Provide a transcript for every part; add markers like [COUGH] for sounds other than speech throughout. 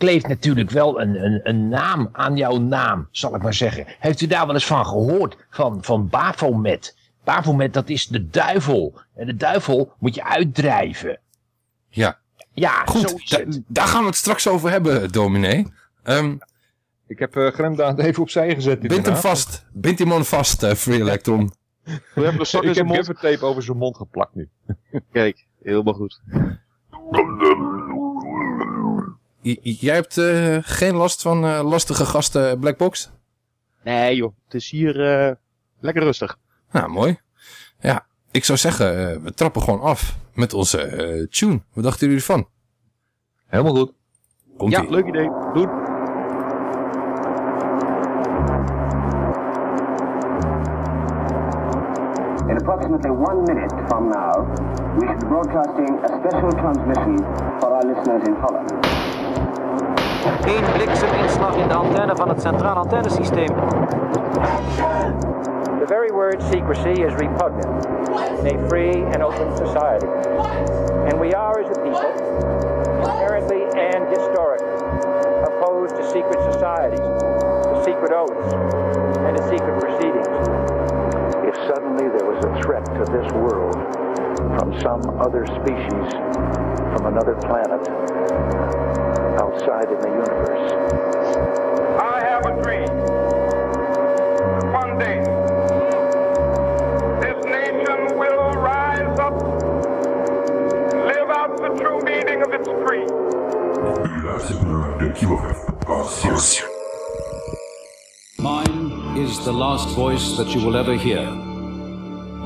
kleeft natuurlijk wel een, een, een naam aan jouw naam, zal ik maar zeggen. Heeft u daar wel eens van gehoord? Van, van Baphomet. Baphomet, dat is de duivel. En de duivel moet je uitdrijven. Ja. Ja, zo Goed, is da- het. daar gaan we het straks over hebben, dominee. Ehm Ik heb uh, Gremda even opzij gezet. in bind hem vast. Bind die man vast, eh Free Electron. [LAUGHS] We hebben de in Ik zijn heb mond. gaffertape over zijn mond geplakt nu. Kijk, helemaal goed. Jij hebt eh, geen last van eh, lastige gasten Blackbox? Nee joh, het is hier eh, lekker rustig. Nou, mooi. Ja, ik zou zeggen, eh, we trappen gewoon af met onze eh, tune. Wat dachten jullie ervan? Helemaal goed. Komt Ja, leuk idee. Doen. In approximately one minute from now, we should be broadcasting a special transmission for our listeners in Holland. Eén blikseminslag in de antenne van het centraal antennesysteem. The very word secrecy is repugnant in a free and open society. And we are, as a people, inherently and historically opposed to secret societies, to secret oaths, and to secret proceedings. if suddenly there was a threat to this world from some other species, from another planet, outside in the universe. I have a dream. One day, this nation will rise up live out the true meaning of its creed. Mine is the last voice that you will ever hear.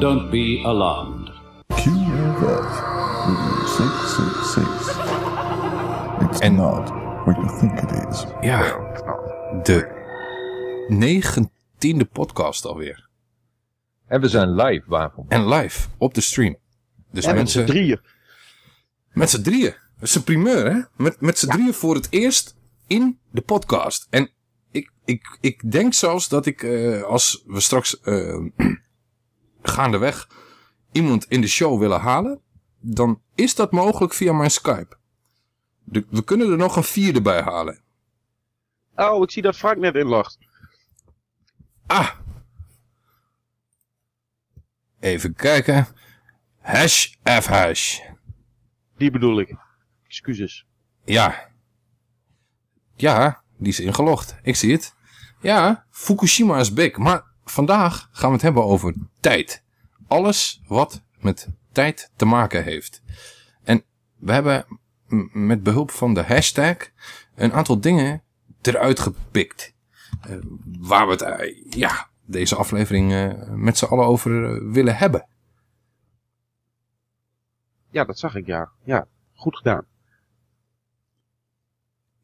Don't be alarmed. QFF 666. And- not what you think it is. Ja, de negentiende podcast alweer. En we zijn live, waarvan? En live, op de stream. Dus En met mensen... z'n drieën. Met z'n drieën. Dat is een primeur, hè? Met, met z'n drieën voor het eerst in de podcast. En ik, ik, ik denk zelfs dat ik, eh, als we straks eh, [CLEARS THROAT] gaandeweg iemand in de show willen halen, dan is dat mogelijk via mijn Skype. De- we kunnen er nog een vierde bij halen. Oh, ik zie dat Frank net inlacht. Ah. Even kijken. Hash F hash. Die bedoel ik. Excuses. Ja. Ja, die is ingelogd. Ik zie het. Ja, Fukushima is big. Maar vandaag gaan we het hebben over tijd. Alles wat met tijd te maken heeft. En we hebben met behulp van de hashtag een aantal dingen eruit gepikt. Eh, waar we het, eh, ja, deze aflevering eh, met z'n allen over willen hebben. Ja, dat zag ik, ja. Ja, goed gedaan.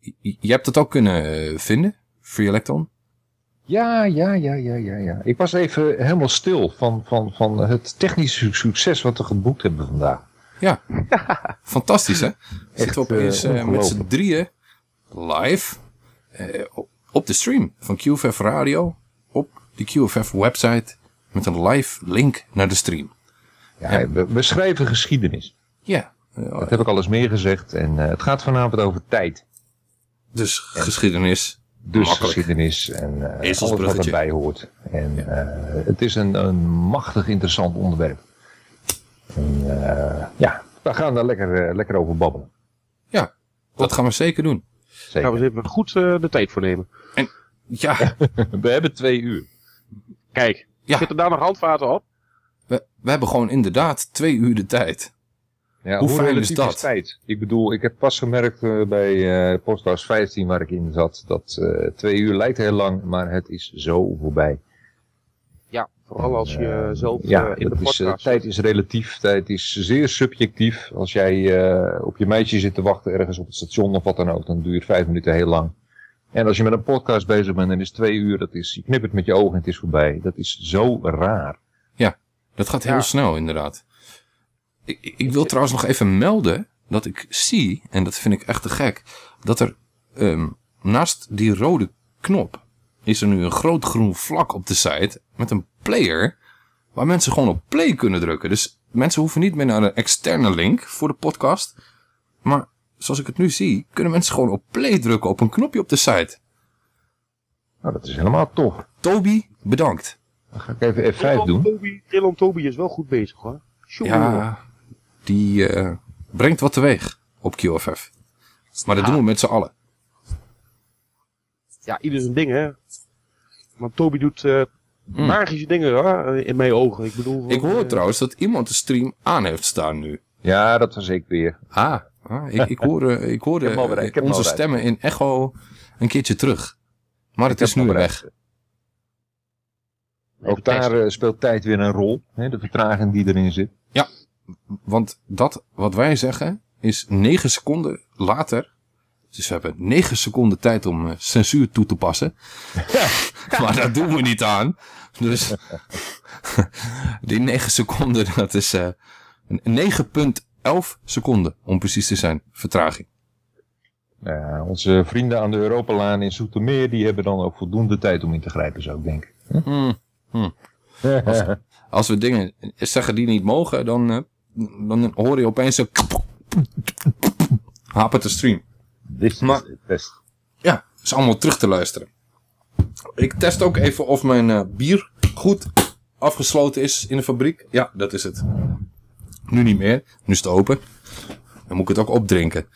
J- Je hebt het ook kunnen vinden, Free Electron. Ja, ja, ja, ja, ja, ja. Ik was even helemaal stil van, van, van het technische succes wat we geboekt hebben vandaag. Ja, [LAUGHS] fantastisch hè? Zitten we eh, opeens eh, met z'n drieën live eh, op- de stream van QFF Radio op de QFF website met een live link naar de stream. Ja, we, we schrijven geschiedenis. Ja, Dat heb ik al eens meer gezegd. En het gaat vanavond over tijd. dus geschiedenis. Dus Makkelijk. geschiedenis en alles wat erbij hoort. En het is een, een machtig interessant onderwerp. En eh, ja, we gaan daar lekker, eh, lekker over babbelen. Ja, dat gaan we zeker doen. Zeker. Gaan we eens even goed eh, de tijd voor nemen. Ja, [LAUGHS] We hebben twee uur. Kijk, Ja. zitten daar nog handvaten op? we, we hebben gewoon inderdaad twee uur de tijd. Ja, Hoe fijn relatief is dat? tijd? Ik bedoel, ik heb pas gemerkt bij eh podcast 15 waar ik in zat, dat eh, twee uur lijkt heel lang, maar het is zo voorbij. Ja, vooral als je Eh, zelf ja, eh, in de dat is, eh, podcast tijd is relatief, tijd is zeer subjectief. Als jij eh, op je meisje zit te wachten ergens op het station of wat dan ook, dan duurt vijf minuten heel lang. En als je met een podcast bezig bent en is twee uur, dat is, je knippert met je ogen en het is voorbij. Dat is zo raar. Dat gaat heel Ja. snel, inderdaad. Ik, ik- ik wil trouwens nog even melden dat ik zie, en dat vind ik echt te gek, dat er ehm, naast die rode knop is er nu een groot groen vlak op de site met een player waar mensen gewoon op play kunnen drukken. Dus mensen hoeven niet meer naar een externe link voor de podcast, maar zoals ik het nu zie, kunnen mensen gewoon op play drukken op een knopje op de site. Nou, dat is helemaal tof. Toby, bedankt. Dan ga ik even F5 doen. Toby, Trillon Toby is wel goed bezig hoor. Ja, die eh, brengt wat teweeg op QFF. Maar dat doen we met z'n allen. Ja, ieder zijn ding hè. Maar Toby doet eh, magische dingen hoor, in mijn ogen. Ik bedoel... Ik hoor eh, trouwens dat iemand de stream aan heeft staan nu. Ja, dat was ik weer. Ah, ah, ik, ik hoorde, ik hoorde Ik heb hem onze stemmen in echo een keertje terug. Maar het Ik is nu weg. Ook daar eh, speelt tijd weer een rol. Hè, de vertraging die erin zit. Ja, want dat wat wij zeggen is 9 seconden later. Dus we hebben 9 seconden tijd om eh, censuur toe te passen. [LAUGHS] maar dat doen we niet aan. Dus [LAUGHS] die 9 seconden, dat is eh, een 9,11 seconden om precies te zijn. Vertraging. Nou ja, onze vrienden aan de Europalaan in Soetermeer, die hebben dan ook voldoende tijd om in te grijpen, zou ik denken. Als, als we dingen zeggen die niet mogen, dan, eh, dan hoor je opeens zo... [LAUGHS] Hapert de stream. Dit is Maar- het best. Ja, is allemaal terug te luisteren. Ik test ook even of mijn eh, bier goed afgesloten is in de fabriek. Ja, dat is het. Nu niet meer. Nu is het open. Dan moet ik het ook opdrinken.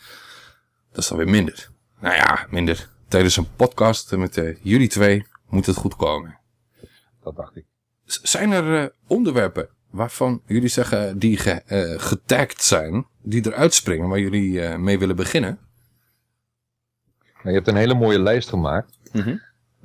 Dat is dan weer minder. Nou ja, minder. Tijdens een podcast met eh, jullie twee moet het goed komen. Dat dacht ik. Z- Zijn er eh, onderwerpen waarvan jullie zeggen die ge, getagd zijn, die eruit springen, waar jullie mee willen beginnen? Nou, je hebt een hele mooie lijst gemaakt. Mhm.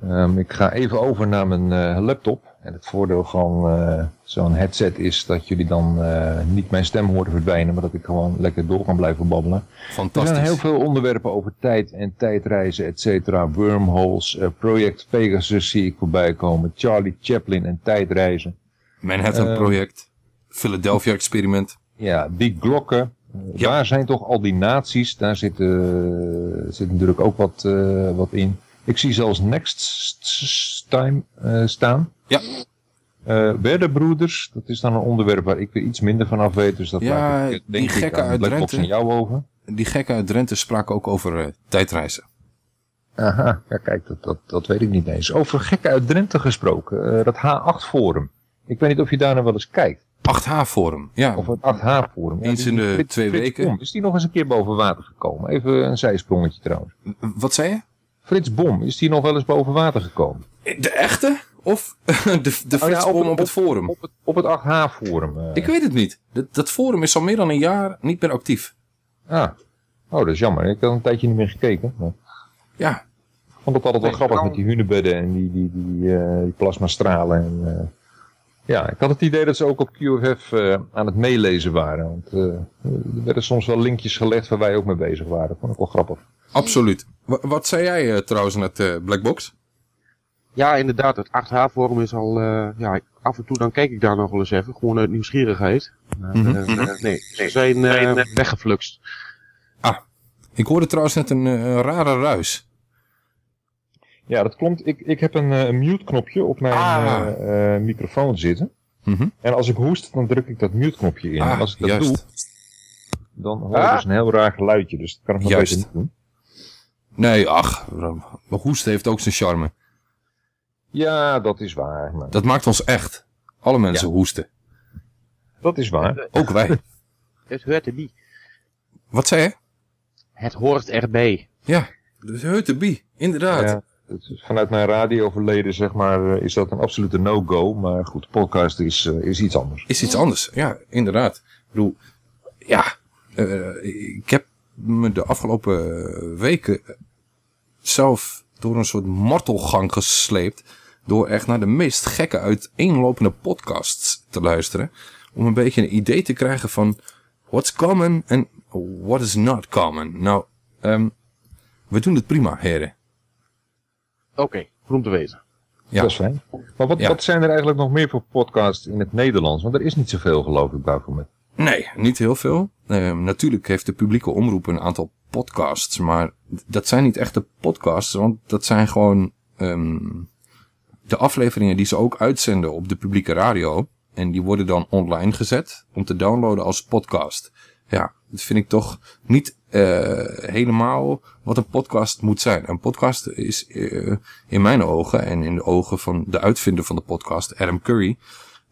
Ehm, ik ga even over naar mijn eh, laptop. En het voordeel van eh, zo'n headset is dat jullie dan eh, niet mijn stem horen verdwijnen, maar dat ik gewoon lekker door kan blijven babbelen. Er Fantastisch. zijn heel veel onderwerpen over tijd en tijdreizen, et cetera. Wormholes, Project Pegasus zie ik voorbij komen. Charlie Chaplin en tijdreizen. Manhattan Eh, Project, Philadelphia Experiment. Ja, die glokken. Ja. Waar zijn toch al die naties? Daar zit, eh, zit natuurlijk ook wat, eh, wat in. Ik zie zelfs Next Time eh, staan. Ja. Werderbroeders, dat is dan een onderwerp waar ik weer iets minder van af weet. Dus dat Ja, ik, die denk ik gekken uit Drenthe. en jou over. Die gekken uit Drenthe spraken ook over tijdreizen. Aha, ja kijk, dat, dat, dat weet ik niet eens. Over gekken uit Drenthe gesproken, dat H8-forum. Ik weet niet of je daar nou wel eens kijkt. 8H-forum. Ja, Of het 8H-forum. Eens in de twee weken. Bom, is die nog eens een keer boven water gekomen? Even een zijsprongetje trouwens. wat zei je? Frits Bom, is die nog wel eens boven water gekomen? De echte? Of [LAUGHS] de, de Oh ja, op- op, het forum? Op het, op het 8H-forum. eh. Ik weet het niet. Dat, dat forum is al meer dan een jaar niet meer actief. Ah. Oh, dat is jammer. Ik had een tijdje niet meer gekeken. Maar Ja, ik vond het altijd wel grappig met die hunebedden en die, die, die, eh, die plasmastralen. En, eh, ja, ik had het idee dat ze ook op QFF eh, aan het meelezen waren. Want eh, er werden soms wel linkjes gelegd waar wij ook mee bezig waren. Vond ik wel grappig. absoluut. Wa- wat zei jij eh, trouwens net uh, Blackbox? Ja, inderdaad, het 8H-forum is al, eh, ja, af en toe dan kijk ik daar nog wel eens even, gewoon uit nieuwsgierigheid. Mhm. nee, ze zijn eh weggefluxt. Ik hoorde trouwens net een, een rare ruis. Ja, dat klopt. Ik, ik heb een, eh, een mute-knopje op mijn Ah. eh, eh, microfoon zitten. Mhm. En als ik hoest, dan druk ik dat mute-knopje in. Ah, en als ik dat juist. doe, dan hoor je Ah. dus een heel raar geluidje. Dus dat kan ik nog Juist. beter niet doen. Nee, ach, hoesten heeft ook zijn charme. Ja, dat is waar. Maar Dat maakt ons echt. Alle mensen hoesten. dat is waar. Ook wij. [LAUGHS] Het hoort erbij. Wat zei je? Het hoort erbij. Ja, de Heutebie, inderdaad. Ja, het is vanuit mijn radioverleden, zeg maar, eh, is dat een absolute no-go. Maar goed, podcast is, eh, is iets anders. Is iets anders. Ja, inderdaad. Ik bedoel, ja, eh, ik heb me de afgelopen weken zelf door een soort martelgang gesleept. Door echt naar de meest gekke uiteenlopende podcasts te luisteren. Om een beetje een idee te krijgen van what's common en what is not common. Nou, ehm, we doen het prima, heren. Oké, goed om te weten. Ja. Dat is fijn. Maar wat, Ja. wat zijn er eigenlijk nog meer voor podcasts in het Nederlands? Want er is niet zoveel, geloof ik, Bauke. Nee, niet heel veel. Eh, natuurlijk heeft de publieke omroep een aantal podcasts, maar dat zijn niet echte podcasts, want dat zijn gewoon ehm, de afleveringen die ze ook uitzenden op de publieke radio. En die worden dan online gezet om te downloaden als podcast. Ja, dat vind ik toch niet helemaal wat een podcast moet zijn. Een podcast is eh, in mijn ogen en in de ogen van de uitvinder van de podcast, Adam Curry,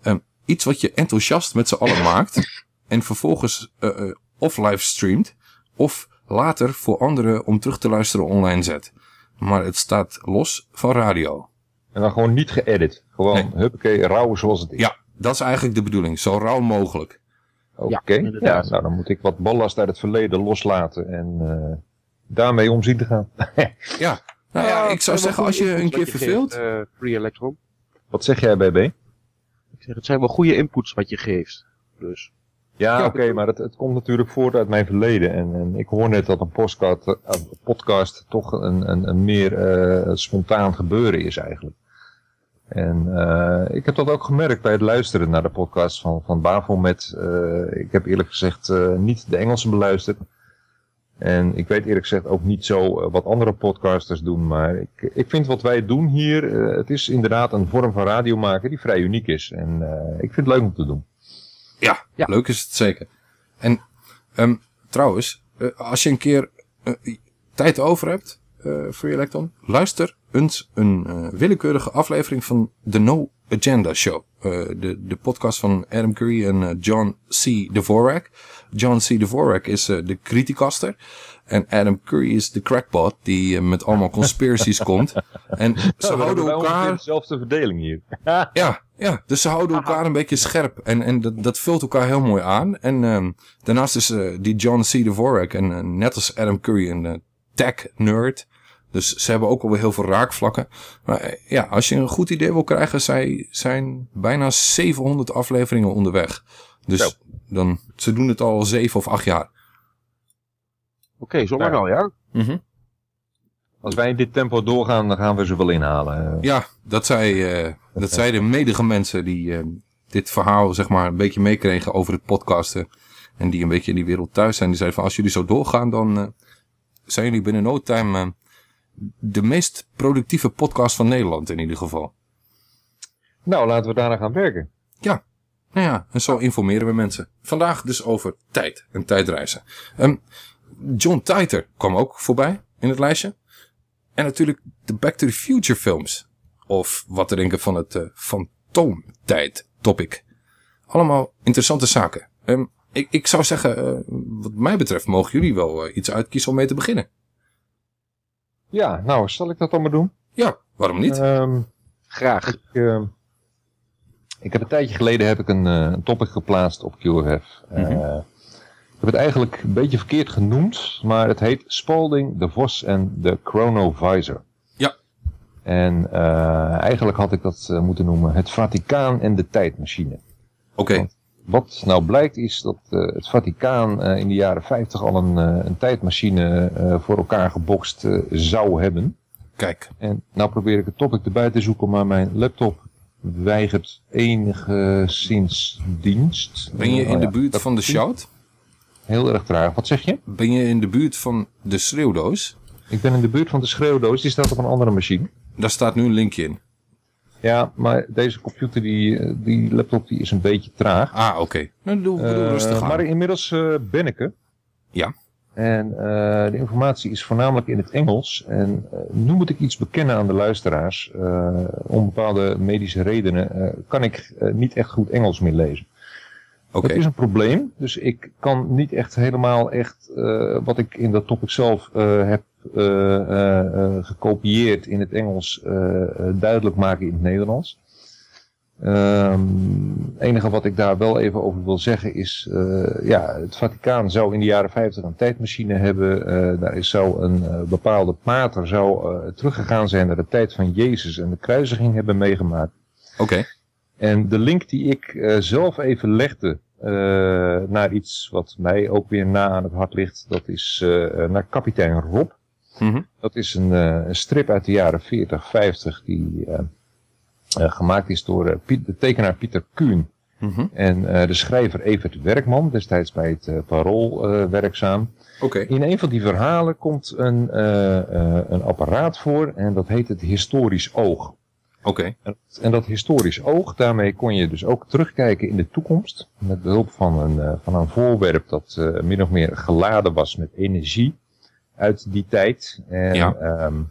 eh, iets wat je enthousiast met z'n allen maakt [LAUGHS] en vervolgens eh, eh, of livestreamt of later voor anderen om terug te luisteren online zet. Maar het staat los van radio. En dan gewoon niet geëdit. Gewoon, Nee. huppakee, rauw zoals het is. Ja, dat is eigenlijk de bedoeling. Zo rauw mogelijk. Oké, Ja, nou dan moet ik wat ballast uit het verleden loslaten en eh, daarmee om zien te gaan. [LAUGHS] Ja, nou ja, ik zou zeggen als je een keer verveelt. eh Free Electron. wat zeg jij, BB? Ik zeg, het zijn wel goede inputs wat je geeft. Dus. Ja, Ja, oké, maar het, het komt natuurlijk voort uit mijn verleden. En, en ik hoor net dat een podcast, eh, een podcast toch een, een, een meer eh, spontaan gebeuren is eigenlijk. En eh, ik heb dat ook gemerkt bij het luisteren naar de podcast van, van Bafelmet. Eh ik heb eerlijk gezegd eh, niet de Engelse beluisterd. En ik weet eerlijk gezegd ook niet zo wat andere podcasters doen. Maar ik, ik vind wat wij doen hier, eh, het is inderdaad een vorm van radio maken die vrij uniek is. En eh, ik vind het leuk om te doen. Ja, leuk is het zeker. En ehm, trouwens, als je een keer tijd over hebt eh voor je Electron, luister eens een eh, willekeurige aflevering van The No Agenda Show. Eh, de, de podcast van Adam Curry en eh, John C. Dvorak. John C. Dvorak is eh, de criticaster. En Adam Curry is de crackpot die eh, met allemaal conspiracies [LAUGHS] komt. En ze houden elkaar... dezelfde verdeling hier. [LAUGHS] Ja, ja, dus ze houden elkaar een beetje scherp. En, en dat, dat vult elkaar heel mooi aan. En ehm, daarnaast is eh, die John C. Dvorak, en, eh, net als Adam Curry, een eh, tech-nerd. Dus ze hebben ook alweer heel veel raakvlakken. Maar eh, ja, als je een goed idee wil krijgen, zij zijn bijna 700 afleveringen onderweg. Dus Zo. dan, ze doen het al zeven of acht jaar. Oké, zo lang Ja. al, ja? Mhm. Als wij in dit tempo doorgaan, dan gaan we ze wel inhalen. Ja, dat, zei, eh, dat zeiden medige mensen die eh, dit verhaal zeg maar een beetje meekregen over het podcasten. En die een beetje in die wereld thuis zijn. Die zeiden van als jullie zo doorgaan, dan eh, zijn jullie binnen no time eh, de meest productieve podcast van Nederland in ieder geval. Nou, laten we daarna gaan werken. Ja, nou ja, en zo informeren we mensen. Vandaag dus over tijd en tijdreizen. Ehm, John Titor kwam ook voorbij in het lijstje. En natuurlijk de Back to the Future films. Of wat te denken van het fantoomtijd topic. Allemaal interessante zaken. Ehm, ik, ik zou zeggen, eh, wat mij betreft mogen jullie wel eh, iets uitkiezen om mee te beginnen. Ja, nou, zal ik dat dan maar doen? Ja, waarom niet? Ehm, Graag. ik, ehm, ik heb een tijdje geleden heb ik een, eh, een topic geplaatst op QFF. Eh, Mhm. ik heb het eigenlijk een beetje verkeerd genoemd, maar het heet Spalding, de Vos en de Chronovisor. Ja. En eh, eigenlijk had ik dat moeten noemen het Vaticaan en de tijdmachine. Oké, Wat nou blijkt is dat eh, het Vaticaan eh, in de jaren 50 al een, eh, een tijdmachine voor elkaar gebokst zou hebben. kijk. En nou probeer ik het topic erbij te zoeken, maar mijn laptop weigert enigszins dienst. Ben je Oh in de buurt van de shout? Heel erg traag. Wat zeg je? Ben je in de buurt van de schreeuwdoos? Ik ben in de buurt van de schreeuwdoos, die staat op een andere machine. Daar staat nu een linkje in. Ja, maar deze computer, die, die laptop, die is een beetje traag. Ah, oké. Nou, doe, doe Eh, rustig aan. maar inmiddels eh, ben ik er. Ja. En eh, de informatie is voornamelijk in het Engels. En eh, nu moet ik iets bekennen aan de luisteraars. Om bepaalde medische redenen kan ik niet echt goed Engels meer lezen. Oké. Het is een probleem, dus ik kan niet echt helemaal echt wat ik in dat topic zelf heb gekopieerd in het Engels eh, eh, duidelijk maken in het Nederlands. Ehm, Het enige wat ik daar wel even over wil zeggen is, eh, ja, het Vaticaan zou in de jaren 50 een tijdmachine hebben. Eh, daar is zou een eh, bepaalde pater zou eh, teruggegaan zijn naar de tijd van Jezus en de kruisiging hebben meegemaakt. Oké. En de link die ik eh, zelf even legde eh, naar iets wat mij ook weer na aan het hart ligt, dat is eh, naar kapitein Rob. Mhm. Dat is een, eh, een strip uit de jaren 40, 50 die eh, eh, gemaakt is door Piet- de tekenaar Pieter Kuhn. Mhm. En de schrijver Evert Werkman, destijds bij het Parool werkzaam. In een van die verhalen komt een, een apparaat voor en dat heet het historisch oog. Oké. En, en dat historisch oog, daarmee kon je dus ook terugkijken in de toekomst. Met behulp van een, van een voorwerp dat min of meer geladen was met energie uit die tijd. En Ja. ehm,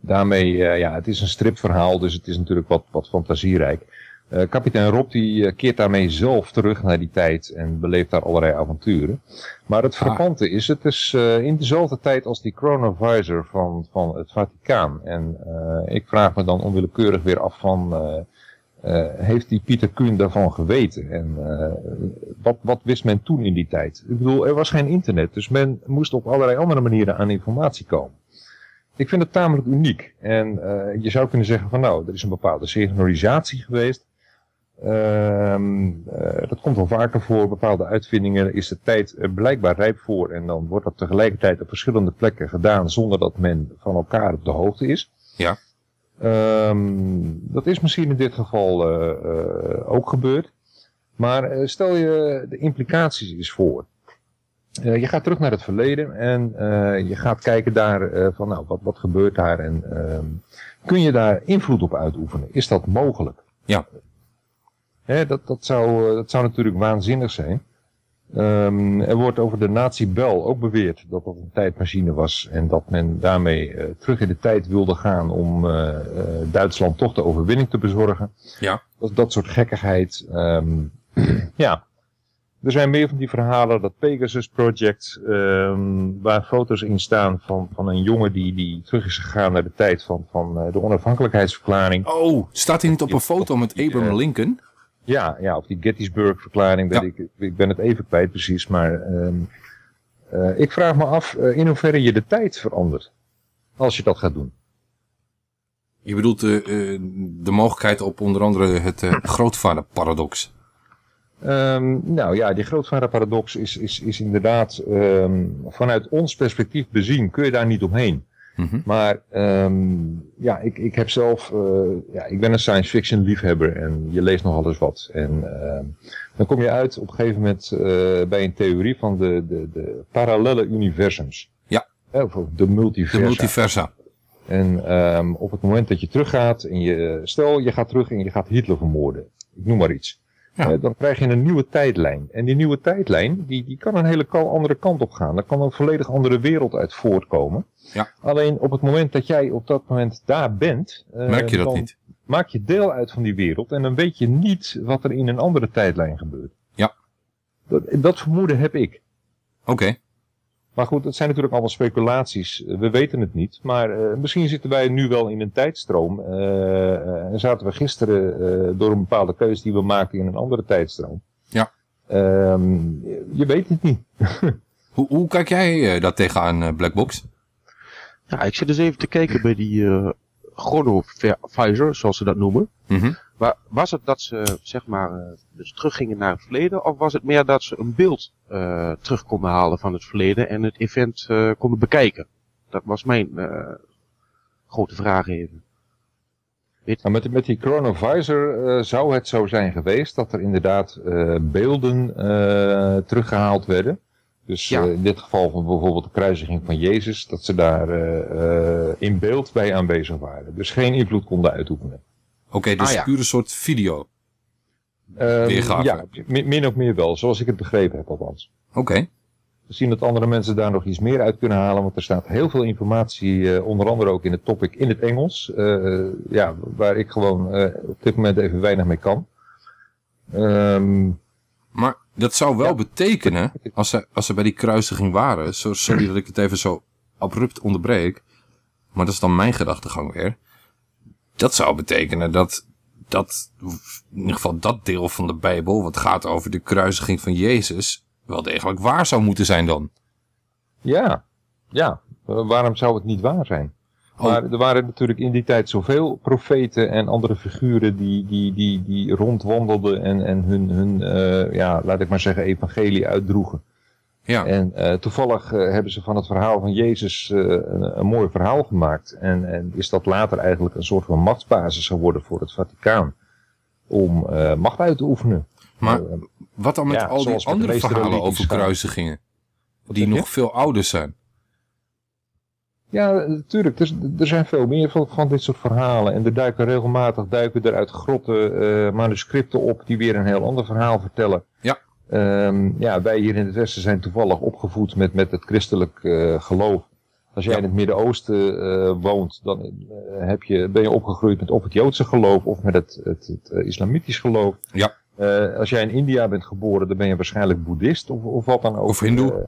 daarmee, eh, ja, het is een stripverhaal, dus het is natuurlijk wat, wat fantasierijk. Eh, kapitein Rob die eh, keert daarmee zelf terug naar die tijd en beleeft daar allerlei avonturen. Maar het frappante is, het is in dezelfde tijd als die chronovisor van, van het Vaticaan. En ik vraag me dan onwillekeurig weer af van, eh, heeft die Pieter Kuhn daarvan geweten? En eh, wat, wat wist men toen in die tijd? Ik bedoel, er was geen internet, dus men moest op allerlei andere manieren aan informatie komen. Ik vind het tamelijk uniek. En eh, je zou kunnen zeggen van nou, er is een bepaalde synchronisatie geweest. Ehm, eh, dat komt wel vaker voor. Bepaalde uitvindingen is de tijd blijkbaar rijp voor. En dan wordt dat tegelijkertijd op verschillende plekken gedaan zonder dat men van elkaar op de hoogte is. Ja. Ehm, dat is misschien in dit geval eh, eh, ook gebeurd. Maar eh, stel je de implicaties eens voor. Je gaat terug naar het verleden en je gaat kijken daar van nou, wat, wat gebeurt daar en ehm, kun je daar invloed op uitoefenen? Is dat mogelijk? Ja. Hè, dat, dat, zou, dat zou natuurlijk waanzinnig zijn. Ehm, er wordt over de Nazi Bel ook beweerd dat dat een tijdmachine was en dat men daarmee eh, terug in de tijd wilde gaan om eh, eh, Duitsland toch de overwinning te bezorgen. Ja. Dat, dat soort gekkigheid. ehm, [CLEARS THROAT] ja, er zijn meer van die verhalen, dat Pegasus Project, ehm, waar foto's in staan van, van een jongen die, die terug is gegaan naar de tijd van, van de onafhankelijkheidsverklaring. Oh, staat hij niet op een foto met Abraham Lincoln? Ja, ja, of die Gettysburg-verklaring, Ja. ik, ik ben het even kwijt precies, maar ehm, eh, ik vraag me af eh, in hoeverre je de tijd verandert, als je dat gaat doen. Je bedoelt de, eh, de mogelijkheid op onder andere het [CLEARS THROAT] grootvaderparadox. Ehm, nou ja, die grootvaderparadox is, is, is inderdaad ehm, vanuit ons perspectief bezien kun je daar niet omheen. Mhm. Maar ehm, ja, ik, ik heb zelf, eh, ja, ik ben een science fiction liefhebber en je leest nog alles wat. En ehm, dan kom je uit op een gegeven moment eh, bij een theorie van de, de, de parallele universums. Ja. Eh, of de multiversa. De multiversa. En ehm, op het moment dat je teruggaat en je, stel je gaat terug en je gaat Hitler vermoorden. Ik noem maar iets. Ja. Dan krijg je een nieuwe tijdlijn. En die nieuwe tijdlijn, die, die kan een hele andere kant op gaan. Daar kan een volledig andere wereld uit voortkomen. Ja. Alleen op het moment dat jij op dat moment daar bent, eh, Merk je dat niet? maak je deel uit van die wereld en dan weet je niet wat er in een andere tijdlijn gebeurt. Ja. Dat, dat vermoeden heb ik. Oké. Maar goed, dat zijn natuurlijk allemaal speculaties. Eh, We weten het niet. Maar eh, misschien zitten wij nu wel in een tijdstroom. en zaten we gisteren door een bepaalde keuze die we maken in een andere tijdstroom. Ja. Ehm, je weet het niet. [LAUGHS] Hoe, hoe kijk jij daar tegenaan, Blackbox? Ja, ik zit eens even te kijken bij die eh chronovisor, zoals ze dat noemen. Mhm. Maar was het dat ze, zeg maar, eh, dus teruggingen naar het verleden? Of was het meer dat ze een beeld eh, terug konden halen van het verleden en het event konden bekijken? Dat was mijn grote vraag even. Nou, met, met die chronovisor zou het zo zijn geweest dat er inderdaad beelden eh, teruggehaald werden. Dus Ja. eh, in dit geval van bijvoorbeeld de kruisiging van Jezus, dat ze daar eh, eh, in beeld bij aanwezig waren. Dus geen invloed konden uitoefenen. Oké, dus Ah, ja. puur een soort video. Ehm, Weergave. ja, min, of meer wel, zoals ik het begrepen heb althans. Oké. We zien dat andere mensen daar nog iets meer uit kunnen halen, want er staat heel veel informatie, eh, onder andere ook in het topic in het Engels, eh, ja, waar ik gewoon eh, op dit moment even weinig mee kan. Ehm, Maar dat zou wel Ja. betekenen, als ze, als ze bij die kruisiging waren, sorry dat ik het even zo abrupt onderbreek, maar dat is dan mijn gedachtegang weer. Dat zou betekenen dat, dat in ieder geval dat deel van de Bijbel, wat gaat over de kruisiging van Jezus, wel degelijk waar zou moeten zijn dan. ja, ja, waarom zou het niet waar zijn? Oh. Maar er waren natuurlijk in die tijd zoveel profeten en andere figuren die, die, die, die rondwandelden en, en hun, hun eh, ja, laat ik maar zeggen, evangelie uitdroegen. Ja, En eh, toevallig eh, hebben ze van het verhaal van Jezus een, een mooi verhaal gemaakt. En, en is dat later eigenlijk een soort van machtsbasis geworden voor het Vaticaan. Om macht uit te oefenen. maar wat dan met ja, al die andere verhalen over kruisigingen, die nog veel ouder zijn? Ja, natuurlijk. Er, er zijn veel meer van, van dit soort verhalen. En er duiken regelmatig duiken er uit grotten eh, manuscripten op die weer een heel ander verhaal vertellen. Ja. Ehm, ja, wij hier in het Westen zijn toevallig opgevoed met, met het christelijk eh, geloof. Als jij Ja. in het Midden-Oosten eh, woont, dan heb je, ben je opgegroeid met of het Joodse geloof of met het, het, het islamitisch geloof. Ja. Als jij in India bent geboren, dan ben je waarschijnlijk boeddhist of, of wat dan ook. Of hindoe.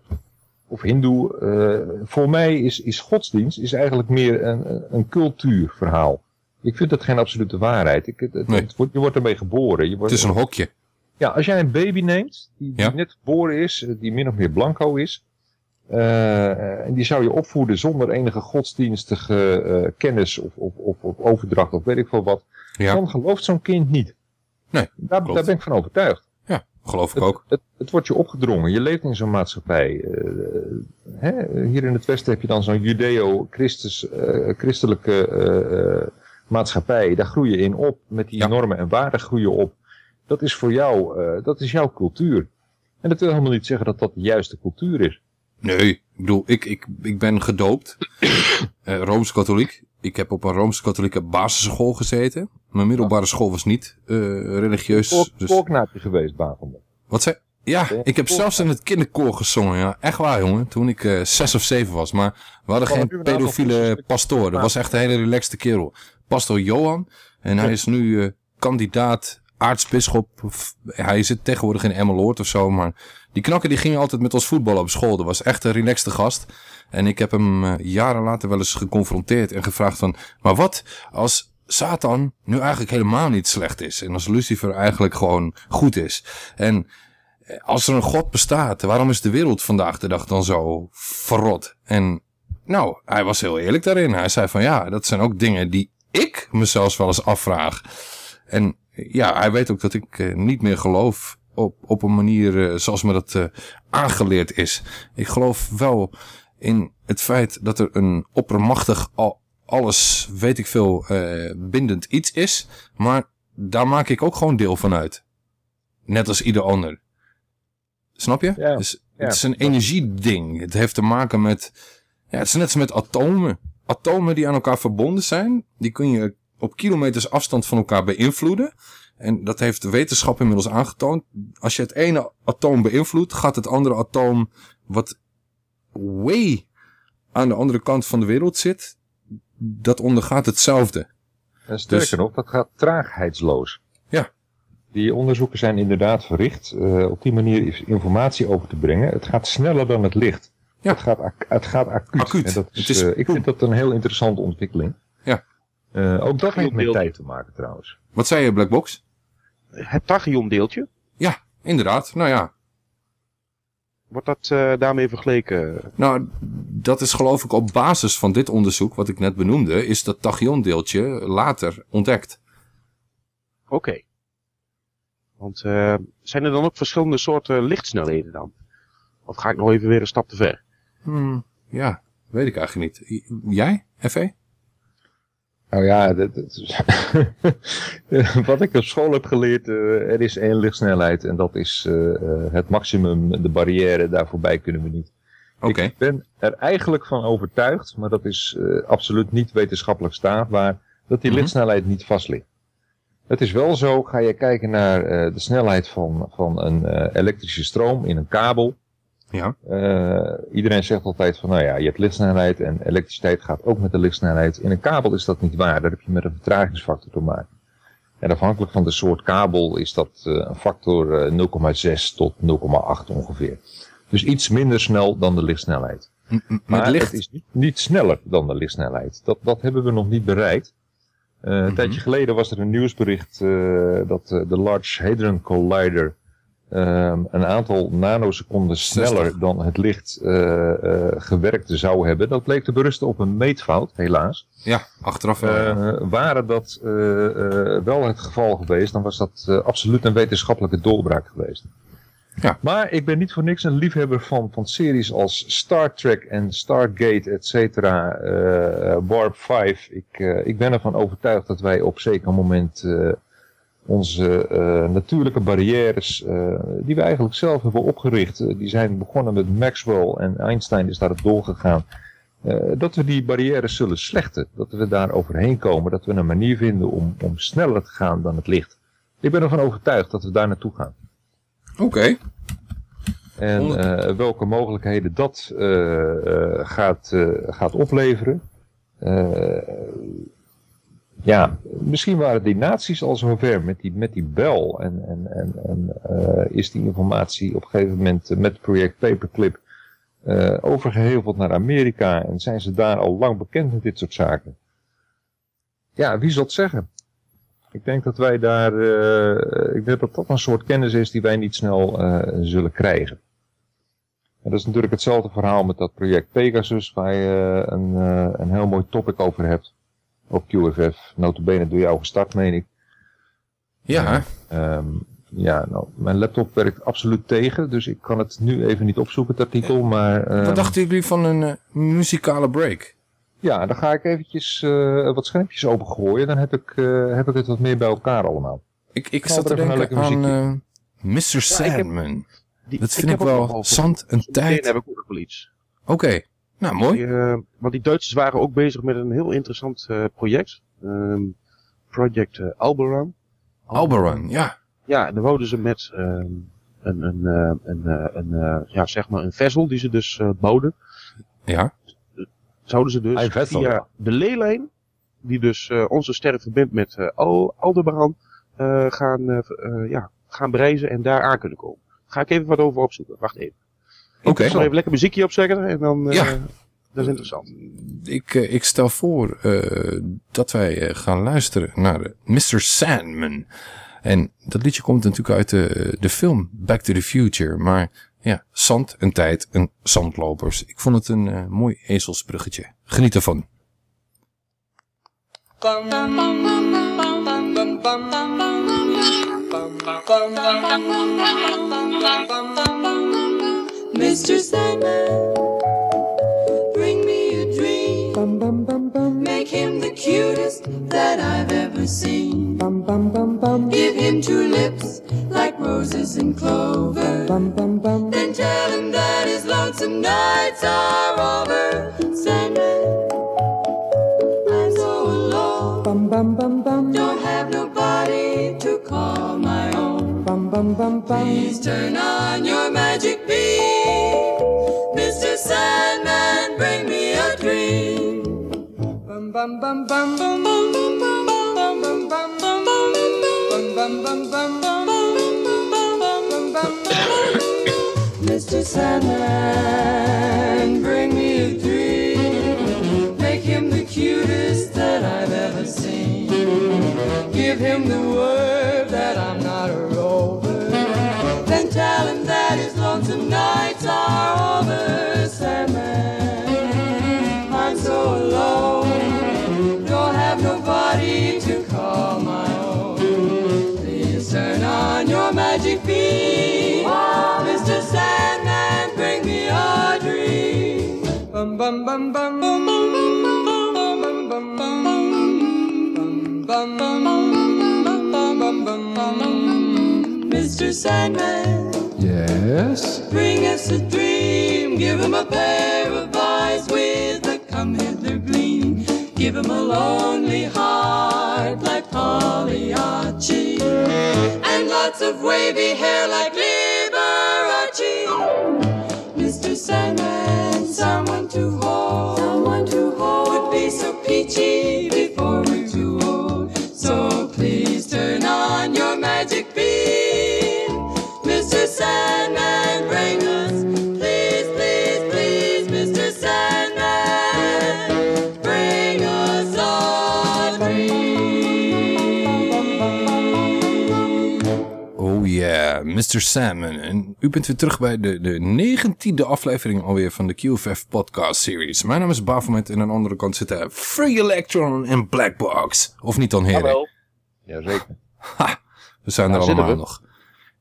Of hindoe. Eh, voor mij is, is godsdienst is eigenlijk meer een, een- cultuurverhaal. Ik vind dat geen absolute waarheid. Ik, het, het- Nee. het wordt- je wordt ermee geboren. Je wordt, Het is een hokje. ja, als jij een baby neemt, die, die Ja. net geboren is, eh, die min of meer blanco is, eh, en die zou je opvoeden zonder enige godsdienstige eh, kennis of, of, of, of overdracht of weet ik veel wat, Ja. dan gelooft zo'n kind niet. Nee, Daar, daar ben ik van overtuigd. Geloof ik Het, ook. het, het wordt je opgedrongen. Je leeft in zo'n maatschappij. Eh, hè? Hier in het Westen heb je dan zo'n judeo-christelijke eh, eh, maatschappij. Daar groei je in op. Met die Ja. normen en waarden groei je op. Dat is voor jou, dat is jouw cultuur. En dat wil helemaal niet zeggen dat dat de juiste cultuur is. Nee, ik bedoel, ik, ik, ik ben gedoopt. [COUGHS] eh, Rooms-katholiek. Ik heb op een Rooms-katholieke basisschool gezeten. Mijn middelbare school was niet eh, religieus. Koor- Dus, Koorknaapje geweest, Bavender. wat zei Ja, ik heb zelfs in het kinderkoor gezongen. Ja. Echt waar, jongen. Toen ik eh, zes of zeven was. Maar we hadden geen pedofiele pastoor. Dat was echt een hele relaxte kerel. Pastor Johan. En hij is nu eh, kandidaat aartsbisschop. Hij zit tegenwoordig in Emmeloord of zo. Maar die knakker die ging altijd met ons voetballen op school. Dat was echt een relaxte gast. En ik heb hem eh, jaren later wel eens geconfronteerd en gevraagd van... Maar wat als Satan nu eigenlijk helemaal niet slecht is? En als Lucifer eigenlijk gewoon goed is? En eh, als er een God bestaat, waarom is de wereld vandaag de dag dan zo verrot? En nou, hij was heel eerlijk daarin. Hij zei van ja, dat zijn ook dingen die ik me zelfs wel eens afvraag. En ja, hij weet ook dat ik eh, niet meer geloof op, op een manier eh, zoals me dat eh, aangeleerd is. Ik geloof wel in het feit dat er een oppermachtig al, alles, weet ik veel, bindend iets is. Maar daar maak ik ook gewoon deel van uit. Net als ieder ander. Snap je? Ja, Dus ja. het is een energieding. Het heeft te maken met... Ja, het is net als met atomen. Atomen die aan elkaar verbonden zijn, die kun je op kilometers afstand van elkaar beïnvloeden. En dat heeft de wetenschap inmiddels aangetoond. Als je het ene atoom beïnvloedt, gaat het andere atoom, wat way aan de andere kant van de wereld zit, dat ondergaat hetzelfde. En sterker Dus- nog, dat gaat traagheidsloos. Ja. Die onderzoeken zijn inderdaad verricht. eh, op die manier is informatie over te brengen. Het gaat sneller dan het licht. Ja. Het, gaat, het gaat acuut. Acuut. En dat is, Het is- eh, ik vind dat een heel interessante ontwikkeling. Ja. Eh, ook dat heeft met tijd te maken trouwens. Wat zei je, Blackbox? Het tachiondeeltje, Ja, inderdaad. Nou ja, wordt dat eh, daarmee vergeleken? Nou, dat is geloof ik op basis van dit onderzoek, wat ik net benoemde, is dat tachiondeeltje later ontdekt. Oké. Want eh, zijn er dan ook verschillende soorten lichtsnelheden dan? Of ga ik nog even weer een stap te ver? Hmm, ja, weet ik eigenlijk niet. Jij, FE? Nou ja, dat, [LAUGHS] wat ik op school heb geleerd, eh, er is één lichtsnelheid en dat is eh, eh, het maximum, de barrière, daar voorbij kunnen we niet. Ik ben er eigenlijk van overtuigd, maar dat is absoluut niet wetenschappelijk staafbaar, dat die Mhm. lichtsnelheid niet vast ligt. Het is wel zo, ga je kijken naar de snelheid van, van een elektrische stroom in een kabel. Ja. Eh, iedereen zegt altijd van, nou ja, je hebt lichtsnelheid en elektriciteit gaat ook met de lichtsnelheid. In een kabel is dat niet waar, daar heb je met een vertragingsfactor te maken. En afhankelijk van de soort kabel is dat eh, een factor eh, 0,6 tot 0,8 ongeveer. Dus iets minder snel dan de lichtsnelheid. M- Maar Maar het licht... het is niet, niet sneller dan de lichtsnelheid. Dat, dat hebben we nog niet bereikt. Eh, Een Mhm. tijdje geleden was er een nieuwsbericht eh, dat eh, de Large Hadron Collider ehm, een aantal nanoseconden sneller 60. dan het licht eh, eh, gewerkt zou hebben. Dat bleek te berusten op een meetfout, helaas. Ja, achteraf. Eh, waren dat wel het geval geweest, dan was dat absoluut een wetenschappelijke doorbraak geweest. Ja. Maar ik ben niet voor niks een liefhebber van, van series als Star Trek en Stargate, et cetera, eh, Warp 5. Ik, ik ben ervan overtuigd dat wij op zeker moment onze eh, natuurlijke barrières, eh, die we eigenlijk zelf hebben opgericht, eh, die zijn begonnen met Maxwell en Einstein is daarop doorgegaan. dat we die barrières zullen slechten. Dat we daar overheen komen. Dat we een manier vinden om, om sneller te gaan dan het licht. Ik ben ervan overtuigd dat we daar naartoe gaan. Oké. En welke mogelijkheden dat gaat, eh, gaat opleveren. Ja, misschien waren die naties al zover met die, met die bel. En, en, en, en eh, is die informatie op een gegeven moment eh, met project Paperclip eh, overgeheveld naar Amerika. En zijn ze daar al lang bekend met dit soort zaken. Ja, wie zal het zeggen? Ik denk dat wij daar, ik denk dat dat een soort kennis is die wij niet snel zullen krijgen. En dat is natuurlijk hetzelfde verhaal met dat project Pegasus, waar je een, een heel mooi topic over hebt. Op QFF, notabene door jou gestart, meen ik. Ja, Ehm, ja, nou, mijn laptop werkt absoluut tegen, dus ik kan het nu even niet opzoeken, het artikel. Maar, ehm, wat dachten jullie van een eh, muzikale break? Ja, dan ga ik eventjes eh, wat schermpjes opengooien, dan heb ik, eh, heb ik het wat meer bij elkaar allemaal. Ik, ik zat te er denken aan eh, Mr. Ja, ik heb- Sandman. Die- Dat vind ik, wel zand en tijd. heb ik ook nog wel iets. Oké, nou mooi. Die, eh, want die Duitsers waren ook bezig met een heel interessant eh, project. Ehm, project eh, Alberon. Alberon, ja. Ja, en dan wouden ze met ehm, een, een, eh, een, eh, een, eh, ja, zeg maar een vessel die ze dus eh, bouwden. Ja, Zouden ze dus vessel, via ja. de leelijn, die dus eh, onze sterren verbindt met eh, Al Aldebaran, eh, gaan, ja, gaan bereizen en daar aan kunnen komen. Ga ik even wat over opzoeken. Wacht even. Oké. Ik zal even lekker muziekje opzetten en dan... eh, Ja. Dat is interessant. Ik, eh, ik stel voor eh, dat wij eh, gaan luisteren naar eh, Mr. Sandman. En dat liedje komt natuurlijk uit de, de film Back to the Future. Maar ja, zand en tijd en zandlopers. Ik vond het een eh, mooi ezelsbruggetje. Geniet ervan. Mr. Sandman, bring me a dream. Make him the cutest that I've ever seen. Give him two lips like roses and clover. Then tell him that his lonesome nights are over. Sandman, I'm so alone. Don't have nobody to call my own. Please turn on your magic. Sandman, bring me a dream. Bum bum bum bum bum bum bum bum bum bum bum bum bum bum bum bum bum bum bum Mr. Sandman, bring me a dream. Make him the cutest that I've ever seen. Give him the word that I'm not a rover. Then tell him that his lonesome nights are over. Bum bum bum bum bum bum bum bum bum bum bum bum bum bum bum bum bum Mr. Sandman, Yes? bring us a dream. Give him a pair of eyes with a come hither gleam. Give him a lonely heart like Pagliacci. And lots of wavy hair like Liberace. Mr. Sandman, someone to hold. Someone to hold would be so peachy before we're too old. So please turn on your magic beam. Mr. Salmon. En u bent weer terug bij de, de negentiende aflevering alweer van de QFF podcast series. Mijn naam is Bafomet en aan de andere kant zitten Free Electron en Blackbox. Of niet dan heren? Hallo. Jazeker. [LAUGHS] Ha, we zijn Daar er allemaal nog.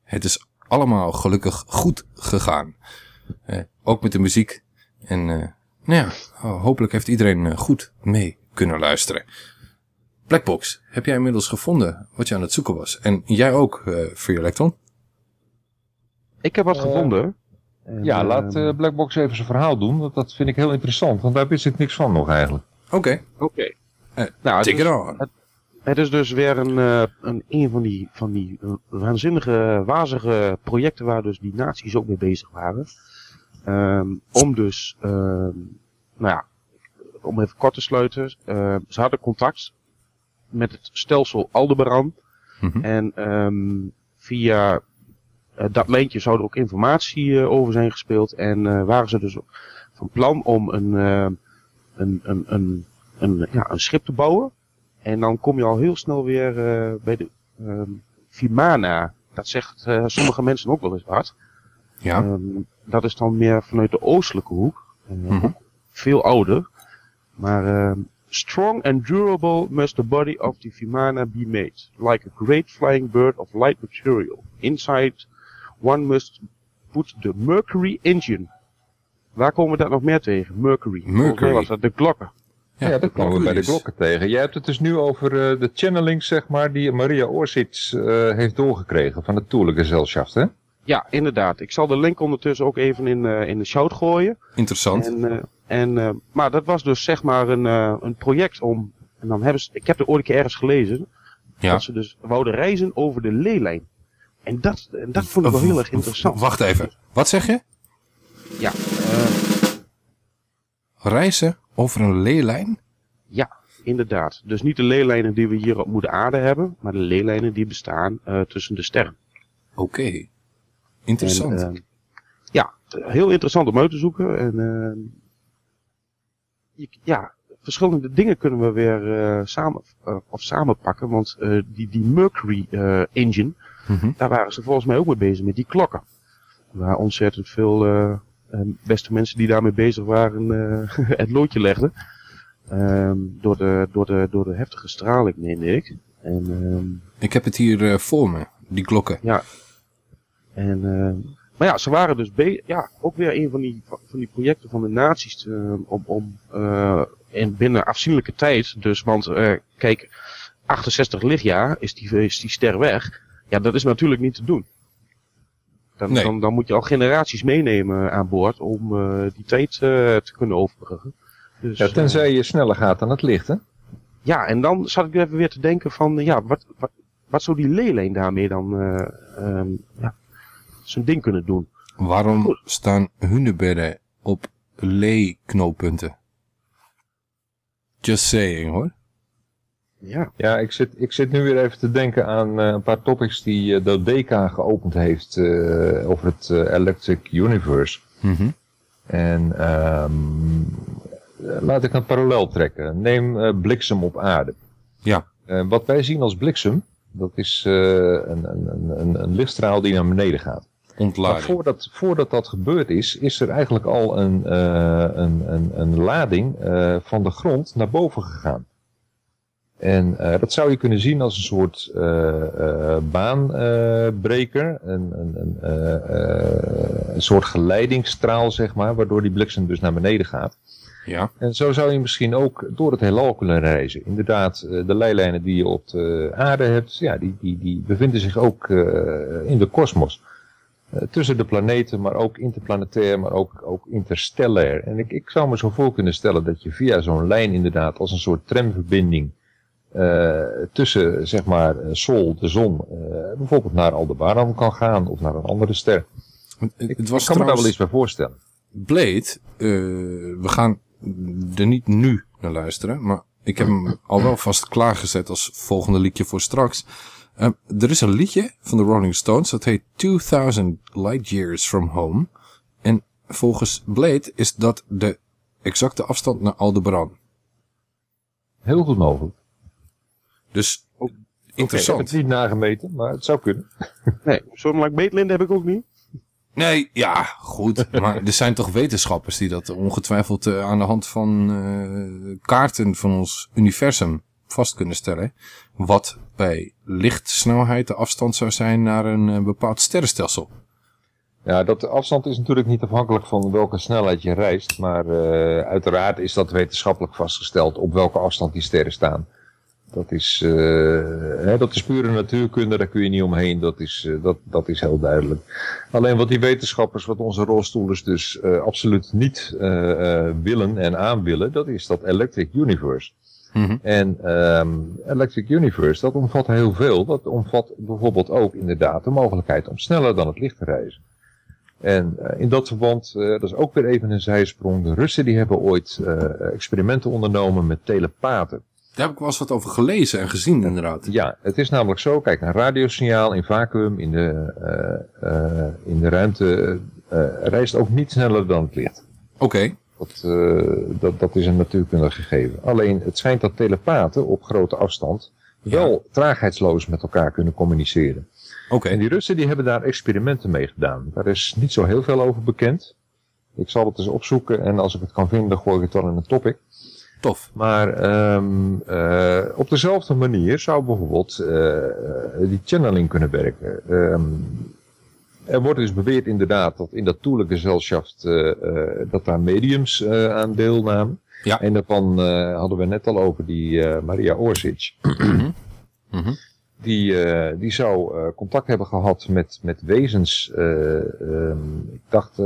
Het is allemaal gelukkig goed gegaan. Eh, ook met de muziek. En eh, nou ja, hopelijk heeft iedereen eh, goed mee kunnen luisteren. Blackbox, heb jij inmiddels gevonden wat je aan het zoeken was? En jij ook, eh Free Electron? Ik heb wat Eh, gevonden. En, Ja, laat ehm, eh, Blackbox even zijn verhaal doen, want dat vind ik heel interessant, want daar wist ik niks van nog eigenlijk. Oké. Oké. Eh, Nou, take it on. Het, het is dus weer een, eh, een, een van die, van die waanzinnige, wazige projecten waar dus die naties ook mee bezig waren. Ehm, om dus, ehm, nou ja, om even kort te sluiten. eh, ze hadden contact met het stelsel Aldebaran. Mhm. En ehm, via dat lijntje zou er ook informatie eh, over zijn gespeeld. En eh, waren ze dus van plan om een, eh, een, een, een, een, ja, een schip te bouwen. En dan kom je al heel snel weer eh, bij de ehm Vimana. Dat zegt eh, sommige mensen ook wel eens wat. Ja. Ehm, dat is dan meer vanuit de oostelijke hoek. Eh, Mhm. Veel ouder. Maar ehm, strong and durable must the body of the Vimana be made. Like a great flying bird of light material. Inside one must put the mercury engine. Waar komen we dat nog meer tegen? Mercury. Mercury. was dat de klokken. Ja, dat komen we bij de Mercurius. klokken tegen. Jij hebt het dus nu over eh, de channeling, zeg maar, die Maria Orsits eh, heeft doorgekregen van het Tourgezelschap, hè? Ja, inderdaad. Ik zal de link ondertussen ook even in, eh, in de shout gooien. Interessant. En, eh, en, eh, maar dat was dus zeg maar een, eh, een project om. En dan hebben ze, ik heb er ooit een keer ergens gelezen. Ja. Dat ze dus wouden reizen over de leelijn. En dat, en dat vond ik wel heel erg interessant. Wacht even. Wat zeg je? Ja, eh, Reizen over een leelijn? ja, inderdaad. Dus niet de leelijnen die we hier op moeder aarde hebben. Maar de leelijnen die bestaan eh, tussen de sterren. Oké. Interessant. En, eh, ja, heel interessant om uit te zoeken. En eh, je- ja, verschillende dingen kunnen we weer eh, samen, eh, of samenpakken. Want eh, die, die Mercury eh, Mhm. daar waren ze volgens mij ook mee bezig met die klokken. Waar ontzettend veel eh, eh, beste mensen die daarmee bezig waren eh, [LAUGHS] het loodje legden. Ehm, door, de, door, de, door de heftige straling, meende ik. En ehm, Ik heb het hier voor me, die klokken. ja. En, maar ja, ze waren dus ja, ook weer een van die, van die projecten van de nazi's om, om in binnen afzienlijke tijd, dus want kijk, 68 lichtjaar is die, is die ster weg. Ja, dat is natuurlijk niet te doen. Dan, Nee. dan, dan moet je al generaties meenemen aan boord om eh, die tijd eh, te kunnen overbruggen. Dus, Ja, tenzij je sneller gaat dan het licht, hè? ja, en dan zat ik even weer te denken van, ja, wat, wat, wat zou die leelijn daarmee dan eh, ehm, ja, zijn ding kunnen doen? Waarom staan hunebedden op lee-knooppunten? Just saying hoor. Ja. Ja, ik zit, ik zit nu weer even te denken aan eh, een paar topics die eh Dodeka geopend heeft eh, over het Electric Universe. Mhm. En ehm, eh, laat ik een parallel trekken. Neem eh, bliksem op aarde. Ja. Wat wij zien als bliksem, dat is eh, een, een, een, een, een lichtstraal die naar beneden gaat. Maar Ontlading. voordat, voordat dat gebeurd is, is er eigenlijk al een, eh, een, een, een lading eh, van de grond naar boven gegaan. En eh, dat zou je kunnen zien als een soort eh, eh, baanbreker, een, een, een, een soort geleidingstraal, zeg maar, waardoor die bliksem dus naar beneden gaat. Ja. En zo zou je misschien ook door het heelal kunnen reizen. Inderdaad, de leilijnen die je op de aarde hebt, ja, die, die, die bevinden zich ook in de kosmos. Tussen de planeten, maar ook interplanetair, maar ook, ook interstellair. En ik, ik zou me zo voor kunnen stellen dat je via zo'n lijn inderdaad als een soort tramverbinding eh, tussen zeg maar eh, Sol, de zon, eh, bijvoorbeeld naar Aldebaran kan gaan of naar een andere ster. Het, Ik, het was ik kan me daar wel iets bij voorstellen. Blade. we gaan er niet nu naar luisteren, maar ik heb hem [LAUGHS] al wel vast klaargezet als volgende liedje voor straks. Eh, er is een liedje van de Rolling Stones, dat heet 2000 Light Years From Home. En volgens Blade is dat de exacte afstand naar Aldebaran. Heel goed mogelijk. Dus Ik heb interessant. het niet nagemeten, maar het zou kunnen. [LAUGHS] Nee, zo'n like Meetland heb ik ook niet. Nee, ja, goed. [LAUGHS] Maar er zijn toch wetenschappers die dat ongetwijfeld eh, aan de hand van eh, kaarten van ons universum vast kunnen stellen. Wat bij lichtsnelheid de afstand zou zijn naar een eh, bepaald sterrenstelsel. Ja, dat de afstand is natuurlijk niet afhankelijk van welke snelheid je reist. Maar eh, uiteraard is dat wetenschappelijk vastgesteld op welke afstand die sterren staan. Dat is, eh, hè, dat is pure natuurkunde, daar kun je niet omheen, dat is, eh, dat, dat is heel duidelijk. Alleen wat die wetenschappers, wat onze rolstoelers dus eh, absoluut niet willen en aanwillen, dat is dat Electric Universe. Mhm. En ehm, Electric Universe, dat omvat heel veel. Dat omvat bijvoorbeeld ook inderdaad de mogelijkheid om sneller dan het licht te reizen. En in dat verband, eh, dat is ook weer even een zijsprong. De Russen die hebben ooit eh, experimenten ondernomen met telepaten. Daar heb ik wel eens wat over gelezen en gezien inderdaad. Ja, het is namelijk zo, kijk, een radiosignaal in vacuüm in de, eh, eh, in de ruimte eh, reist ook niet sneller dan het licht. Oké. Dat, dat, dat is een natuurkundig gegeven. Alleen het schijnt dat telepaten op grote afstand wel traagheidsloos met elkaar kunnen communiceren. Oké. En die Russen die hebben daar experimenten mee gedaan. Daar is niet zo heel veel over bekend. Ik zal het eens opzoeken en als ik het kan vinden, gooi ik het dan in een topic. Tof. Maar ehm, eh, op dezelfde manier zou bijvoorbeeld eh, eh, die channeling kunnen werken. Ehm, er wordt dus beweerd inderdaad dat in dat Toele-Gesellschaft eh, eh, dat daar mediums aan deelnamen. Ja. En daarvan hadden we net al over die Maria Orsic. Mhm. Die, eh, die zou contact hebben gehad met, met wezens. eh, ehm, ik dacht,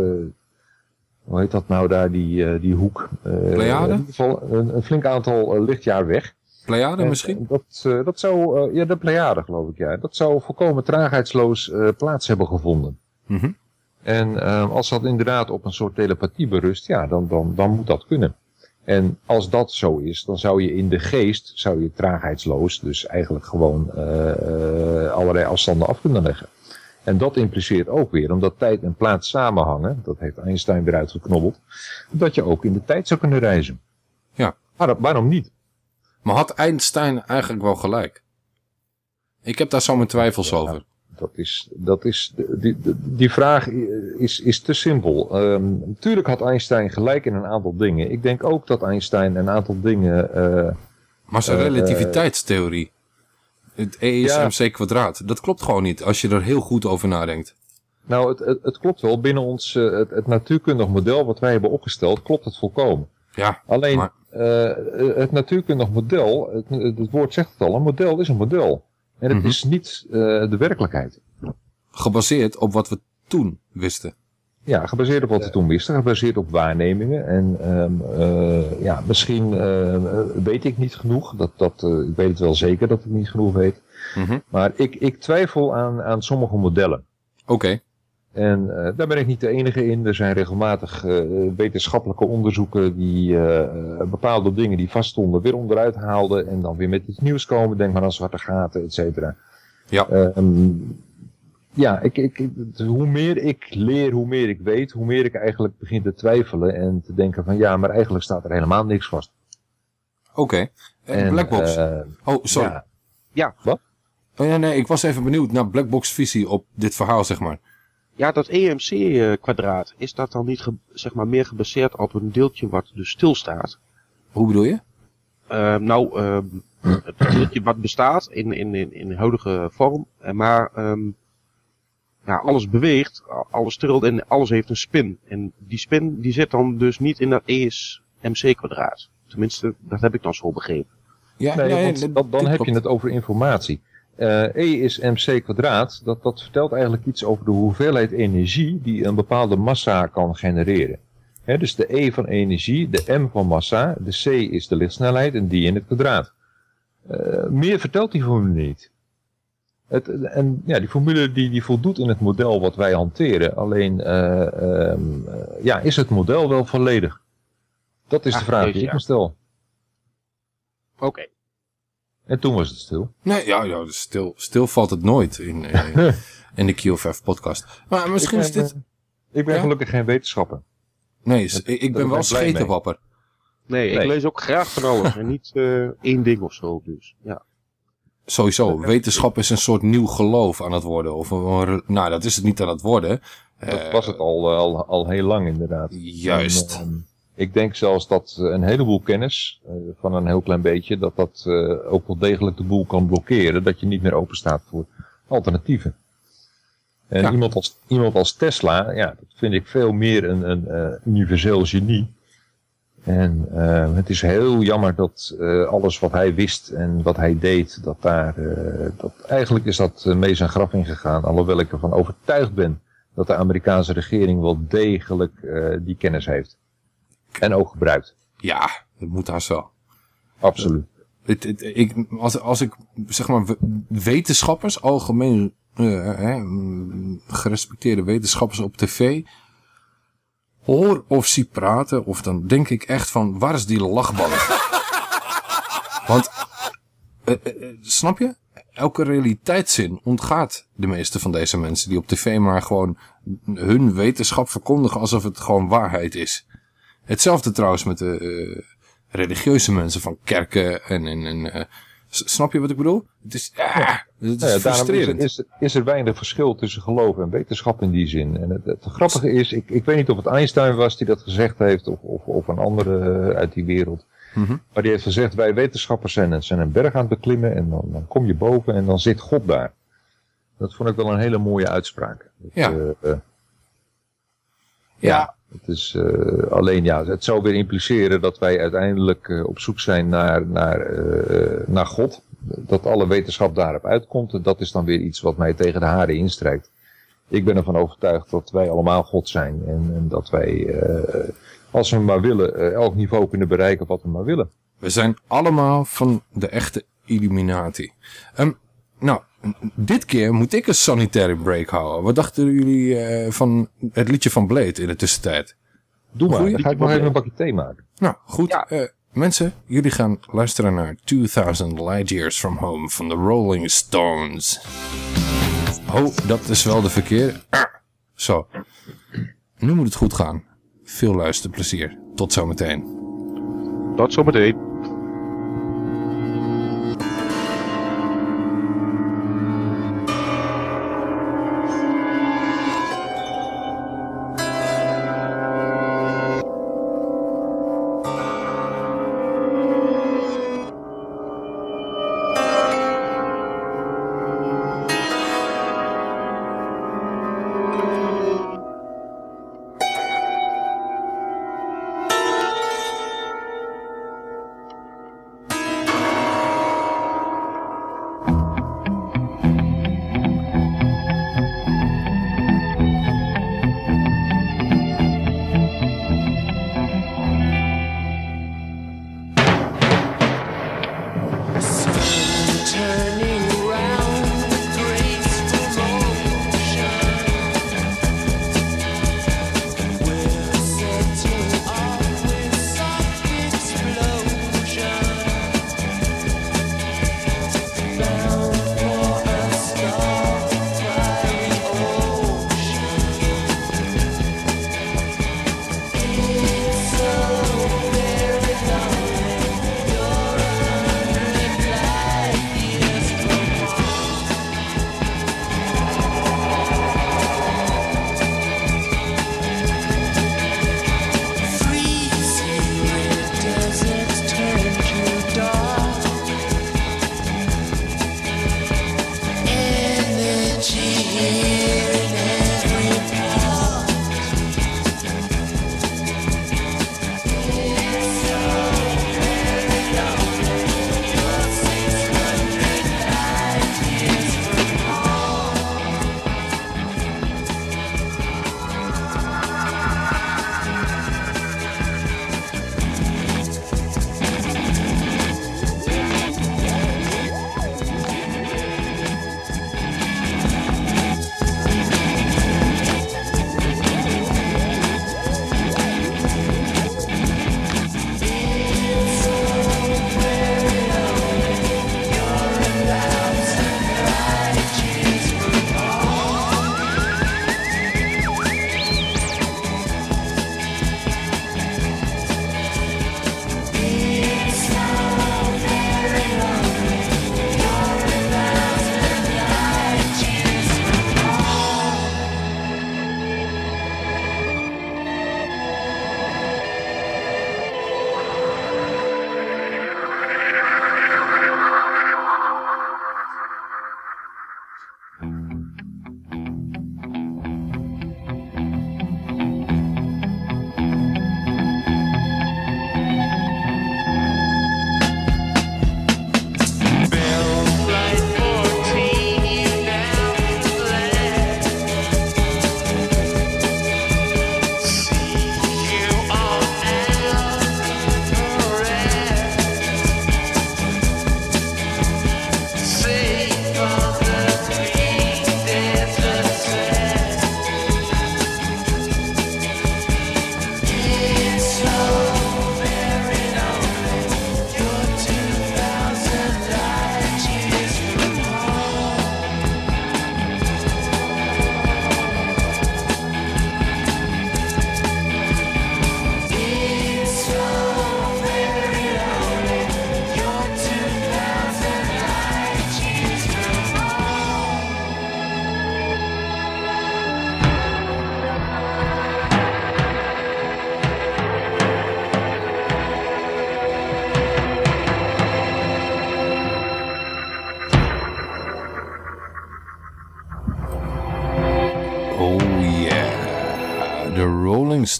hoe heet dat nou daar, die, eh, die hoek? Eh, Pleiade? In ieder geval een, een flink aantal eh, lichtjaar weg. Pleiade En, misschien? Dat, dat zou, ja, de Pleiade geloof ik, ja. Dat zou volkomen traagheidsloos plaats hebben gevonden. Mhm. En als dat inderdaad op een soort telepathie berust, ja, dan, dan, dan moet dat kunnen. En als dat zo is, dan zou je in de geest, zou je traagheidsloos, dus eigenlijk gewoon allerlei afstanden af kunnen leggen. En dat impliceert ook weer, omdat tijd en plaats samenhangen, dat heeft Einstein weer uitgeknobbeld, dat je ook in de tijd zou kunnen reizen. Ja. Maar waarom niet? Maar had Einstein eigenlijk wel gelijk? Ik heb daar zo mijn twijfels over. Dat is, dat is, die, die, vraag is, is te simpel. Ehm, natuurlijk had Einstein gelijk in een aantal dingen. Ik denk ook dat Einstein een aantal dingen... eh, Maar zijn eh, relativiteitstheorie, het E is Ja. mc kwadraat, dat klopt gewoon niet als je er heel goed over nadenkt. Nou, het, het, het klopt wel. Binnen ons eh, het, het natuurkundig model wat wij hebben opgesteld, klopt het volkomen. Ja, Alleen maar- eh, het natuurkundig model, het, het woord zegt het al, een model is een model. En het Mhm. is niet eh, de werkelijkheid. Gebaseerd op wat we toen wisten. Ja, gebaseerd op wat we toen wisten, gebaseerd op waarnemingen. En ehm, eh, ja, misschien eh, weet ik niet genoeg. Dat, dat, eh, ik weet het wel zeker dat ik niet genoeg weet. Mhm. Maar ik, ik twijfel aan, aan sommige modellen. Oké. En daar ben ik niet de enige in. Er zijn regelmatig wetenschappelijke onderzoeken die bepaalde dingen die vaststonden weer onderuit haalden. En dan weer met iets nieuws komen. Denk maar aan zwarte gaten, et cetera. Ja. Ehm, ja, ik, ik, hoe meer ik leer, hoe meer ik weet, hoe meer ik eigenlijk begin te twijfelen. En te denken van ja, maar eigenlijk staat er helemaal niks vast. Oké. Eh, En, Blackbox. eh, oh, sorry. ja. Ja. Wat? Oh, ja, nee, ik was even benieuwd naar Blackbox visie op dit verhaal, zeg maar. Ja, dat EMC-kwadraat, is dat dan niet ge- zeg maar, meer gebaseerd op een deeltje wat dus stilstaat? Hoe bedoel je? Eh, nou, ehm, het deeltje wat bestaat in, in, in, in huidige vorm, eh, maar ehm, ja, alles beweegt, alles trilt en alles heeft een spin. En die spin die zit dan dus niet in dat ESMC-kwadraat. Tenminste, dat heb ik dan zo begrepen. Ja, Nee, nee, want dat- dan, heb je het over informatie. Eh, E is mc kwadraat. Dat, dat vertelt eigenlijk iets over de hoeveelheid energie die een bepaalde massa kan genereren. Hè, dus de E van energie, de M van massa, de C is de lichtsnelheid en die in het kwadraat. Eh, meer vertelt die formule niet. Het, en ja, die formule die, die voldoet in het model wat wij hanteren. Alleen, eh, ehm, eh, ja, is het model wel volledig? Dat is de Ah, vraag deze, die ik ja. me stel. Oké. En toen was het stil. Nee, ja, ja dus stil, stil valt het nooit in, eh, [LAUGHS] in de QFF podcast. Maar misschien Ik is ben, dit... Ik ben Ja? gelukkig geen wetenschapper. Nee, ik, ik ben wel ik schetenwapper. Nee, ik Nee. lees ook graag van alles en niet één ding of zo. Dus, ja. Sowieso, wetenschap is een soort nieuw geloof aan het worden. Of een, nou, dat is het niet aan het worden. Dat Eh, was het al, eh, al, al heel lang inderdaad. Juist. En, ehm, ik denk zelfs dat een heleboel kennis, eh, van een heel klein beetje, dat dat ook wel degelijk de boel kan blokkeren. Dat je niet meer open staat voor alternatieven. En Ja. iemand, als, iemand als Tesla, ja, dat vind ik veel meer een, een eh, universeel genie. En eh, het is heel jammer dat eh, alles wat hij wist en wat hij deed, dat daar, eh, dat, eigenlijk is dat mee zijn graf ingegaan. Alhoewel ik ervan overtuigd ben dat de Amerikaanse regering wel degelijk die kennis heeft. En ook gebruikt. Ja, dat moet haast wel. Absoluut. Het, het- ik, als, als ik, zeg maar, we- wetenschappers, algemeen hè, mm, gerespecteerde wetenschappers op tv, hoor of zie praten, of dan denk ik echt van, waar is die lachballen? [LAUGHS] Want, eh, eh, eh, snap je? Elke realiteitszin ontgaat de meeste van deze mensen die op tv maar gewoon hun wetenschap verkondigen alsof het gewoon waarheid is. Hetzelfde trouwens met de religieuze mensen van kerken en... en, en snap je wat ik bedoel? Het is, ah, het is ja, is er, frustrerend. is, is er weinig verschil tussen geloof en wetenschap in die zin. En het, het grappige is, ik, ik weet niet of het Einstein was die dat gezegd heeft, of, of, of een andere eh, uit die wereld. Mhm. Maar die heeft gezegd, wij wetenschappers zijn, zijn een berg aan het beklimmen en dan, dan kom je boven en dan zit God daar. Dat vond ik wel een hele mooie uitspraak. Dat, Ja. eh, eh, Ja. Het is eh, alleen ja, het zou weer impliceren dat wij uiteindelijk eh, op zoek zijn naar, naar, eh, naar God. Dat alle wetenschap daarop uitkomt. En dat is dan weer iets wat mij tegen de haren instrijkt. Ik ben ervan overtuigd dat wij allemaal God zijn. En, en dat wij, als we maar willen, elk niveau kunnen bereiken wat we maar willen. We zijn allemaal van de echte Illuminati. Ehm, nou, dit keer moet ik een sanitary break houden. Wat dachten jullie eh, van het liedje van Blade in de tussentijd? Doe maar, Goeie? dan ga ik nog even een bakje thee maken. Nou, goed. eh, mensen, jullie gaan luisteren naar 2000 Light Years From Home van de Rolling Stones. Oh, dat is wel de verkeerde. Ah, Zo. Nu moet het goed gaan. Veel luisterplezier. Tot zometeen. Tot zometeen.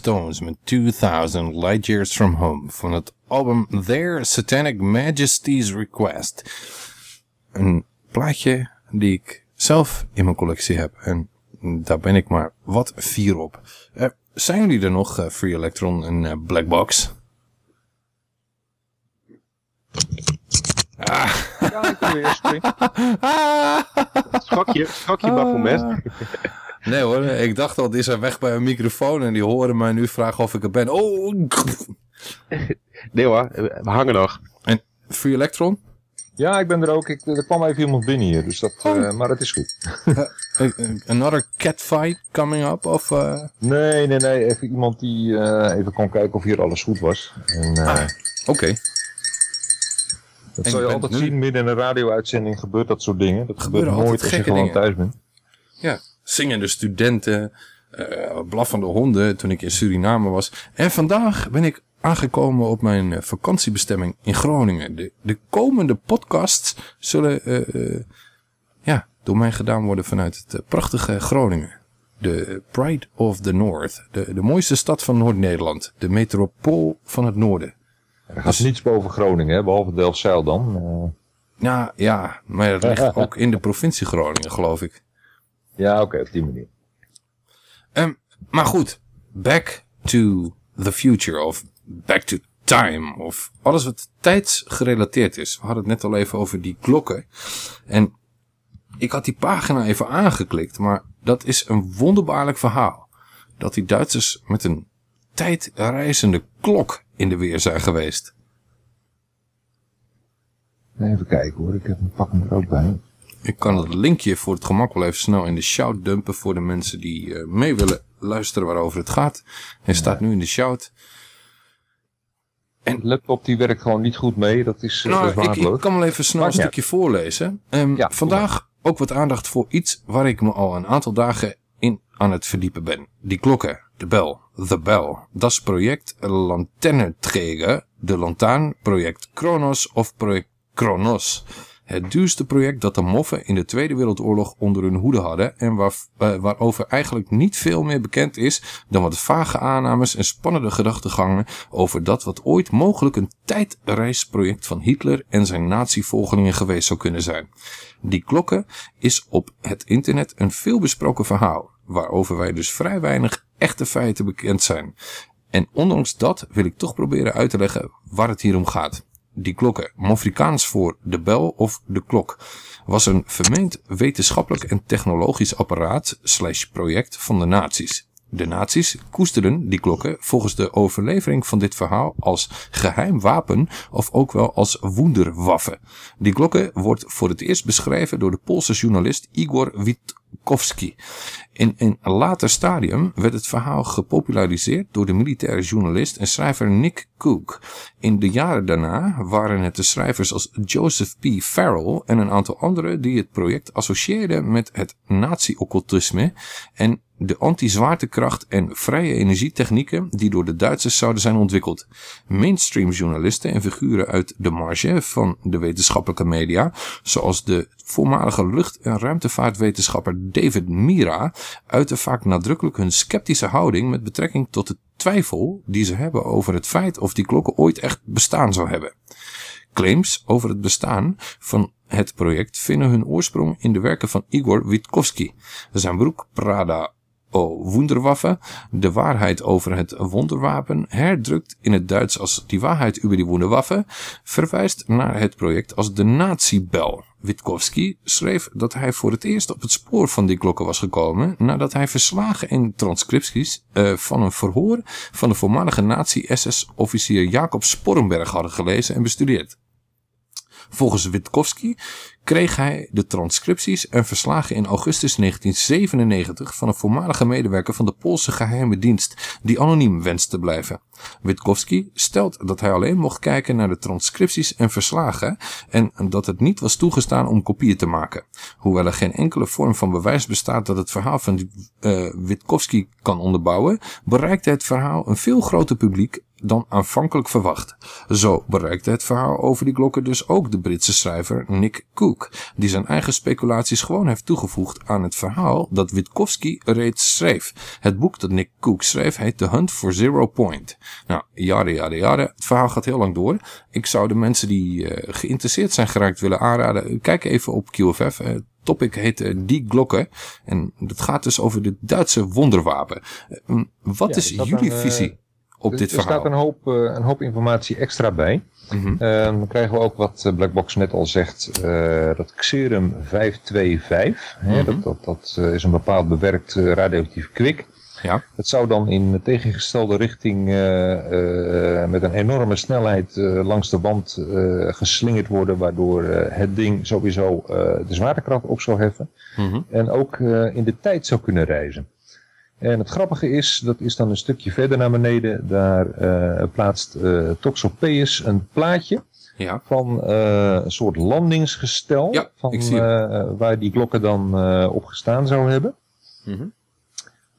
Stones met 2000 Light Years From Home van het album Their Satanic Majesty's Request. Een plaatje die ik zelf in mijn collectie heb en daar ben ik maar wat fier op. Uh, zijn jullie er nog, uh, Free Electron en uh, Black Box? Ah. Ja, ik ben weer. Schokje, [LAUGHS] schokje. Nee hoor, ik dacht al, is hij weg bij een microfoon en die horen mij nu vragen of ik er ben. Oh! Nee hoor, we hangen nog. En Free Electron? Ja, ik ben er ook. Ik, er kwam even iemand binnen hier, dus dat, Oh. uh, maar het is goed. Another catfight coming up? Of, uh... Nee, nee, nee. Even iemand die uh, even kon kijken of hier alles goed was. En, uh, ah, Oké. Okay. Dat zal je altijd nu... zien, midden in een radio-uitzending gebeurt dat soort dingen. Dat gebeurt nooit als je gewoon dingen. thuis bent. Ja, zingende studenten, uh, blaffende honden toen ik in Suriname was. En vandaag ben ik aangekomen op mijn uh, vakantiebestemming in Groningen. De, de komende podcasts zullen uh, ja, door mij gedaan worden vanuit het prachtige Groningen. De Pride of the North. De, de mooiste stad van Noord-Nederland. De metropool van het noorden. Er gaat dus, niets boven Groningen, hè, behalve Delfzijl dan. Ja, ja, maar het ligt ook in de provincie Groningen, geloof ik. Ja, oké, okay, op die manier. Um, maar goed, back to the future of back to time of alles wat tijdsgerelateerd is. We hadden het net al even over die klokken. En ik had die pagina even aangeklikt, maar dat is een wonderbaarlijk verhaal. Dat die Duitsers met een tijdreizende klok in de weer zijn geweest. Even kijken hoor, ik heb een pak hem er ook bij. Ik kan het linkje voor het gemak wel even snel in de shout dumpen voor de mensen die uh, mee willen luisteren waarover het gaat. Hij staat nu in de shout. En de laptop die werkt gewoon niet goed mee, dat is, uh, nou, dat is ik, ik, kan wel even snel een stukje voorlezen. Um, ja, vandaag ook wat aandacht voor iets waar ik me al een aantal dagen in aan het verdiepen ben. Die klokken, de bel, the bell. Das project Lanternenträger, de lantaan, project Kronos of project Kronos. Het duurste project dat de moffen in de Tweede Wereldoorlog onder hun hoede hadden en waar, uh, waarover eigenlijk niet veel meer bekend is dan wat vage aannames en spannende gedachtegangen over dat wat ooit mogelijk een tijdreisproject van Hitler en zijn nazi-volgelingen geweest zou kunnen zijn. Die klokken is op het internet een veelbesproken verhaal, waarover wij dus vrij weinig echte feiten bekend zijn. En ondanks dat wil ik toch proberen uit te leggen waar het hier om gaat die klokken, Mofrikaans voor de bel of de klok, was een vermeend wetenschappelijk en technologisch apparaat slash project van de nazi's. De nazi's koesterden die klokken volgens de overlevering van dit verhaal als geheim wapen of ook wel als wonderwaffe. Die klokken wordt voor het eerst beschreven door de Poolse journalist Igor Witkowski. In een later stadium werd het verhaal gepopulariseerd door de militaire journalist en schrijver Nick Cook. In de jaren daarna waren het de schrijvers als Joseph P. Farrell en een aantal anderen die het project associeerden met het nazi-occultisme en de anti-zwaartekracht en vrije energietechnieken die door de Duitsers zouden zijn ontwikkeld. Mainstream journalisten en figuren uit de marge van de wetenschappelijke media, zoals de voormalige lucht- en ruimtevaartwetenschapper David Mira, uiten vaak nadrukkelijk hun sceptische houding met betrekking tot de twijfel die ze hebben over het feit of die klokken ooit echt bestaan zou hebben. Claims over het bestaan van het project vinden hun oorsprong in de werken van Igor Witkowski. Zijn boek Prada Oh, Wunderwaffe, de waarheid over het wonderwapen, herdrukt in het Duits als die waarheid over die Wunderwaffe, verwijst naar het project als de Nazi-bel. Witkowski schreef dat hij voor het eerst op het spoor van die klokken was gekomen nadat hij verslagen in transcripties uh, van een verhoor van de voormalige nazi-SS-officier Jacob Sporrenberg hadden gelezen en bestudeerd. Volgens Witkowski kreeg hij de transcripties en verslagen in augustus 1997 van een voormalige medewerker van de Poolse geheime dienst die anoniem wenst te blijven. Witkowski stelt dat hij alleen mocht kijken naar de transcripties en verslagen en dat het niet was toegestaan om kopieën te maken. Hoewel er geen enkele vorm van bewijs bestaat dat het verhaal van uh, Witkowski kan onderbouwen, bereikte het verhaal een veel groter publiek dan aanvankelijk verwacht. Zo bereikte het verhaal over die klokken dus ook de Britse schrijver Nick Cook, die zijn eigen speculaties gewoon heeft toegevoegd aan het verhaal dat Witkowski reeds schreef. Het boek dat Nick Cook schreef heet The Hunt for Zero Point. Nou, jaren, jaren, jaren. Het verhaal gaat heel lang door. Ik zou de mensen die uh, geïnteresseerd zijn geraakt willen aanraden, kijk even op QFF. Uh, topic heet uh, Die Glokken. En dat gaat dus over de Duitse wonderwapen. Uh, wat Ja, is staat jullie eh, visie op er, dit er verhaal? staat een hoop, eh, een hoop informatie extra bij. Mhm. Eh, dan krijgen we ook wat eh, Blackbox net al zegt, dat Xerum 525. hè, Mhm. dat dat, dat is een bepaald bewerkt radioactief kwik. Ja. Het zou dan in tegengestelde richting met een enorme snelheid langs de wand eh, geslingerd worden, waardoor het ding sowieso de zwaartekracht op zou heffen. Mhm. En ook in de tijd zou kunnen reizen. En het grappige is, dat is dan een stukje verder naar beneden, daar eh, plaatst eh Toxopeus een plaatje Ja. van eh, een soort landingsgestel, Ja, van, ik zie hem. eh, waar die klokken dan eh, op gestaan zou hebben. Mhm.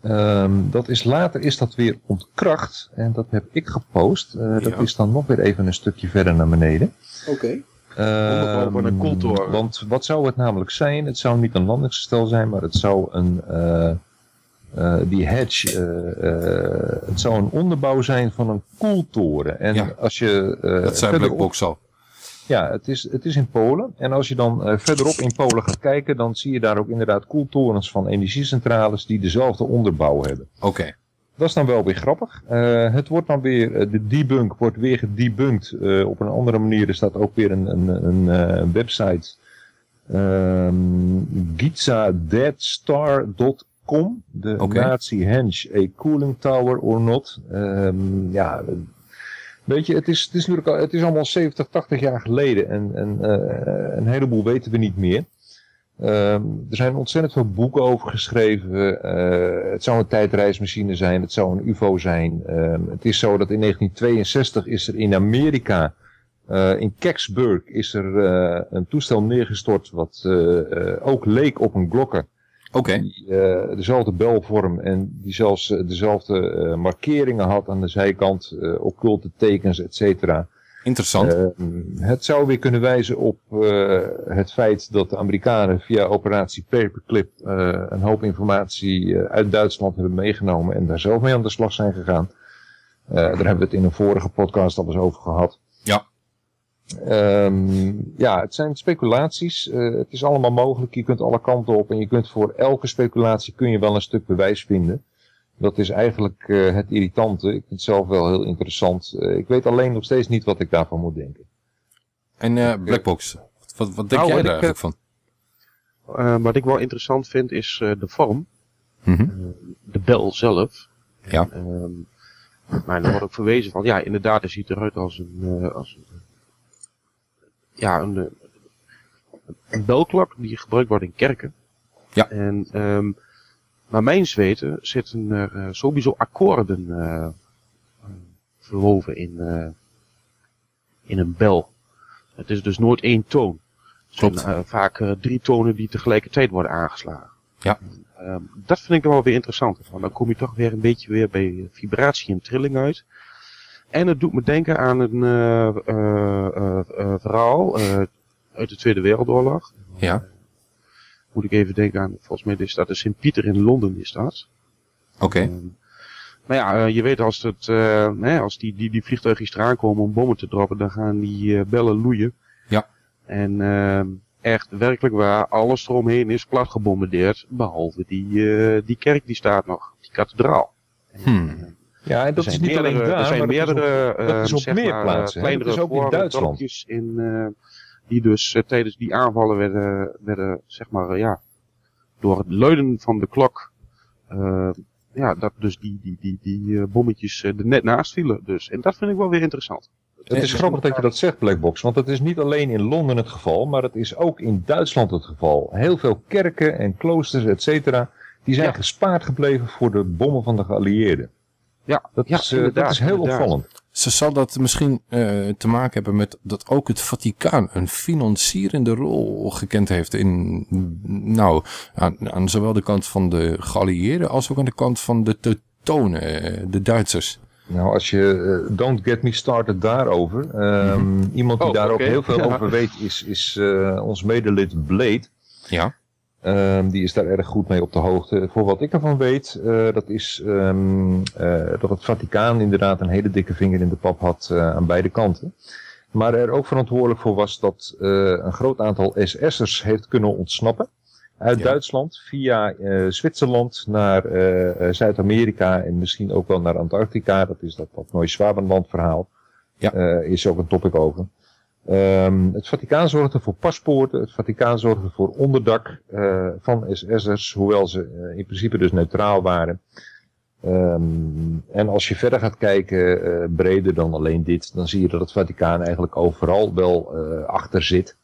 Ehm, dat is, later is dat weer ontkracht en dat heb ik gepost. Eh, dat Ja. is dan nog weer even een stukje verder naar beneden. Oké. Ehm, Onderbouw van een koeltoren. Want wat zou het namelijk zijn? Het zou niet een landingsgestel zijn, maar het zou een, eh, eh, die hedge, eh, eh, het zou een onderbouw zijn van een koeltoren. En Ja. als je Dat verderop- Blackbox al. ja, het is, het is in Polen. En als je dan verderop in Polen gaat kijken, dan zie je daar ook inderdaad koeltorens van energiecentrales die dezelfde onderbouw hebben. Oké. Dat is dan wel weer grappig. Het wordt dan weer, de debunk wordt weer gedebunked op een andere manier. Er staat ook weer een, een, een, een website. Um, De Oké. Nazi Henge, a cooling tower or not. Ehm, ja, weet je, het is, het is natuurlijk al, het is allemaal 70, 80 jaar geleden. En, en eh, een heleboel weten we niet meer. Ehm, er zijn ontzettend veel boeken over geschreven. Eh, het zou een tijdreismachine zijn, het zou een UFO zijn. Ehm, het is zo dat in 1962 is er in Amerika, eh, in Kecksburg, is er een toestel neergestort wat ook leek op een glokker. Oké. Die eh, dezelfde belvorm en die zelfs eh, dezelfde eh, markeringen had aan de zijkant, occulte tekens, et cetera. Interessant. Ehm, het zou weer kunnen wijzen op het feit dat de Amerikanen via operatie Paperclip een hoop informatie uit Duitsland hebben meegenomen en daar zelf mee aan de slag zijn gegaan. Daar hebben we het in een vorige podcast al eens over gehad. Ja. Ehm, ja, het zijn speculaties. Eh, het is allemaal mogelijk. Je kunt alle kanten op en je kunt voor elke speculatie kun je wel een stuk bewijs vinden. Dat is eigenlijk eh, het irritante. Ik vind het zelf wel heel interessant. Eh, ik weet alleen nog steeds niet wat ik daarvan moet denken. En eh, Blackbox, wat, wat denk Nou, jij daar eigenlijk van? Wat ik wel interessant vind is eh, de vorm. Mhm. Eh, de bel zelf. Ja. Ehm, maar dan wordt ook verwezen van, ja, inderdaad, het ziet eruit als een, eh, als een ja, een, eh, een belklok die gebruikt wordt in kerken. Ja. En, ehm naar mijn weten zitten er eh, sowieso akkoorden eh, verwoven in, in een bel. Het is dus nooit één toon. Zijn vaak drie tonen die tegelijkertijd worden aangeslagen. Ja. Ehm, dat vind ik dan wel weer interessant. Want dan kom je toch weer een beetje weer bij vibratie en trilling uit. En het doet me denken aan een eh, eh, eh, verhaal eh, uit de Tweede Wereldoorlog. Ja. Moet ik even denken aan, volgens mij is dat de Sint-Pieter in Londen is dat. Oké. Ehm, maar ja, je weet als, het, eh, hè, als die, die, die vliegtuigjes eraan komen om bommen te droppen, dan gaan die bellen loeien. Ja. En ehm, echt werkelijk waar, alles eromheen is plat gebombardeerd, behalve die, eh, die kerk die staat nog, die kathedraal. Hmm. Ja, en dat is niet alleen daar, er zijn maar dat is meerdere op- dat is ehm, op zeg meer maar, plaatsen, kleinere Dat is ook in Duitsland. in, eh, die dus eh, tijdens die aanvallen werden, werden zeg maar, eh, ja, door het luiden van de klok, eh, ja, dat dus die, die, die, die eh, bommetjes eh, er net naast vielen. Dus, en dat vind ik wel weer interessant. Het is grappig dat je dat zegt, Blackbox, want het is niet alleen in Londen het geval, maar het is ook in Duitsland het geval. Heel veel kerken en kloosters, et cetera, die zijn Ja. gespaard gebleven voor de bommen van de geallieerden. Ja, Dat, ja, is, eh, dat is heel inderdaad. opvallend. Ze zal dat misschien eh, te maken hebben met dat ook het Vaticaan een financierende rol gekend heeft in, nou, aan, aan zowel de kant van de geallieerden als ook aan de kant van de Teutonen, eh, de Duitsers. Nou, als je, don't get me started daarover. Ehm, Iemand die Oh, daar ook heel veel Ja. over weet is, is eh, ons medelid Blade. Ja. Ehm, die is daar erg goed mee op de hoogte. Voor wat ik ervan weet, eh, dat is eh, dat het Vaticaan inderdaad een hele dikke vinger in de pap had eh, aan beide kanten. Maar er ook verantwoordelijk voor was dat een groot aantal SS'ers heeft kunnen ontsnappen. Uit Ja. Duitsland via Zwitserland naar Zuid-Amerika en misschien ook wel naar Antarctica. Dat is dat, dat Nooit-Zwabenland verhaal. Ja. Is ook een topic over. Ehm, het Vaticaan zorgde voor paspoorten, het Vaticaan zorgde voor onderdak eh, van SS'ers, hoewel ze eh, in principe dus neutraal waren. Ehm, en als je verder gaat kijken, eh, breder dan alleen dit, dan zie je dat het Vaticaan eigenlijk overal wel achter zit.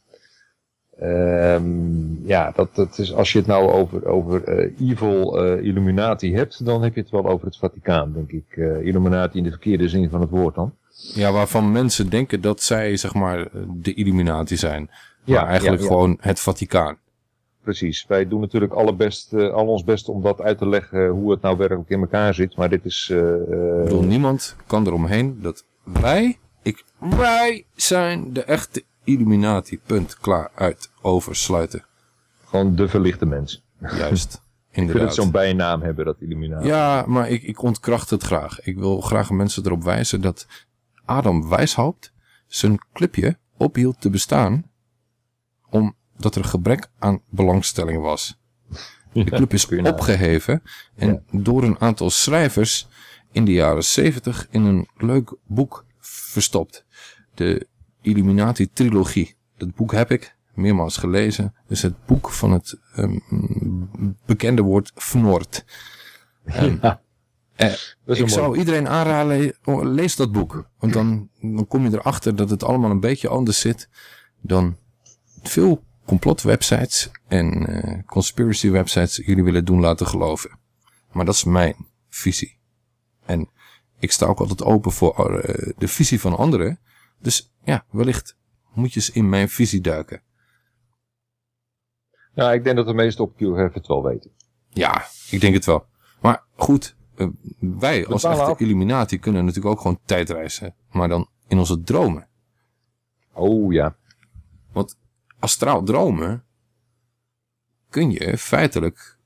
Ehm, ja, dat, dat is, als je het nou over, over evil Illuminati hebt, dan heb je het wel over het Vaticaan, denk ik. Illuminati in de verkeerde zin van het woord dan. Ja, waarvan mensen denken dat zij, zeg maar, de Illuminati zijn. Maar Ja, eigenlijk ja, ja. gewoon het Vaticaan. Precies. Wij doen natuurlijk alle best, eh, al ons best om dat uit te leggen hoe het nou werkelijk in elkaar zit. Maar dit is... eh, Ik bedoel, niemand kan eromheen dat wij, ik, wij zijn de echte Illuminati. Punt. Klaar. Uit. Oversluiten. Gewoon de verlichte mens. Juist. [LAUGHS] Ik wil Inderdaad. het zo'n bijnaam hebben, dat Illuminati. Ja, maar ik, ik ontkracht het graag. Ik wil graag mensen erop wijzen dat Adam Weishaupt zijn clubje ophield te bestaan omdat er gebrek aan belangstelling was. De club is opgeheven en door een aantal schrijvers in de jaren 70 in een leuk boek verstopt. De Illuminati trilogie. Dat boek heb ik meermaals gelezen. Dus het boek van het ehm, bekende woord Fnord. En, Ja. Eh, ik zou iedereen aanraden, oh, lees dat boek. Want dan, dan kom je erachter dat het allemaal een beetje anders zit dan veel complotwebsites en eh, conspiracy websites jullie willen doen laten geloven. Maar dat is mijn visie. En ik sta ook altijd open voor eh, de visie van anderen. Dus ja, wellicht moet je eens in mijn visie duiken. Ja, ik denk dat de meesten op het wel weten. Ja, ik denk het wel. Maar goed, eh, wij als echte af. Illuminati kunnen natuurlijk ook gewoon tijdreizen. Maar dan in onze dromen. Oh ja. Want astraal dromen kun je feitelijk,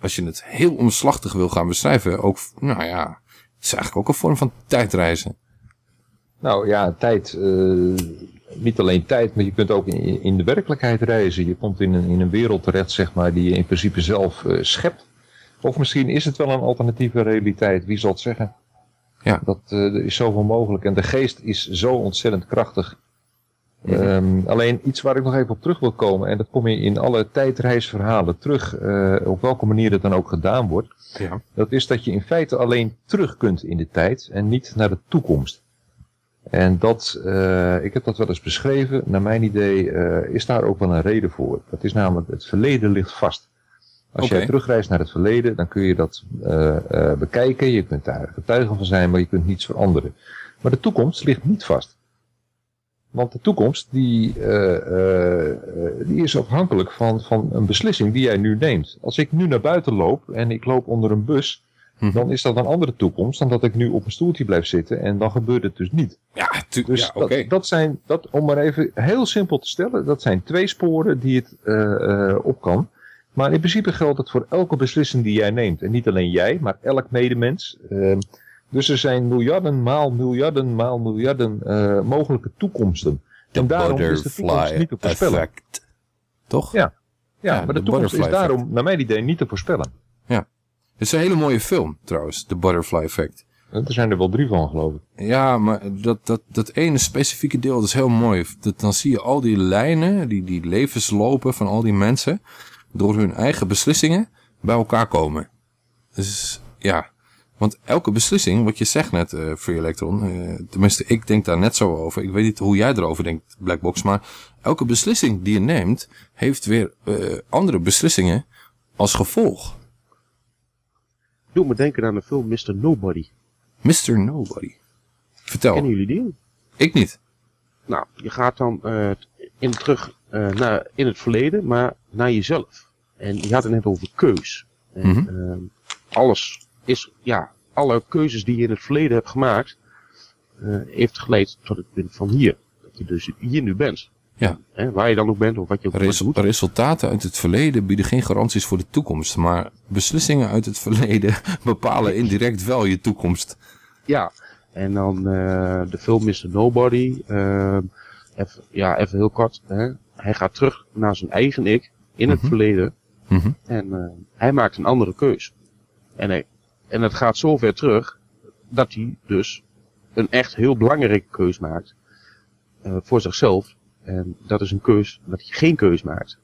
als je het heel omslachtig wil gaan beschrijven, ook, nou ja, het is eigenlijk ook een vorm van tijdreizen. Nou ja, tijd. eh, niet alleen tijd, maar je kunt ook in, in de werkelijkheid reizen. Je komt in een, in een wereld terecht, zeg maar, die je in principe zelf eh, schept. Of misschien is het wel een alternatieve realiteit, wie zal het zeggen? Ja. Dat, eh, er is zoveel mogelijk en de geest is zo ontzettend krachtig. Ehm, alleen iets waar ik nog even op terug wil komen, en dat kom je in alle tijdreisverhalen terug, eh, op welke manier het dan ook gedaan wordt. Ja. Dat is dat je in feite alleen terug kunt in de tijd en niet naar de toekomst. En dat, eh, ik heb dat wel eens beschreven, naar mijn idee is daar ook wel een reden voor. Dat is namelijk, het verleden ligt vast. Als jij terugreist naar het verleden, dan kun je dat eh, eh, bekijken, je kunt daar getuige van zijn, maar je kunt niets veranderen. Maar de toekomst ligt niet vast. Want de toekomst die, eh, die is afhankelijk van, van een beslissing die jij nu neemt. Als ik nu naar buiten loop en ik loop onder een bus, Mhm. dan is dat een andere toekomst dan dat ik nu op een stoeltje blijf zitten en dan gebeurt het dus niet. Ja, Dus ja oké. dat, dat zijn, dat, om maar even heel simpel te stellen, dat zijn twee sporen die het eh, op kan. Maar in principe geldt het voor elke beslissing die jij neemt. En niet alleen jij, maar elk medemens. Ehm, dus er zijn miljarden maal miljarden maal miljarden eh, mogelijke toekomsten. En daarom is de toekomst butterfly niet te voorspellen. effect. Toch? Ja, ja, Ja, maar de de toekomst is daarom, naar mijn idee, niet te voorspellen. Het is een hele mooie film trouwens, The Butterfly Effect. Er zijn er wel drie van, geloof ik. Ja, maar dat, dat, dat ene specifieke deel dat is heel mooi. Dat, dan zie je al die lijnen, die, die levenslopen van al die mensen, door hun eigen beslissingen bij elkaar komen. Dus ja, want elke beslissing, wat je zegt net, eh Free Electron, eh, tenminste ik denk daar net zo over. Ik weet niet hoe jij erover denkt, Blackbox, maar elke beslissing die je neemt, heeft weer eh, andere beslissingen als gevolg. Doe me denken aan de film Mr. Nobody. Mr. Nobody. Vertel. Kennen jullie die? Ik niet. Nou, je gaat dan in, terug eh, naar, in het verleden, maar naar jezelf. En je had het net over keus. En, Mhm. ehm, alles is, ja, alle keuzes die je in het verleden hebt gemaakt, eh, heeft geleid tot het punt van hier. Dat je dus hier nu bent. Ja. Hè, waar je dan ook bent of wat je ook doet. resultaten uit het verleden bieden geen garanties voor de toekomst. Maar beslissingen uit het [LAUGHS] verleden bepalen indirect wel je toekomst. Ja, en dan eh, de film Mr. Nobody. eh, even, ja, even heel kort. Hè. Hij gaat terug naar zijn eigen ik in het Mhm. verleden. Mhm. En eh, hij maakt een andere keus. En, hij, en het gaat zo ver terug dat hij dus een echt heel belangrijke keus maakt eh, voor zichzelf. En dat is een keus dat hij geen keus maakt.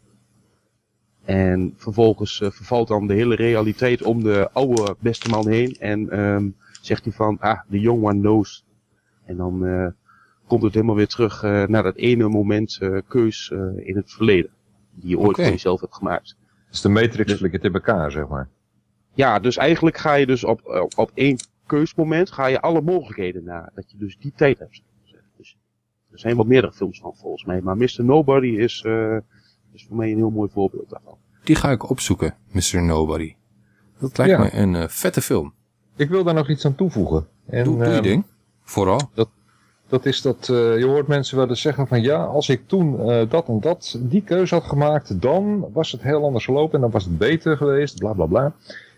En vervolgens eh, vervalt dan de hele realiteit om de oude beste man heen. En ehm, zegt hij van, ah, the young one knows. En dan komt het helemaal weer terug eh, naar dat ene moment eh, keus eh, in het verleden. Die je ooit Oké. voor jezelf hebt gemaakt. Dus de matrix flikkert in elkaar, zeg maar. Ja, dus eigenlijk ga je dus op, op, op één keusmoment ga je alle mogelijkheden na. Dat je dus die tijd hebt. Dus, er zijn wat meerdere films van volgens mij. Maar Mr. Nobody is, eh, is voor mij een heel mooi voorbeeld daarvan. Die ga ik opzoeken, Mr. Nobody. Dat lijkt Ja. me een vette film. Ik wil daar nog iets aan toevoegen. En, Doe, doe je ehm, ding. Vooral. Dat, dat is dat, eh, je hoort mensen wel eens zeggen van ja, als ik toen eh, dat en dat, die keuze had gemaakt, dan was het heel anders gelopen en dan was het beter geweest, bla bla bla.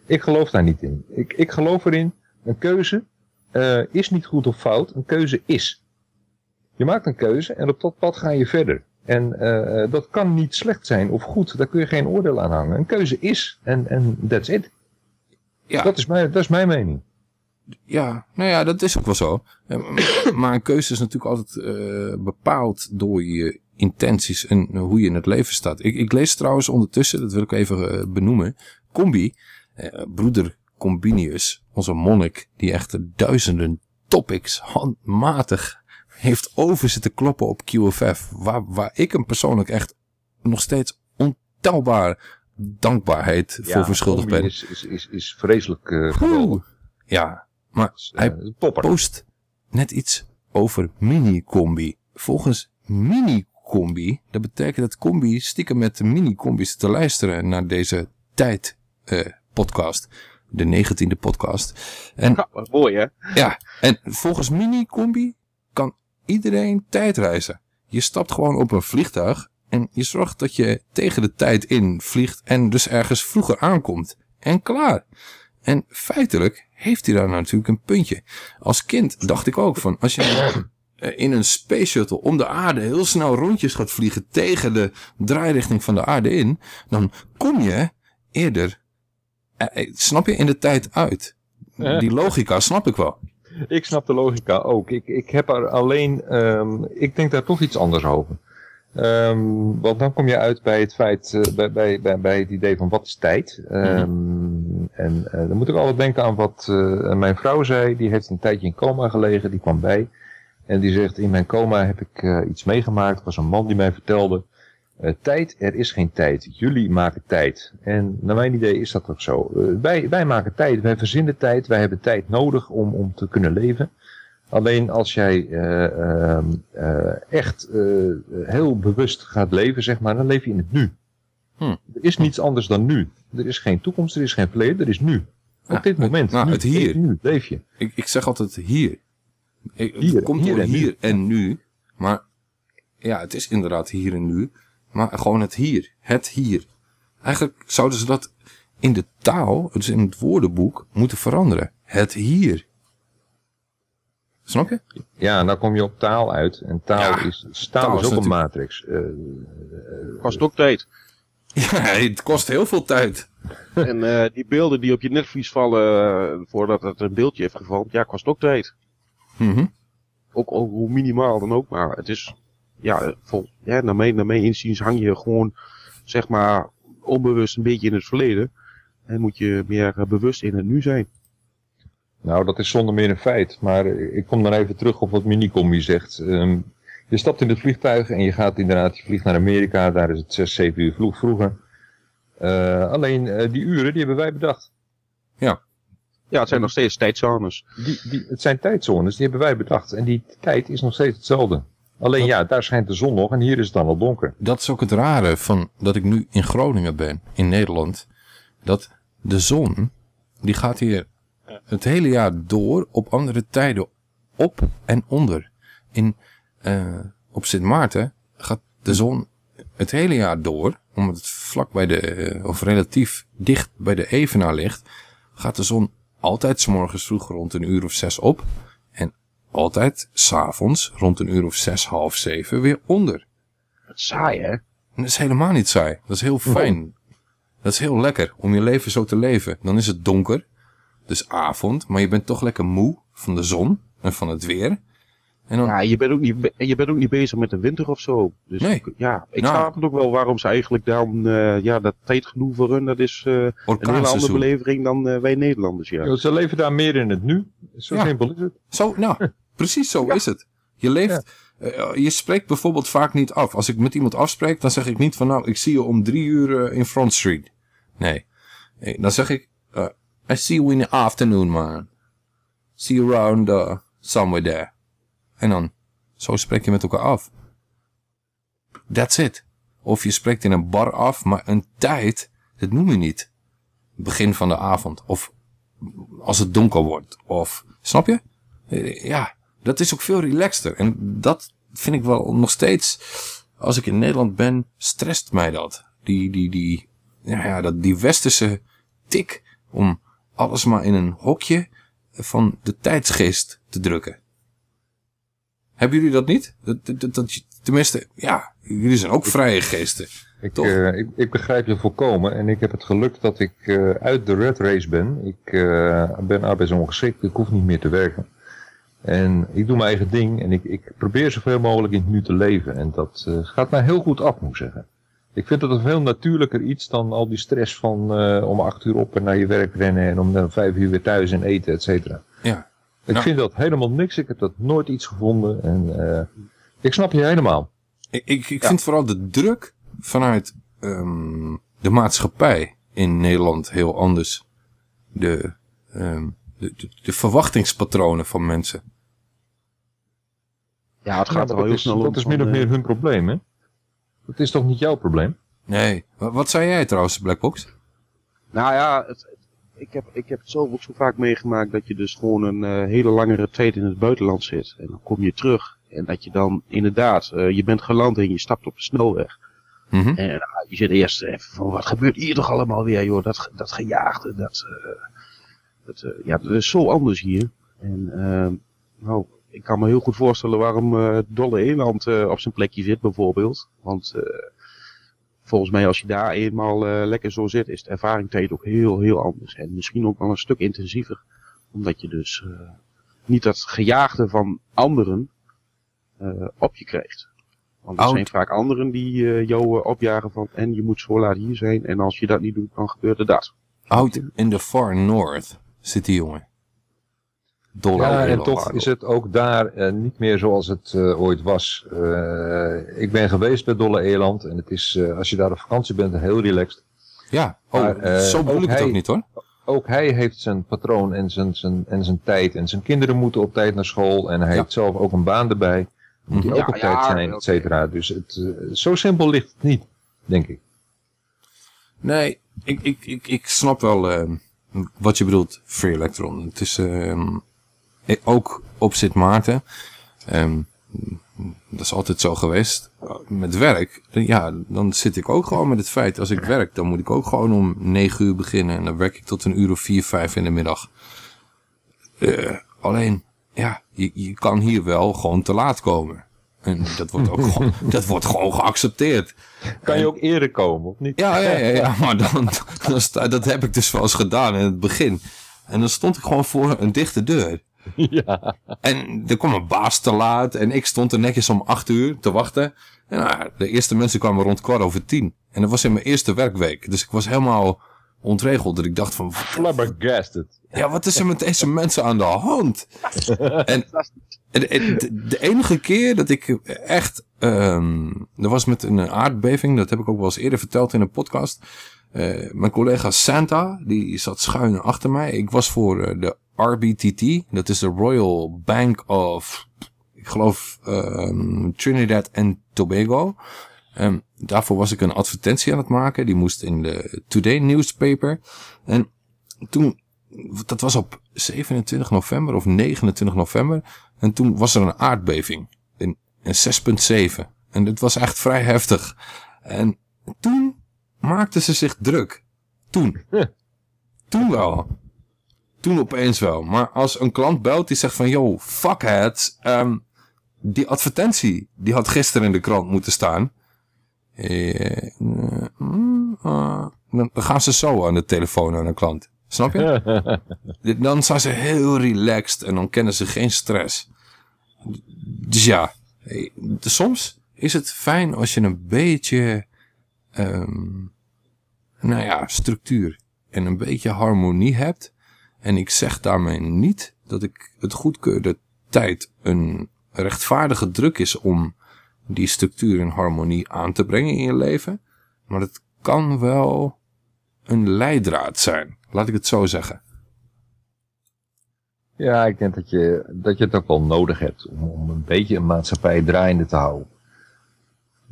Ik geloof daar niet in. Ik, ik geloof erin, een keuze eh, is niet goed of fout, een keuze is. Je maakt een keuze en op dat pad ga je verder. En dat kan niet slecht zijn of goed, daar kun je geen oordeel aan hangen. Een keuze is en en that's it. Ja. Dat, is mijn, dat is mijn mening. Ja, nou ja, dat is ook wel zo. [COUGHS] Maar een keuze is natuurlijk altijd eh, bepaald door je intenties en hoe je in het leven staat. Ik, ik lees trouwens ondertussen, dat wil ik even eh, benoemen, Combi, eh, broeder Combinius, onze monnik, die echt duizenden topics handmatig heeft over zitten kloppen op QFF. Waar, waar ik hem persoonlijk echt nog steeds ontelbaar dankbaarheid voor verschuldigd ben. Is, is, is, is vreselijk geweldig. Ja, maar hij eh, post net iets over mini-combi. Volgens mini-combi, dat betekent dat combi stiekem met de mini-combi's te luisteren naar deze tijd eh, podcast. De negentiende podcast. En, Ja, wat mooi hè? ja, en volgens mini-combi kan iedereen tijdreizen. Je stapt gewoon op een vliegtuig en je zorgt dat je tegen de tijd in vliegt en dus ergens vroeger aankomt. En klaar. En feitelijk heeft hij daar natuurlijk een puntje. Als kind dacht ik ook van, als je [CLEARS THROAT] eh, in een space shuttle om de aarde heel snel rondjes gaat vliegen tegen de draairichting van de aarde in, dan kom je eerder, eh, eh, snap je, in de tijd uit. Die logica snap ik wel. Ik snap de logica ook. Ik, ik heb er alleen, ehm, ik denk daar toch iets anders over. Ehm, want dan kom je uit bij het feit, eh, bij, bij, bij, bij het idee van wat is tijd. Ehm, En eh, dan moet ik altijd denken aan wat eh, mijn vrouw zei. Die heeft een tijdje in coma gelegen, die kwam bij. En die zegt, in mijn coma heb ik iets meegemaakt. Er was een man die mij vertelde, tijd, er is geen tijd. Jullie maken tijd. En naar mijn idee is dat ook zo. Wij, wij maken tijd, wij verzinnen tijd, wij hebben tijd nodig om, om te kunnen leven. Alleen als jij eh, ehm, eh, echt eh, heel bewust gaat leven, zeg maar, dan leef je in het nu. Hm. Er is niets anders dan nu. Er is geen toekomst, er is geen verleden, er is nu. Op dit moment. nou, nu, het hier. Nu leef je. Ik, ik zeg altijd hier. Ik, Hier, het komt hier door en nu. hier en nu. Maar ja, het is inderdaad hier en nu. Maar gewoon het hier. Het hier. Eigenlijk zouden ze dat in de taal, dus in het woordenboek, moeten veranderen. Het hier. Snap je? Ja, nou kom je op taal uit. En taal Ja, is, taal taal is ook een matrix. Eh, Kost ook tijd. [LAUGHS] Ja, het kost heel veel tijd. [LAUGHS] En eh, die beelden die op je netvlies vallen eh, voordat het een beeldje heeft gevallen, ja, kost ook tijd. Mhm. Ook, ook hoe minimaal dan ook, maar het is, ja, vol, ja naar, mijn, naar mijn inziens hang je gewoon, zeg maar, onbewust een beetje in het verleden. En moet je meer bewust in het nu zijn. Nou, dat is zonder meer een feit. Maar ik kom dan even terug op wat Minicombi zegt. Ehm, je stapt in het vliegtuig en je gaat inderdaad, je vliegt naar Amerika. Daar is het 6, 7 uur vroeg, vroeger. Eh, alleen eh, die uren, die hebben wij bedacht. Ja. Ja, het zijn nog steeds tijdzones. Die, die, het zijn tijdzones, die hebben wij bedacht. En die tijd is nog steeds hetzelfde. Alleen ja, daar schijnt de zon nog en hier is het dan al donker. Dat is ook het rare van dat ik nu in Groningen ben, in Nederland. Dat de zon, die gaat hier het hele jaar door op andere tijden op en onder. In, eh, op Sint Maarten gaat de zon het hele jaar door, omdat het vlak bij de, eh, of relatief dicht bij de evenaar ligt, gaat de zon altijd 's morgens vroeg rond een uur of zes op en altijd s'avonds rond een uur of zes, half zeven weer onder. Saai, hè? Dat is helemaal niet saai. Dat is heel fijn. Dat is heel lekker om je leven zo te leven. Dan is het donker, dus avond, maar je bent toch lekker moe van de zon en van het weer. En dan, Ja, je bent, ook niet, je bent ook niet bezig met de winter of zo. Dus Nee. ja, ik Nou. snap het ook wel waarom ze eigenlijk dan, eh, ja, dat tijd genoeg voor hun, dat is eh, een hele andere belevering dan eh, wij Nederlanders, ja. Ja, Ze leven daar meer in het nu. Zo Ja. simpel is het. Zo, nou, [LAUGHS] precies zo is het. Je leeft, eh, je spreekt bijvoorbeeld vaak niet af. Als ik met iemand afspreek, dan zeg ik niet van nou, ik zie je om drie uur in Front Street. Nee. Dan zeg ik, I see you in the afternoon, man. See you around uh, somewhere there. En dan, zo spreek je met elkaar af. That's it. Of je spreekt in een bar af, maar een tijd, dat noem je niet. Begin van de avond. Of als het donker wordt. Of, snap je? Eh, Ja, dat is ook veel relaxter. En dat vind ik wel nog steeds, als ik in Nederland ben, stresst mij dat. Die, die, die, ja, dat, die westerse tik om alles maar in een hokje van de tijdsgeest te drukken. Hebben jullie dat niet? Dat, tenminste, ja, jullie zijn ook vrije geesten. Ik, eh, ik, ik begrijp je volkomen en ik heb het geluk dat ik eh, uit de red race ben. Ik eh, ben arbeidsongeschikt, ik hoef niet meer te werken. En ik doe mijn eigen ding en ik, ik probeer zoveel mogelijk in het nu te leven. En dat gaat mij heel goed af, moet ik zeggen. Ik vind dat een veel natuurlijker iets dan al die stress van eh, om acht uur op en naar je werk rennen en om dan vijf uur weer thuis en eten, et cetera. Ja. Ik Nou. vind dat helemaal niks. Ik heb dat nooit iets gevonden. En eh, ik snap je helemaal. Ik, ik, ik vind vooral de druk vanuit ehm, de maatschappij in Nederland heel anders. De, ehm, de, de, de verwachtingspatronen van mensen. Ja, het gaat er wel dat heel is, snel om. dat is min of eh, meer hun probleem, hè? Dat is toch niet jouw probleem? Nee, wat, zei jij trouwens, Blackbox? Nou ja, het, ik, heb, ik heb het zelf ook zo vaak meegemaakt dat je dus gewoon een eh, hele langere tijd in het buitenland zit. En dan kom je terug. En dat je dan inderdaad, eh, je bent geland en je stapt op de snelweg. Mhm. En nou, je zit eerst even van, wat gebeurt hier toch allemaal weer, joh? Dat, dat gejaagde, dat, eh, dat, eh, ja, dat is zo anders hier. En eh, nou, ik kan me heel goed voorstellen waarom eh Dolle Eland eh, op zijn plekje zit, bijvoorbeeld. Want eh, volgens mij, als je daar eenmaal lekker zo zit, is de ervaring tijd ook heel, heel anders. En misschien ook wel een stuk intensiever. Omdat je dus niet dat gejaagde van anderen op je krijgt. Want er Oud. zijn vaak anderen die jou opjagen van en je moet zo laat hier zijn. En als je dat niet doet, dan gebeurt er dat. Out in the far north zit die jongen. Dolle Ja, en toch is het ook daar eh, niet meer zoals het eh, ooit was. Eh, ik ben geweest bij Dolle Eland en het is, eh, als je daar op vakantie bent, heel relaxed. Ja, oh, Maar, zo bedoel ook ik het hij- ook niet hoor. Ook hij heeft zijn patroon en zijn, zijn, en zijn tijd. En zijn kinderen moeten op tijd naar school. En hij Ja. heeft zelf ook een baan erbij. Moet hij Mhm. ook Ja, op tijd ja, zijn, et cetera. Dus het, zo simpel ligt het niet, denk ik. Nee, ik, ik, ik, ik snap wel ehm, wat je bedoelt, Free Electron. Het is ehm, ook op Sint Maarten. ehm, dat is altijd zo geweest. Met werk, ja, dan zit ik ook gewoon met het feit. Als ik werk, dan moet ik ook gewoon om 9 uur beginnen. En dan werk ik tot een uur of 4, 5 in de middag. Eh, alleen, ja, je, je kan hier wel gewoon te laat komen. En dat wordt ook gewoon, [LAUGHS] dat wordt gewoon geaccepteerd. Kan je ook eerder komen, of niet? Ja, ja, ja, ja maar dan, dan sta, dat heb ik dus wel eens gedaan in het begin. En dan stond ik gewoon voor een dichte deur. [LAUGHS] Ja. En er kwam een baas te laat en ik stond er netjes om acht uur te wachten. En nou, de eerste mensen kwamen rond kwart over tien. En dat was in mijn eerste werkweek. Dus ik was helemaal ontregeld. Dat ik dacht van, Flabbergasted. ja, wat is er met deze mensen aan de hand? [LAUGHS] en en- en de, de enige keer dat ik echt... ehm dat was met een aardbeving. Dat heb ik ook wel eens eerder verteld in een podcast. Eh, mijn collega Santa, die zat schuin achter mij. Ik was voor eh, de RBTT. Dat is de Royal Bank of... Ik geloof ehm, Trinidad en Tobago. Ehm, daarvoor was ik een advertentie aan het maken. Die moest in de Today newspaper. En toen dat was op 27 november of 29 november. En toen was er een aardbeving. In, in 6.7. En dit was echt vrij heftig. En toen maakten ze zich druk. Toen. [LAUGHS] Toen wel. Toen opeens wel. Maar als een klant belt die zegt van... Yo, fuckheads. ehm, die advertentie die had gisteren in de krant moeten staan. Eh, eh, mm, ah, dan gaan ze zo aan de telefoon aan een klant. Snap je? [LAUGHS] Dan zijn ze heel relaxed en dan kennen ze geen stress. Dus ja, eh, soms is het fijn als je een beetje, ehm, nou ja, structuur en een beetje harmonie hebt. En ik zeg daarmee niet dat ik het goedkeur dat tijd een rechtvaardige druk is om die structuur en harmonie aan te brengen in je leven. Maar het kan wel een leidraad zijn. Laat ik het zo zeggen. Ja, ik denk dat je, dat je het ook wel nodig hebt om, om een beetje een maatschappij draaiende te houden.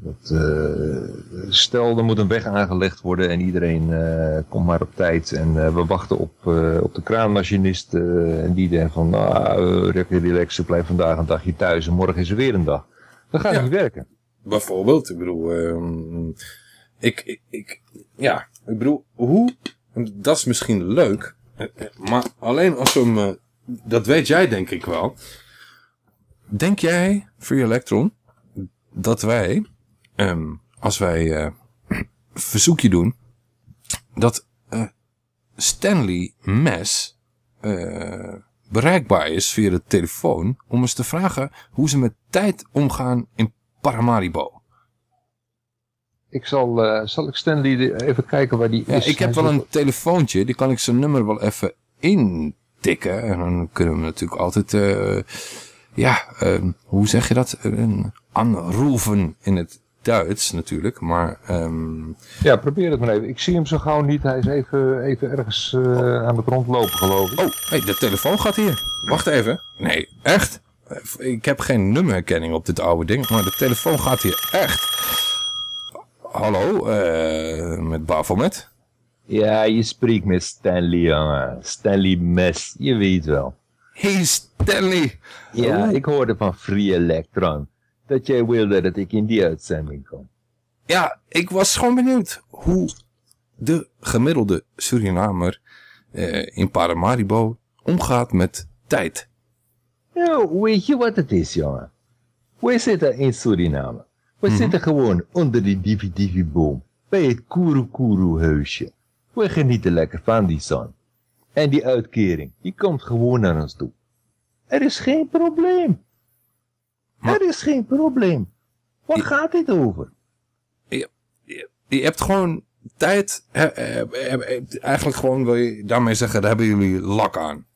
Dat, eh, stel, er moet een weg aangelegd worden en iedereen eh, komt maar op tijd. En eh, we wachten op, op de kraanmachinist en die denkt van, nou, uh, relaxen, blijf vandaag een dagje thuis en morgen is er weer een dag. Dat gaat niet werken. Bijvoorbeeld, ik bedoel, ehm, ik, ik, ik, ja, ik bedoel, hoe, dat is misschien leuk, maar alleen als we hem, dat weet jij denk ik wel. Denk jij, Free Electron, dat wij, ehm, als wij eh, [CLEARS THROAT] verzoekje doen, dat eh, Stanley Mes eh, bereikbaar is via de telefoon om eens te vragen hoe ze met tijd omgaan in Paramaribo. Ik zal, zal ik Stanley even kijken waar die Ja, is. ik heb wel een telefoontje, die kan ik zijn nummer wel even intikken. En dan kunnen we natuurlijk altijd, eh, ja, eh, hoe zeg je dat? Anroeven in het Duits natuurlijk, maar... ehm, Ja, probeer het maar even. Ik zie hem zo gauw niet. Hij is even, even ergens eh, aan de grond lopen, geloof ik. Oh, hey, de telefoon gaat hier. Wacht even. Nee, echt? Ik heb geen nummerherkenning op dit oude ding, maar de telefoon gaat hier echt. Hallo, eh, met Bafomet? Ja, je spreekt met Stanley, jongen. Stanley Mes, je weet wel. Hey Stanley! Ja, Oh. ik hoorde van Free Electron dat jij wilde dat ik in die uitzending kom. Ja, ik was gewoon benieuwd hoe de gemiddelde Surinamer eh, in Paramaribo omgaat met tijd. Nou, weet je wat het is, jongen? Wij zitten in Suriname. We Mhm. zitten gewoon onder die divi-divi-boom. Bij het Kuru-Kuru-huisje. We genieten lekker van die zon. En die uitkering, die komt gewoon naar ons toe. Er is geen probleem. Er is geen probleem. Waar gaat dit over? Je, je, je hebt gewoon tijd, eh, eh, eh, eigenlijk gewoon wil je daarmee zeggen, daar hebben jullie lak aan.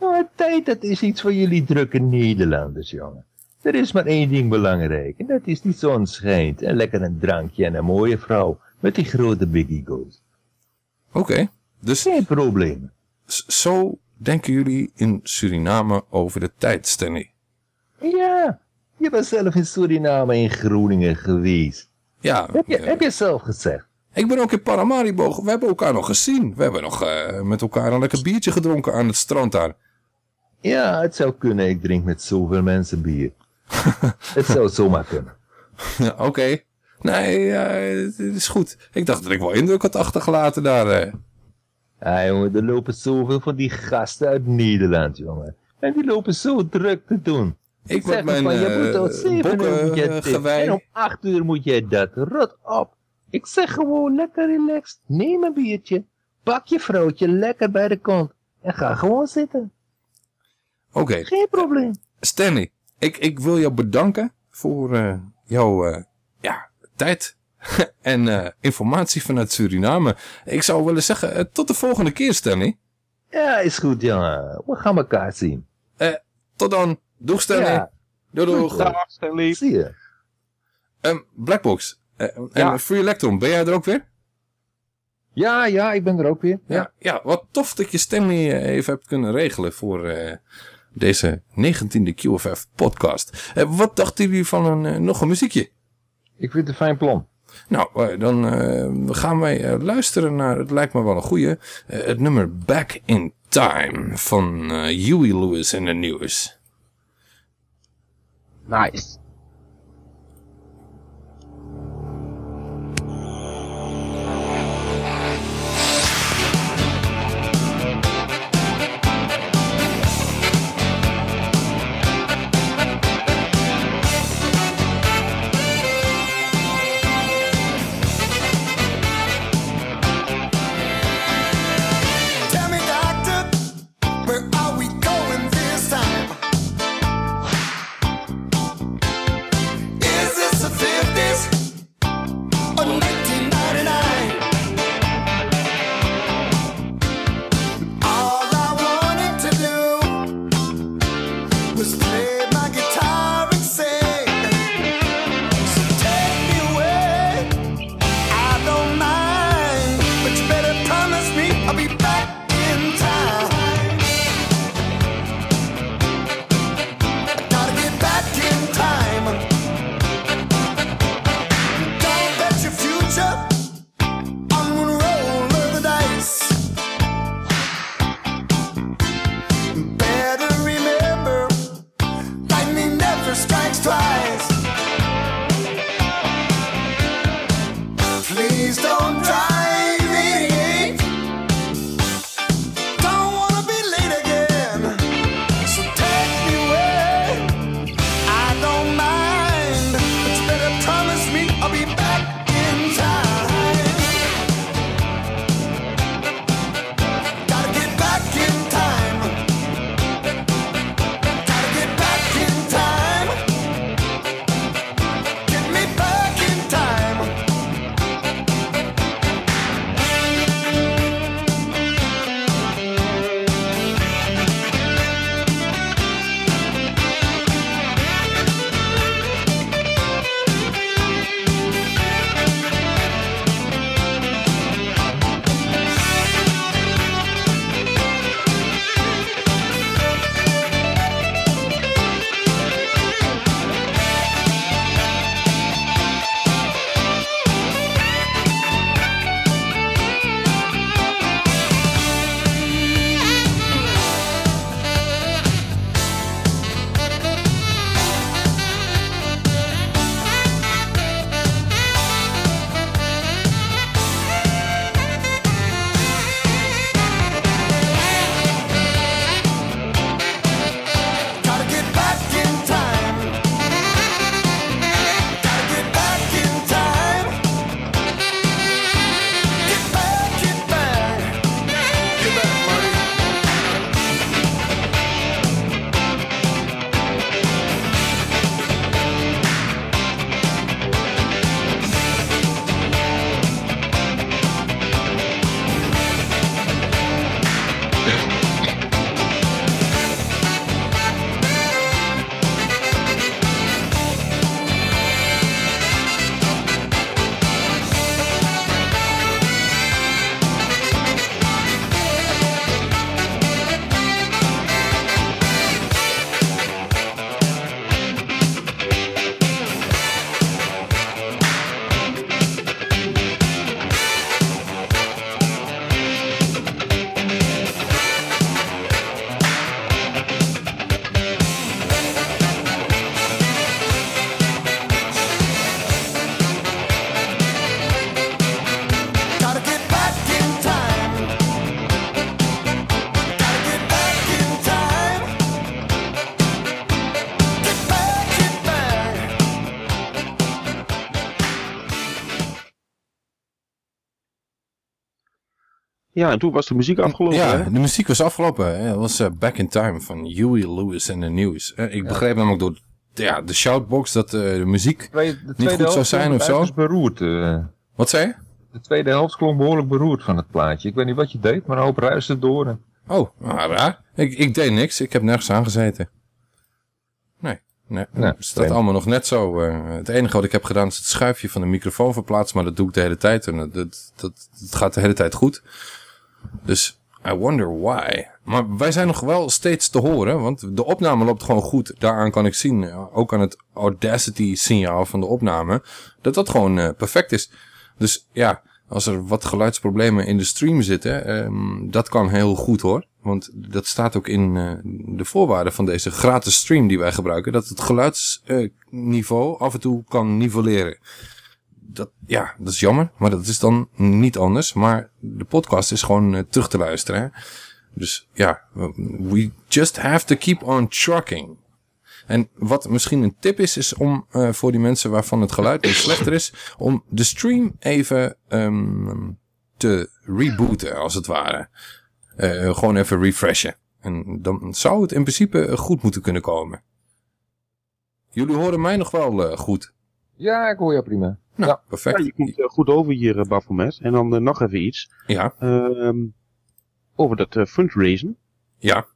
Nou, tijd, dat is iets voor jullie drukke Nederlanders, jongen. Er is maar één ding belangrijk, en dat is die zon schijnt en lekker een drankje en een mooie vrouw met die grote biggie goes. Oké, dus Geen probleem. zo denken jullie in Suriname over de tijd, Stanley. Ja, je bent zelf in Suriname in Groningen geweest. Ja, Heb je, heb je zelf gezegd? ik ben ook in Paramaribo, we hebben elkaar nog gezien. We hebben nog eh, met elkaar een lekker biertje gedronken aan het strand daar. Ja, het zou kunnen. Ik drink met zoveel mensen bier. [LAUGHS] het zou zomaar kunnen. Ja, Oké. Nee, eh, het is goed. Ik dacht dat ik wel indruk had achtergelaten daar. eh. Ja, jongen, er lopen zoveel van die gasten uit Nederland, jongen. En die lopen zo druk te doen. Ik zeg mijn van, je moet tot eh, zeven uur moet je dit. gewei. En om acht uur moet jij dat. Rot op. Ik zeg gewoon lekker relaxed. Neem een biertje. Pak je vrouwtje lekker bij de kont. En ga gewoon zitten. Oké, Geen probleem. Stanley, ik, ik wil jou bedanken voor eh, jouw eh, ja, tijd [LAUGHS] en eh, informatie vanuit Suriname. Ik zou willen zeggen, eh, tot de volgende keer, Stanley. Ja, is goed, jongen. We gaan elkaar zien. Eh, tot dan. Doeg, Stanley. Ja. Doei, doeg. Stanley. Zie je. Ehm, Blackbox. eh, en Ja. Free Electron, ben jij er ook weer? Ja, ja, ik ben er ook weer. Ja, ja wat tof dat je Stanley eh, even hebt kunnen regelen voor eh, deze 19e QFF podcast. Eh, wat dachten jullie van een, nog een muziekje? Ik vind het een fijn plan. Nou, dan eh, gaan wij luisteren naar, het lijkt me wel een goeie, het nummer Back in Time van Huey Lewis en de News. Nice. Ja, en toen was de muziek afgelopen. Ja, hè? de muziek was afgelopen. hè. Dat was eh, Back in Time van Huey Lewis en de News. Ik begreep namelijk door ja, de shoutbox dat eh, de muziek de niet goed zou zijn of zo. uiterst beroerd. eh. Wat zei je? De tweede helft klonk behoorlijk beroerd van het plaatje. Ik weet niet wat je deed, maar een hoop ruiste door. En... Oh, nou, raar. Ik, ik deed niks. Ik heb nergens aangezeten. Nee, nee. Nee, het staat allemaal nog net zo. eh, het enige wat ik heb gedaan is het schuifje van de microfoon verplaatsen. Maar dat doe ik de hele tijd. En dat, dat, dat, dat gaat de hele tijd goed. Dus I wonder why. Maar wij zijn nog wel steeds te horen, want de opname loopt gewoon goed. Daaraan kan ik zien, eh, ook aan het Audacity signaal van de opname, dat dat gewoon eh, perfect is. Dus ja, als er wat geluidsproblemen in de stream zitten, ehm, dat kan heel goed hoor. Want dat staat ook in eh, de voorwaarden van deze gratis stream die wij gebruiken, dat het geluidsniveau af en toe kan nivelleren dat, ja, dat is jammer, maar dat is dan niet anders. Maar de podcast is gewoon eh, terug te luisteren. Dus ja, we just have to keep on trucking. En wat misschien een tip is, is om uh, voor die mensen waarvan het geluid wat slechter is, om de stream even um, te rebooten, als het ware. Uh, gewoon even refreshen. En dan zou het in principe goed moeten kunnen komen. Jullie horen mij nog wel goed. Ja, ik hoor je prima. Nou, ja, perfect. Ja, je komt uh, goed over hier, uh, Baphomet. En dan uh, nog even iets. Ja. Um, over dat fundraisen. Ja.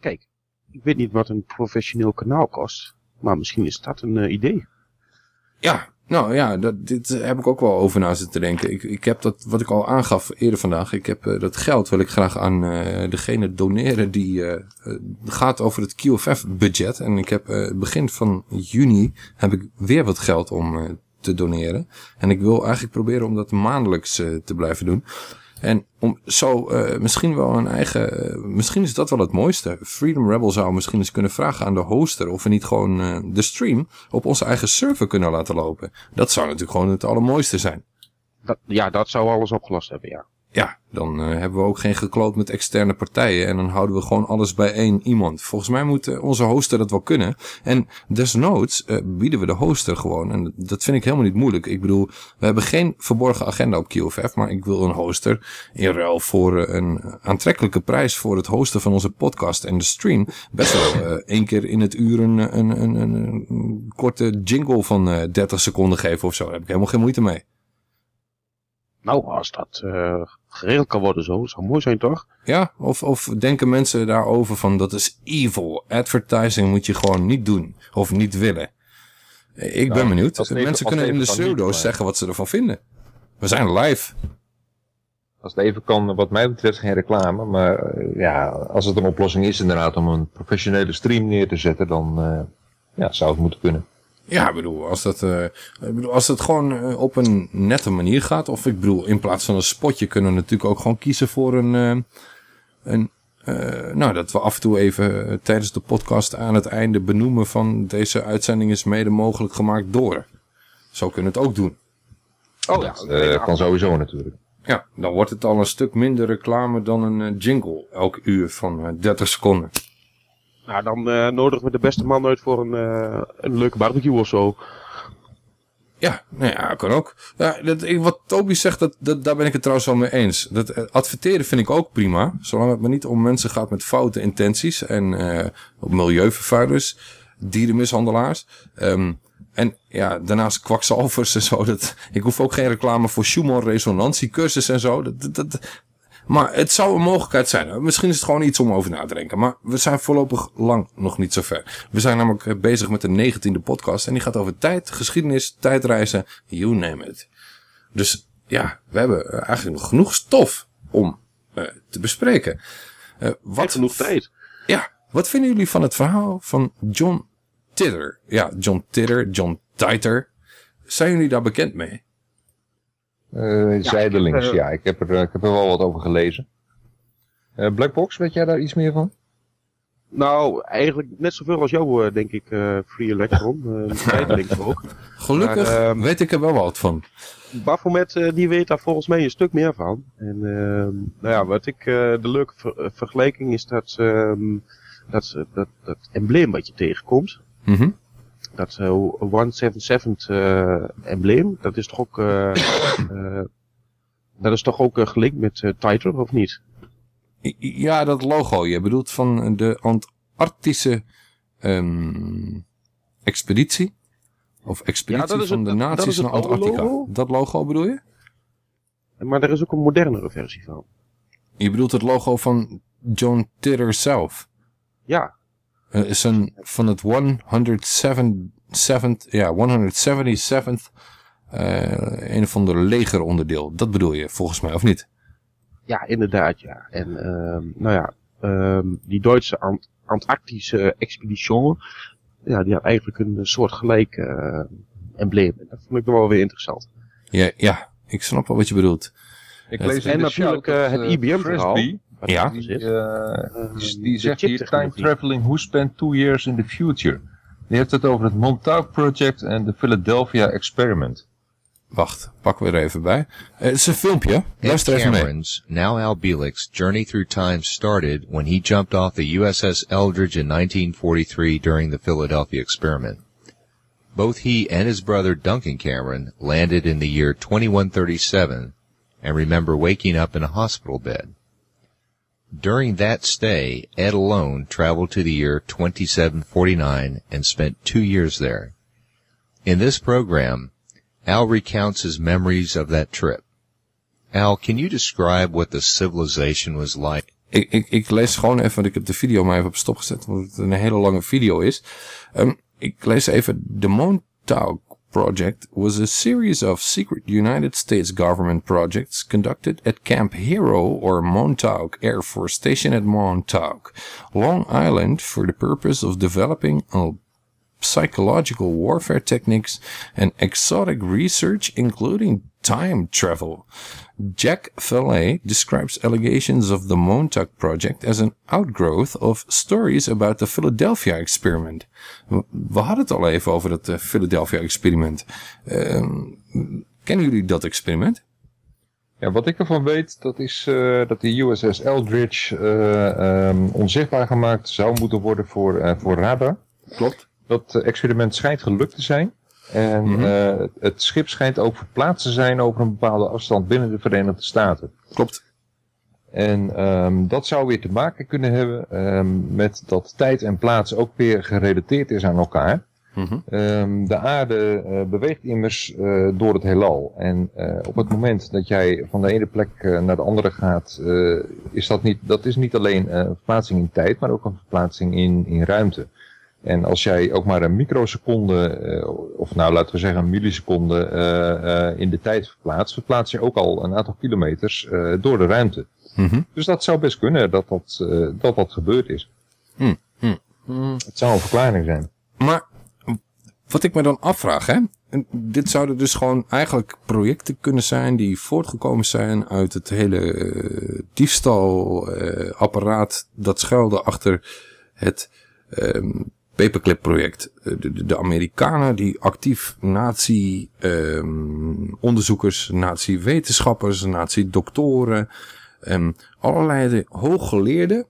Kijk, ik weet niet wat een professioneel kanaal kost. Maar misschien is dat een idee. Ja, nou ja, dat, dit heb ik ook wel over na zitten denken. Ik, ik heb dat, wat ik al aangaf eerder vandaag. Ik heb dat geld wil ik graag aan degene doneren die gaat over het QFF budget. En ik heb begin van juni heb ik weer wat geld om te doneren. En ik wil eigenlijk proberen om dat maandelijks uh, te blijven doen. En om zo uh, misschien wel een eigen... Uh, misschien is dat wel het mooiste. Freedom Rebel zou misschien eens kunnen vragen aan de hoster... of we niet gewoon de stream op onze eigen server kunnen laten lopen. Dat zou natuurlijk gewoon het allermooiste zijn. Dat, ja, dat zou alles opgelost hebben, ja. Ja, dan uh, hebben we ook geen gekloot met externe partijen. En dan houden we gewoon alles bij één iemand. Volgens mij moet uh, onze hoster dat wel kunnen. En desnoods uh, bieden we de hoster gewoon. En dat vind ik helemaal niet moeilijk. Ik bedoel, we hebben geen verborgen agenda op QFF. Maar ik wil een hoster in ruil voor een aantrekkelijke prijs voor het hosten van onze podcast en de stream. Best wel één keer in het uur een, een, een, een, korte jingle van 30 seconden geven of zo. Daar heb ik helemaal geen moeite mee. Nou, als dat geregeld kan worden zo, zou mooi zijn toch? Ja, of, of denken mensen daarover van dat is evil. Advertising moet je gewoon niet doen. Of niet willen. Ik ben nou, benieuwd. Even, mensen kunnen in de pseudo's zeggen wat ze ervan vinden. We zijn live. Als het even kan, wat mij betreft geen reclame. Maar uh, ja, als het een oplossing is inderdaad om een professionele stream neer te zetten, dan uh, ja, zou het moeten kunnen. Ja, ik bedoel, als dat, uh, ik bedoel, als het gewoon uh, op een nette manier gaat. Of ik bedoel, in plaats van een spotje kunnen we natuurlijk ook gewoon kiezen voor een... Uh, een nou, dat we af en toe even tijdens de podcast aan het einde benoemen van... Deze uitzending is mede mogelijk gemaakt door. Zo kunnen we het ook doen. Oh ja, dat kan sowieso natuurlijk. Ja, dan wordt het al een stuk minder reclame dan een jingle elk uur van 30 seconden. Nou, dan uh, nodigen we de beste man uit voor een, uh, een leuke barbecue of zo. Ja, nou ja, kan ook. Ja, dat, wat Toby zegt, dat, dat, daar ben ik het trouwens wel mee eens. Dat, uh, adverteren vind ik ook prima. Zolang het maar niet om mensen gaat met foute intenties. En uh, milieuvervuilers, dierenmishandelaars. Um, en ja, daarnaast kwakzalvers en zo. Dat, ik hoef ook geen reclame voor Schumann resonantiecursus en zo. Dat, dat, maar het zou een mogelijkheid zijn. Misschien is het gewoon iets om over na te denken. Maar we zijn voorlopig lang nog niet zo ver. We zijn namelijk bezig met de negentiende podcast. En die gaat over tijd, geschiedenis, tijdreizen, you name it. Dus ja, we hebben eigenlijk nog genoeg stof om uh, te bespreken. Uh, wat genoeg tijd. Ja, wat vinden jullie van het verhaal van John Titter? Ja, John Titter, John Titer. Zijn jullie daar bekend mee? Uh, ja, zijdelings, ik heb, ja. Ik heb, er, ik heb er wel wat over gelezen. Uh, Blackbox, weet jij daar iets meer van? Nou, eigenlijk net zoveel als jou, denk ik, uh, Free Electron. [LAUGHS] zijdelings ook. Gelukkig maar, weet ik er wel wat van. Baphomet, die weet daar volgens mij een stuk meer van. En nou ja, wat ik, de leuke ver vergelijking is dat, ehm, dat, dat, dat embleem wat je tegenkomt. Mm -hmm dat uh, 177 uh, embleem, dat is toch ook, uh, [COUGHS] dat is toch ook gelinkt met Titor, of niet? Ja, dat logo. Je bedoelt van de Antarctische um, expeditie? Of expeditie ja, van de naties naar Antarctica. Logo? Dat logo bedoel je? Maar er is ook een modernere versie van. Je bedoelt het logo van John Titter zelf? Ja, uh, is een van het 177th, ja, 177th uh, een of ander legeronderdeel. Dat bedoel je volgens mij, of niet? Ja, inderdaad, ja. En ehm, nou ja, ehm, die Duitse Ant Antarctische expedition, ja, die had eigenlijk een soort gelijk eh, embleem. Dat vond ik nog wel weer interessant. Ja, ja, ik snap wel wat je bedoelt. Ik lees in en de natuurlijk, eh, dat, het eh, IBM-verhaal. Ja. Die, zit. eh, die, zegt hier, time traveling, who spent two years in the future? Die heeft het over het Montauk Project en de Philadelphia Experiment. Wacht, pakken we er even bij. Eh, het is een filmpje. Luister even mee. Cameron's, now Al Bielek's, journey through time started when he jumped off the USS Eldridge in 1943 during the Philadelphia experiment. Both he and his brother Duncan Cameron landed in the year 2137 and remember waking up in a hospital bed. During that stay, Ed alone traveled to the year 2749 and spent two years there. In this program, Al recounts his memories of that trip. Al, can you describe what the civilization was like? Ik, ik, ik lees gewoon even, want ik heb de video maar even op stop gezet, omdat het een hele lange video is. Ehm, ik lees even, de Montauk Project was a series of secret United States government projects conducted at Camp Hero or Montauk Air Force Station at Montauk, Long Island for the purpose of developing psychological warfare techniques and exotic research, including time travel. Jack Valet describes allegations of the Montauk Project as an outgrowth of stories about the Philadelphia experiment. We hadden het al even over dat eh, Philadelphia experiment. Ehm, kennen jullie dat experiment? Ja, wat ik ervan weet, dat is eh, dat de USS Eldridge eh, ehm, onzichtbaar gemaakt zou moeten worden voor, voor radar. Klopt. Dat experiment schijnt gelukt te zijn. En Mhm. eh, het- het schip schijnt ook verplaatst te zijn over een bepaalde afstand binnen de Verenigde Staten. Klopt. En ehm, dat zou weer te maken kunnen hebben ehm, met dat tijd en plaats ook weer gerelateerd is aan elkaar. Mhm. Ehm, de aarde eh, beweegt immers eh, door het heelal. En op het moment dat jij van de ene plek naar de andere gaat, is dat, niet, dat is niet alleen een verplaatsing in tijd, maar ook een verplaatsing in, in ruimte. En als jij ook maar een microseconde, eh, of nou laten we zeggen een milliseconde eh, eh, in de tijd verplaatst, verplaats je ook al een aantal kilometers door de ruimte. Mhm. Dus dat zou best kunnen dat dat, dat, dat gebeurd is. Hm, hm. Het zou een verklaring zijn. Maar wat ik me dan afvraag, hè? dit zouden dus gewoon eigenlijk projecten kunnen zijn die voortgekomen zijn uit het hele diefstalapparaat dat schuilde achter het ehm, paperclip project. Eh, De, Amerikanen die actief nazi ehm, onderzoekers, nazi wetenschappers, nazi doktoren, ehm, allerlei de hooggeleerden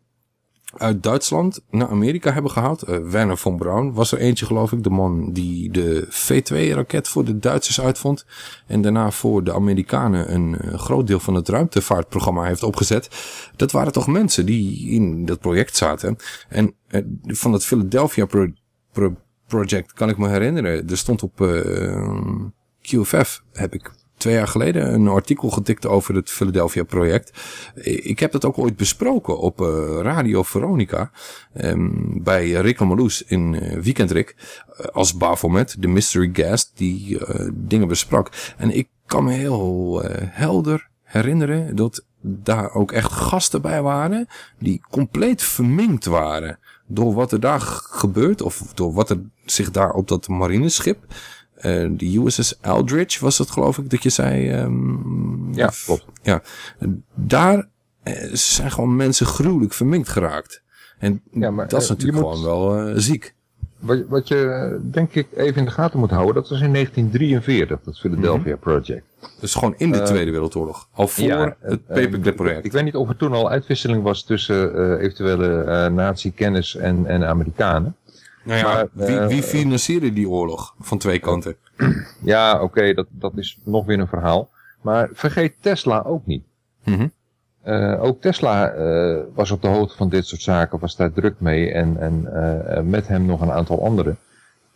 uit Duitsland naar Amerika hebben gehaald. Eh, Werner von Braun was er eentje geloof ik. De man die de V2-raket voor de Duitsers uitvond. En daarna voor de Amerikanen een eh, groot deel van het ruimtevaartprogramma heeft opgezet. Dat waren toch mensen die in dat project zaten. En eh, van het Philadelphia pro- pro- project kan ik me herinneren. Er stond op eh, QFF, heb ik twee jaar geleden een artikel getikt over het Philadelphia project. Ik heb dat ook ooit besproken op eh, Radio Veronica. ehm, bij Rick Marloes in eh, Weekend Rick. eh, als Bafomet, de mystery guest die dingen besprak. En ik kan me heel helder herinneren dat daar ook echt gasten bij waren. Die compleet verminkt waren. Door wat er daar gebeurt. Of door wat er zich daar op dat marineschip eh, de USS Eldridge was dat geloof ik dat je zei. ehm, Ja, klopt. Ja, daar eh, zijn gewoon mensen gruwelijk verminkt geraakt. En Ja, maar, dat is eh, natuurlijk moet- gewoon wel ziek. Wat, wat je denk ik even in de gaten moet houden, dat was in 1943, dat Philadelphia Project. Dus gewoon in de Tweede Wereldoorlor. Al voor Ja, het Paperclip project. Ik weet niet of er toen al uitwisseling was tussen eventuele nazi-kennis en, en Amerikanen. Nou ja, maar, wie, eh, wie financierde die oorlog van twee kanten? [CLEARS THROAT] Ja, oké, dat, dat is nog weer een verhaal. Maar vergeet Tesla ook niet. Mhm. Eh, ook Tesla eh, was op de hoogte van dit soort zaken, was daar druk mee en, en met hem nog een aantal anderen.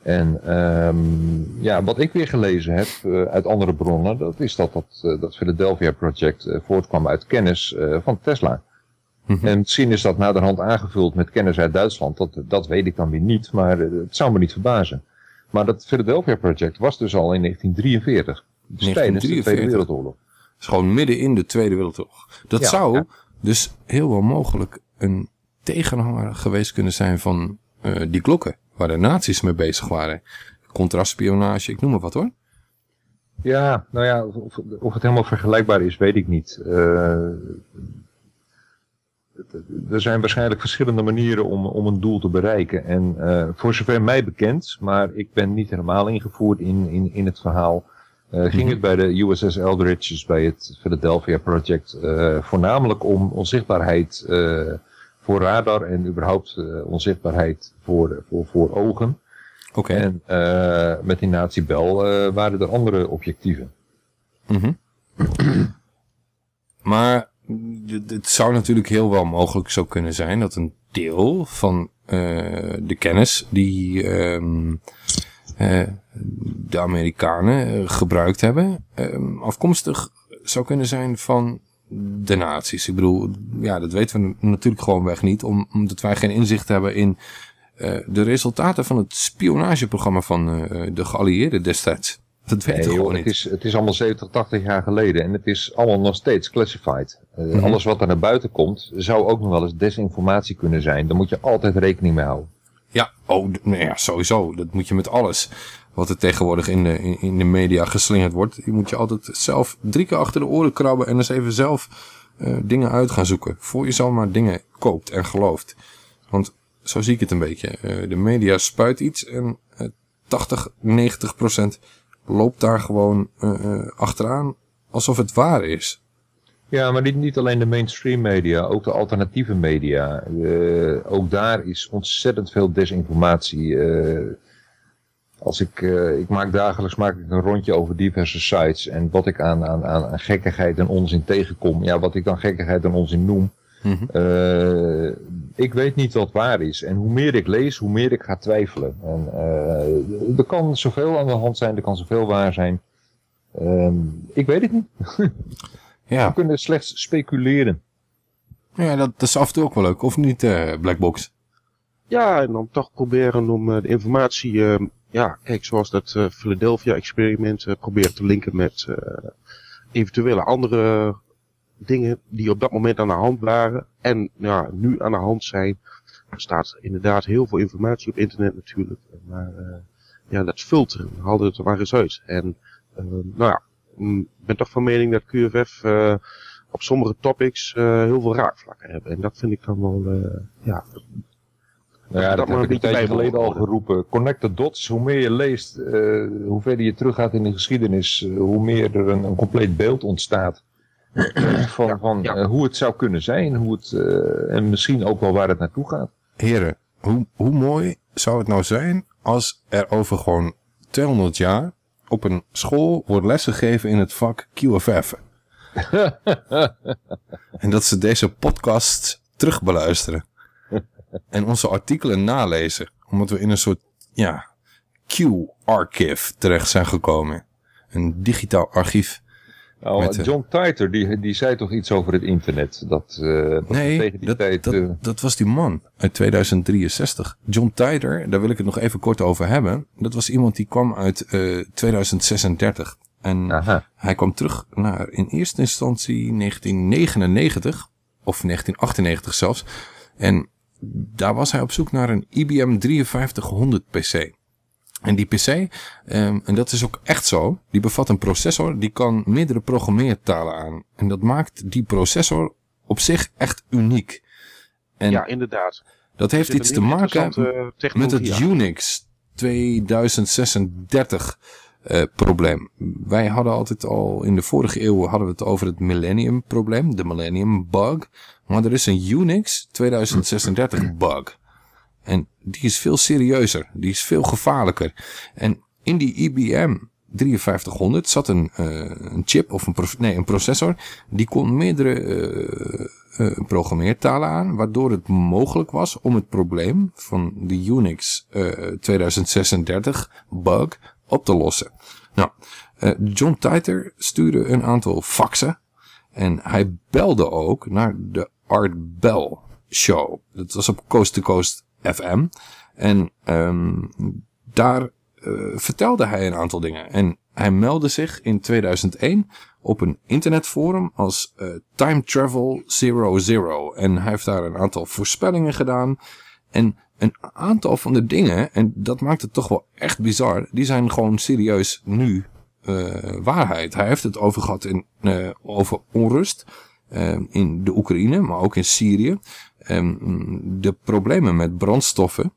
En ehm, ja, wat ik weer gelezen heb uit andere bronnen, dat is dat dat, dat Philadelphia Project voortkwam uit kennis van Tesla. Mhm. En misschien is dat naderhand aangevuld met kennis uit Duitsland, dat, dat weet ik dan weer niet, maar eh, het zou me niet verbazen. Maar dat Philadelphia Project was dus al in 1943, dus tijdens de Tweede 1943. Wereldoorlog. is gewoon midden in de Tweede Wereldoorlog. Dat Ja, zou ja. dus heel wel mogelijk een tegenhanger geweest kunnen zijn van eh, die klokken. Waar de nazi's mee bezig waren. Contraspionage, ik noem maar wat hoor. Ja, nou ja, of, of- het helemaal vergelijkbaar is, weet ik niet. Eh, het- er zijn waarschijnlijk verschillende manieren om, om een doel te bereiken. En eh, voor zover mij bekend, maar ik ben niet helemaal ingevoerd in, in, in het verhaal, eh, ging Mhm. het bij de USS Eldridge, dus bij het Philadelphia Project, eh, voornamelijk om onzichtbaarheid voor radar en überhaupt onzichtbaarheid voor, voor, voor ogen. Oké. En met die Nazi Bell waren er andere objectieven. Mhm. maar het zou natuurlijk heel wel mogelijk zo kunnen zijn dat een deel van eh, de kennis die ehm, eh, de Amerikanen eh, gebruikt hebben, ehm, afkomstig zou kunnen zijn van de nazi's. Ik bedoel, ja, dat weten we natuurlijk gewoon weg niet, om- omdat wij geen inzicht hebben in de resultaten van het spionageprogramma van de geallieerden destijds. Dat weten Nee, we joh, gewoon het, niet. is, het is allemaal 70, 80 jaar geleden en het is allemaal nog steeds classified. Eh, Mhm. Alles wat er naar buiten komt, zou ook nog wel eens desinformatie kunnen zijn. Daar moet je altijd rekening mee houden. Ja, oh, nou ja, sowieso. Dat moet je met alles wat er tegenwoordig in de, in, in de media geslingerd wordt. Die moet je altijd zelf drie keer achter de oren krabben en eens even zelf eh, dingen uit gaan zoeken. Voor je zomaar dingen koopt en gelooft. Want zo zie ik het een beetje. Eh, de media spuit iets en eh 80, 90 procent loopt daar gewoon eh, eh, achteraan alsof het waar is. Ja, maar niet, niet alleen de mainstream media, ook de alternatieve media. Eh, ook daar is ontzettend veel desinformatie. Als ik, ik maak dagelijks maak ik een rondje over diverse sites en wat ik aan, aan, aan gekkigheid en onzin tegenkom. Ja, wat ik dan gekkigheid en onzin noem. Mhm. Eh, ik weet niet wat waar is. En hoe meer ik lees, hoe meer ik ga twijfelen. En, eh, er kan zoveel aan de hand zijn, er kan zoveel waar zijn. Ehm, ik weet het niet. [LAUGHS] Ja. We kunnen slechts speculeren. Ja, dat, dat is af en toe ook wel leuk. Of niet, eh Blackbox? Ja, en dan toch proberen om de informatie, eh, ja, kijk, zoals dat eh, Philadelphia-experiment proberen te linken met eh, eventuele andere dingen die op dat moment aan de hand waren en ja, nu aan de hand zijn. Er staat inderdaad heel veel informatie op internet natuurlijk, maar eh, ja, dat filteren, haal het er maar eens uit. En eh, nou ja, mm, ik ben toch van mening dat QFF eh, op sommige topics eh, heel veel raakvlakken hebben. En dat vind ik dan wel, eh, ja, Nou ja, dat, heb ik een tijdje geleden al geroepen. Connect the dots. Hoe meer je leest, eh, hoe verder je teruggaat in de geschiedenis, hoe meer er een, een compleet beeld ontstaat. [CLEARS THROAT] van van eh, hoe het zou kunnen zijn. Hoe het, eh, en misschien ook wel waar het naartoe gaat. Heren, hoe, hoe mooi zou het nou zijn als er over gewoon 200 jaar op een school wordt lesgegeven in het vak QFF. [LAUGHS] en dat ze deze podcast terugbeluisteren. en onze artikelen nalezen. Omdat we in een soort, ja, Q-archive terecht zijn gekomen. Een digitaal archief. Nou, Met, eh, John Titor, die, die zei toch iets over het internet. Dat, eh, Nee, tegen die dat, tijd... dat, eh, dat was die man uit 2063. John Tider, daar wil ik het nog even kort over hebben. Dat was iemand die kwam uit eh 2036. En hij kwam terug naar in eerste instantie 1999, of 1998 zelfs. En daar was hij op zoek naar een IBM 5300 PC. En die PC, ehm, en dat is ook echt zo, die bevat een processor die kan meerdere programmeertalen aan. En dat maakt die processor op zich echt uniek. En ja, inderdaad. dat heeft iets te maken met het. Unix 2036 eh, probleem. Wij hadden altijd al, in de vorige eeuw hadden we het over het Millennium probleem, de Millennium bug. Maar er is een Unix 2036 bug. En die is veel serieuzer, die is veel gevaarlijker. En in die IBM 5300 zat een, eh, een chip of een, nee, een processor. Die kon meerdere eh, eh, programmeertalen aan. Waardoor het mogelijk was om het probleem van de Unix eh, 2036 bug op te lossen. Nou, John Titer stuurde een aantal faxen. En hij belde ook naar de Art Bell Show. Dat was op Coast to Coast FM. En ehm, daar eh, vertelde hij een aantal dingen. En hij meldde zich in 2001 op een internetforum als eh, Time Travel Zero Zero. En hij heeft daar een aantal voorspellingen gedaan. En een aantal van de dingen, en dat maakt het toch wel echt bizar, die zijn gewoon serieus nu eh, waarheid. Hij heeft het over gehad in, over onrust eh, in de Oekraïne, maar ook in Syrië. Ehm, de problemen met brandstoffen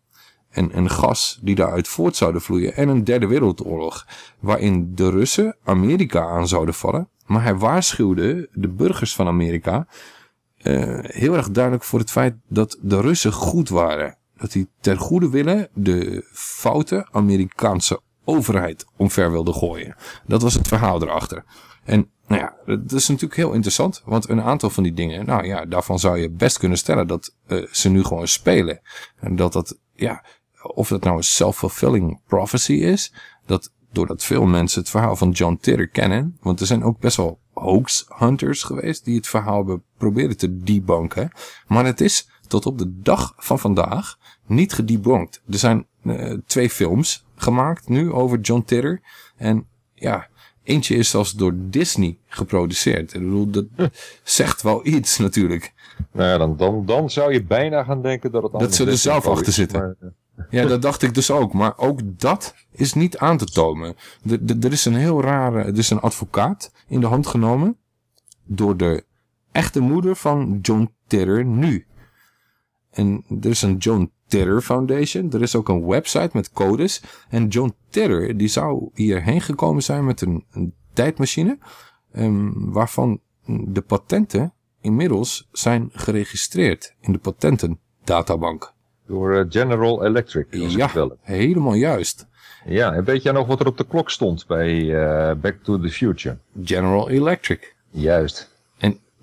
en, gas die daaruit voort zouden vloeien. En een derde wereldoorlog waarin de Russen Amerika aan zouden vallen. Maar hij waarschuwde de burgers van Amerika eh, heel erg duidelijk voor het feit dat de Russen goed waren. Dat hij ter goede willen de foute Amerikaanse overheid omver wilde gooien. Dat was het verhaal erachter. En nou ja, dat is natuurlijk heel interessant. Want een aantal van die dingen, nou ja, daarvan zou je best kunnen stellen dat eh, ze nu gewoon spelen. En dat dat, ja, of dat nou een self-fulfilling prophecy is. Dat doordat veel mensen het verhaal van John Titter kennen. Want er zijn ook best wel hoax hunters geweest die het verhaal hebben proberen te debunken. Maar het is tot op de dag van vandaag niet gedebunkt. Er zijn uh, twee films gemaakt nu over John Titter. En ja, eentje is zelfs door Disney geproduceerd. Ik bedoel, dat [LAUGHS] zegt wel iets natuurlijk. Nou ja, dan, dan, dan zou je bijna gaan denken dat het Dat ze er zelf achter zitten. Maar, ja, [LAUGHS] dat dacht ik dus ook. Maar ook dat is niet aan te tonen. Er is een heel rare... Er is een advocaat in de hand genomen... door de echte moeder van John Titter nu. En er is een John Titter Foundation. Er is ook een website met codes. En John Titter die zou hierheen gekomen zijn met een, een tijdmachine... Um, waarvan de patenten inmiddels zijn geregistreerd in de patentendatabank. Door uh, General Electric. Ja, helemaal juist. Ja, en weet jij nog wat er op de klok stond bij uh, Back to the Future? General Electric. Juist.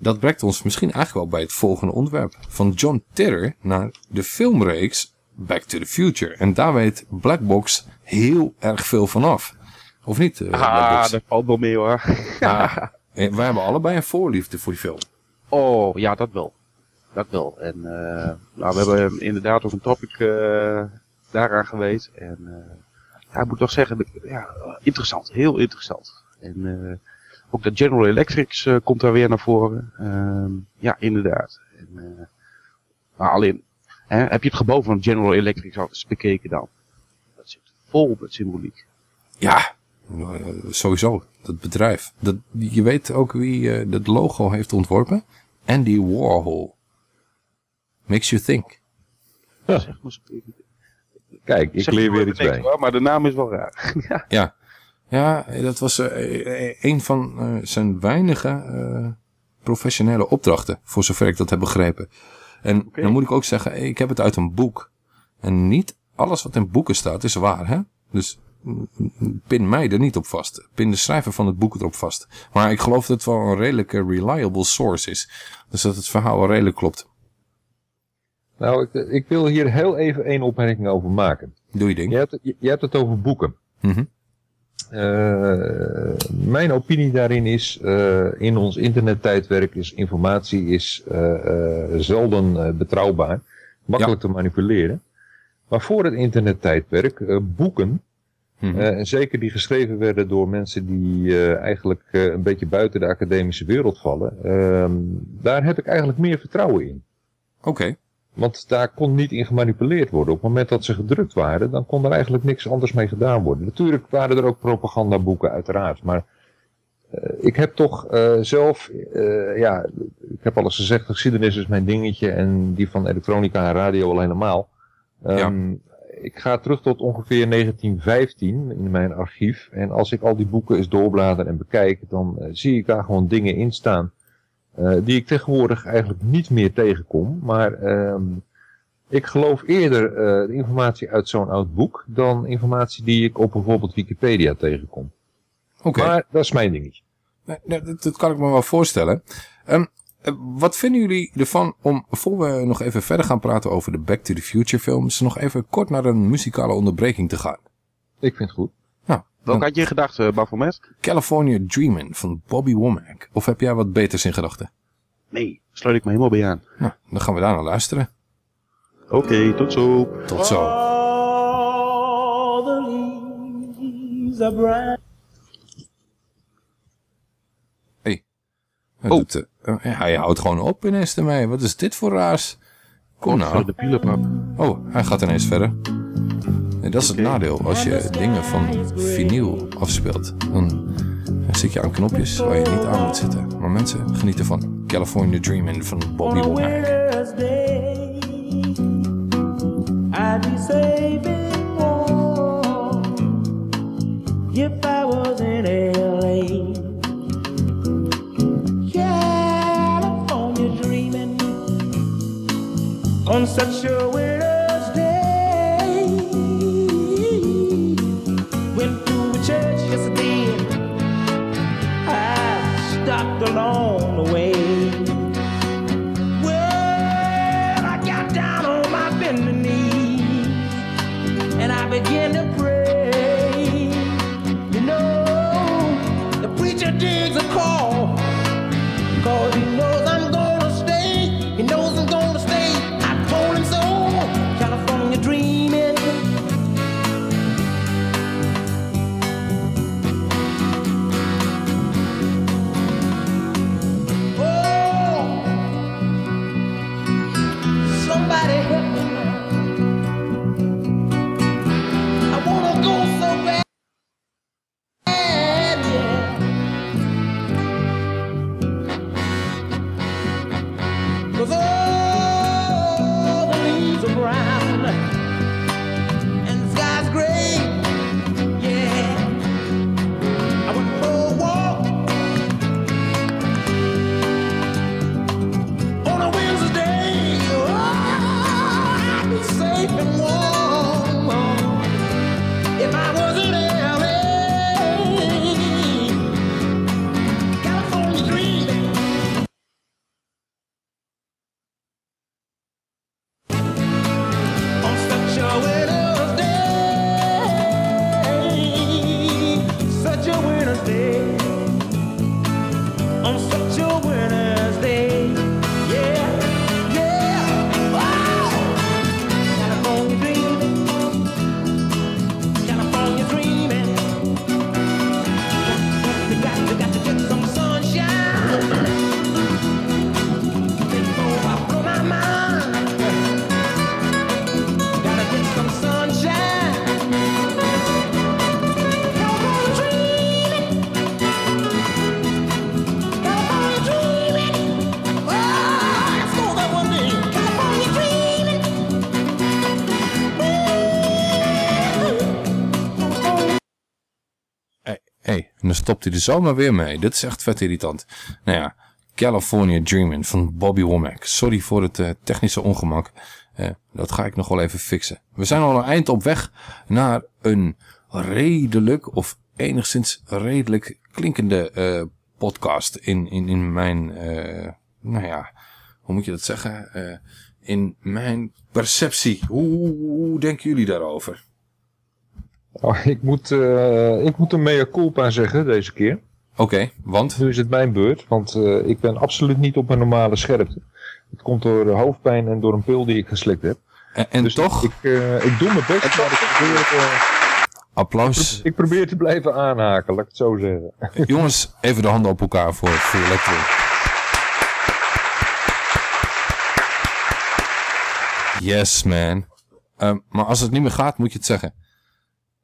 Dat brengt ons misschien eigenlijk wel bij het volgende onderwerp. Van John Titter naar de filmreeks Back to the Future. En daar weet Blackbox heel erg veel vanaf. Of niet? Uh, ah, dat valt wel mee hoor. [LAUGHS] ja. Wij hebben allebei een voorliefde voor die film. Oh, ja, dat wel. Dat wel. En uh, nou, we hebben inderdaad ook een topic uh, daaraan geweest. En ja, ik moet toch zeggen, ja, interessant. Heel interessant. En ook de General Electrics komt daar weer naar voren. Ehm, ja, inderdaad. En, maar alleen, hè, heb je het gebouw van General Electric al eens bekeken dan? Dat zit vol met symboliek. Ja, sowieso. Dat bedrijf. Dat, je weet ook wie dat logo heeft ontworpen? Andy Warhol. Makes you think. Ja. Kijk, ik leer weer iets bij. maar de naam is wel raar. ja. ja. [LAUGHS] Ja, dat was uh, een van uh, zijn weinige professionele opdrachten, voor zover ik dat heb begrepen. En okay. dan moet ik ook zeggen, ik heb het uit een boek. En niet alles wat in boeken staat is waar, hè? Dus pin mij er niet op vast. Pin de schrijver van het boek erop vast. Maar ik geloof dat het wel een redelijke reliable source is. Dus dat het verhaal wel redelijk klopt. Nou, ik, ik, wil hier heel even één opmerking over maken. Doe je ding. Je hebt, je, je hebt het over boeken. Mm -hmm. Uh, mijn opinie daarin is, uh, in ons internettijdwerk is informatie is, uh, zelden betrouwbaar. Makkelijk ja. te manipuleren. Maar voor het internettijdperk, boeken, mm -hmm. en zeker die geschreven werden door mensen die eigenlijk een beetje buiten de academische wereld vallen, ehm, daar heb ik eigenlijk meer vertrouwen in. Oké. Okay. Want daar kon niet in gemanipuleerd worden. Op het moment dat ze gedrukt waren, dan kon er eigenlijk niks anders mee gedaan worden. Natuurlijk waren er ook propagandaboeken, uiteraard. Maar uh, ik heb toch uh, zelf, uh, ja, ik heb al eens gezegd, geschiedenis is mijn dingetje. En die van elektronica en radio al helemaal. Um, ja. Ik ga terug tot ongeveer 1915 in mijn archief. En als ik al die boeken eens doorblader en bekijk, dan zie ik daar gewoon dingen in staan. Uh, die ik tegenwoordig eigenlijk niet meer tegenkom. Maar uh, ik geloof eerder de informatie uit zo'n oud boek dan informatie die ik op bijvoorbeeld Wikipedia tegenkom. Oké. Okay. Maar dat is mijn dingetje. Nee, dat, dat, kan ik me wel voorstellen. Um, wat vinden jullie ervan om, voor we nog even verder gaan praten over de Back to the Future films, nog even kort naar een muzikale onderbreking te gaan? Ik vind het goed. Nou, Welk had je in gedachten, uh, Baphomet? California Dreamin' van Bobby Womack. Of heb jij wat beters in gedachten? Nee, sluit ik me helemaal bij aan. Nou, dan gaan we daar naar luisteren. Oké, okay, tot zo. Tot zo. Hij doet, eh, ja, hij houdt gewoon op ineens ermee. Wat is dit voor raars? Kom nou. De pielenpap. Oh, hij gaat ineens verder. Nee, dat is het nadeel. Als je dingen van vinyl afspeelt, dan zit je aan knopjes waar je niet aan moet zitten. Maar mensen genieten van California Dreamin' van Bobby Womack. if I was in LA. California dreaming on such a winter's began stopt hij er zomaar weer mee. Dit is echt vet irritant. Nou ja, California Dreamin' van Bobby Womack. Sorry voor het eh, technische ongemak. Eh, dat ga ik nog wel even fixen. We zijn al een eind op weg naar een redelijk of enigszins redelijk klinkende eh, podcast in, in, in mijn, nou ja, hoe moet je dat zeggen? In mijn perceptie. Hoe denken jullie daarover? Oh, ik, moet, eh, ik moet een mea culpa zeggen deze keer. Oké, want? Nu is het mijn beurt, want eh, ik ben absoluut niet op mijn normale scherpte. Het komt door de hoofdpijn en door een pil die ik geslikt heb. En, en dus toch? Ik, eh, ik doe mijn best, maar ik probeer, eh, Applaus. ik probeer te blijven aanhaken, laat ik het zo zeggen. Jongens, even de handen op elkaar voor, voor Electro. Yes, man. Ehm, maar als het niet meer gaat, moet je het zeggen.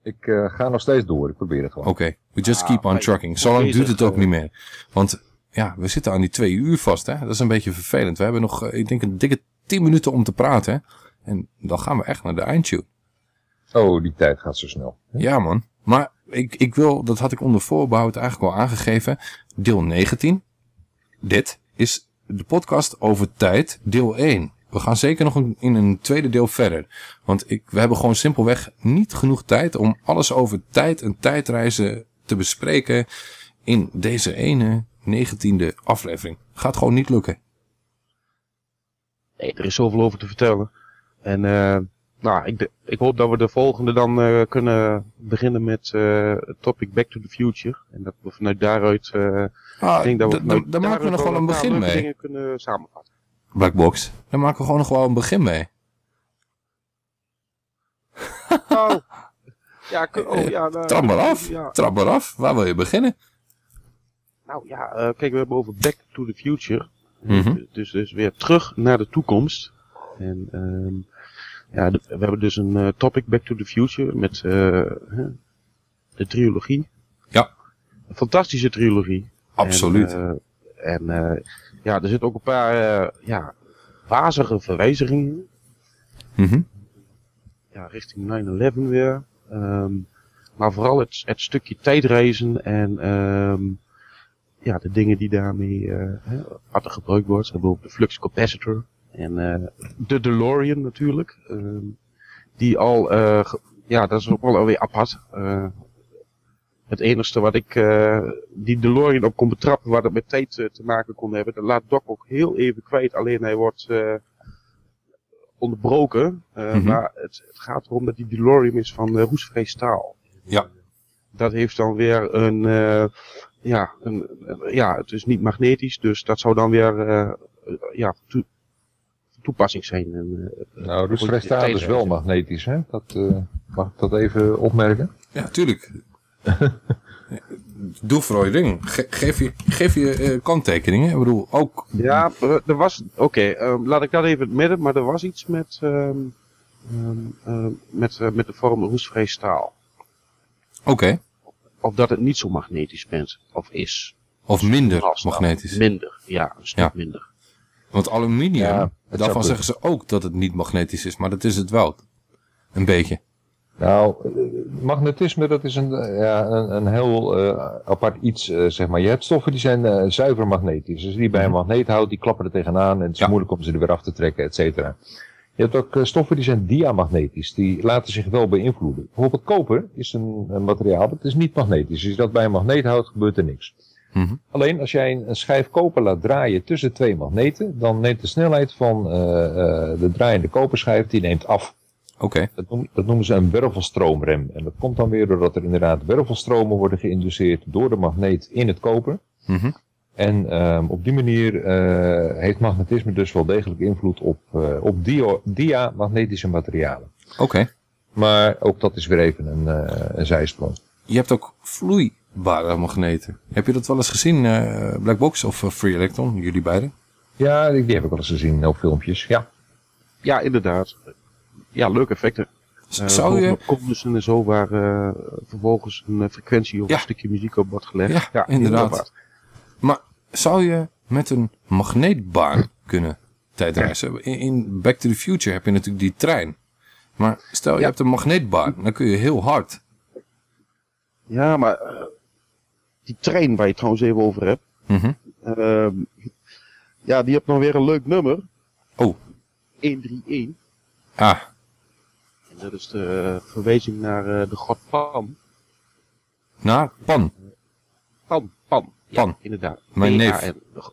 Ik eh, ga nog steeds door, ik probeer het gewoon. Oké, we just keep on trucking. Zo lang duurt het ook niet meer. Want ja, we zitten aan die twee uur vast. Hè? Dat is een beetje vervelend. We hebben nog, eh, ik denk, een dikke tien minuten om te praten. Hè? En dan gaan we echt naar de eindtune. Oh, die tijd gaat zo snel. Ja, man. Maar ik, ik wil, dat had ik onder voorbehoud eigenlijk al aangegeven. Deel 19. Dit is de podcast over tijd, deel 1. We gaan zeker nog een, in een tweede deel verder. Want ik, we hebben gewoon simpelweg niet genoeg tijd om alles over tijd en tijdreizen te bespreken in deze ene negentiende aflevering. Gaat gewoon niet lukken. Nee, er is zoveel over te vertellen. En eh, nou, ik, ik hoop dat we de volgende dan eh, kunnen beginnen met eh, het topic Back to the Future. En dat we vanuit daaruit, Ah, ik denk dat we daar maken we nog wel een begin mee. dingen kunnen samenvatten. Blackbox. Daar maken we gewoon nog wel een begin mee. [LAUGHS] Oh, ja, oh, ja, nou, Trap maar af. Ja. Trap maar af. Waar wil je beginnen? Nou ja, eh, kijk, we hebben over Back to the Future. Mhm. Dus, dus weer terug naar de toekomst. En ehm, ja, de- we hebben dus een eh, topic Back to the Future met eh, de trilogie. Ja. Een fantastische trilogie. Absoluut. En, eh, en eh, ja, er zitten ook een paar eh, ja, wazige verwijzigingen. Mhm. Ja, richting 9-11 weer. Ehm, maar vooral het, het stukje tijdreizen en ehm, ja, de dingen die daarmee eh, hè, wat er gebruikt wordt. Bijvoorbeeld de flux capacitor en eh, de DeLorean natuurlijk. ehm, die al, eh, ge- ja, dat is ook wel alweer apart. Het enige wat ik, eh, die DeLorean op kon betrappen, waar het met tijd eh, te maken kon hebben, dat laat Doc ook heel even kwijt. Alleen hij wordt eh, onderbroken. Eh, Mhm. Maar het, het gaat erom dat die DeLorean is van eh, roestvrij staal. Ja. Dat heeft dan weer een, eh, ja, een, ja, het is niet magnetisch, dus dat zou dan weer, ja, toe- toepassing zijn. En, Nou, de staal is wel magnetisch, hè? Dat, eh, mag ik dat even opmerken? Ja, tuurlijk. [LAUGHS] Doe vooral je ding. Ge- geef je, geef je eh, kanttekeningen. Ik bedoel, ook... Ja, er er was, oké, ehm, laat ik dat even het midden, maar er was iets met, ehm, ehm, ehm, met, eh, met de vorm roestvrij staal. Oké. Of dat het niet zo magnetisch bent, of is. Of minder magnetisch. Minder, ja, een stuk Ja. minder. Want aluminium, Ja, daarvan zeggen ze ook dat het niet magnetisch is. Maar dat is het wel. Een beetje. Nou, magnetisme dat is een, ja, een, een heel eh, apart iets, eh, zeg maar. Je hebt stoffen die zijn eh, zuiver magnetisch. Dus die bij een magneet houdt, die klappen er tegenaan en het is Ja. moeilijk om ze er weer af te trekken, et cetera. Je hebt ook stoffen die zijn diamagnetisch. Die laten zich wel beïnvloeden. Bijvoorbeeld koper is een, een materiaal dat is niet magnetisch. Als je dat bij een magneet houdt, gebeurt er niks. Mhm. Alleen als jij een, een schijf koper laat draaien tussen twee magneten, dan neemt de snelheid van de draaiende koperschijf die neemt af. Oké. Dat, noem- dat noemen ze een wervelstroomrem. En dat komt dan weer doordat er inderdaad wervelstromen worden geïnduceerd door de magneet in het koper. Mhm. En ehm, op die manier eh, heeft magnetisme dus wel degelijk invloed op, eh, op dio- diamagnetische materialen. Oké. Maar ook dat is weer even een, eh, een zijsprong. Je hebt ook vloeibare magneten. Heb je dat wel eens gezien, eh Blackbox of Free Electron? Jullie beiden? Ja, die, die heb ik wel eens gezien op filmpjes. Ja. Ja, inderdaad. Ja, leuke effecten. Eh, zou je- en zo waar eh, vervolgens een eh, frequentie of Ja. een stukje muziek op wordt gelegd. Ja, inderdaad. Maar zou je met een magneetbaan kunnen tijdreizen? In, in Back to the Future heb je natuurlijk die trein. Maar stel je hebt een magneetbaan, dan kun je heel hard. Ja, maar die trein waar je het trouwens even over hebt. Mhm. ehm, ja, die heeft nog weer een leuk nummer. Oh. 131. Ah, dat is de eh, verwijzing naar eh, de god Pan. naar Pan. Pan, Pan. Ja, Pan. inderdaad. Mijn neef. En, De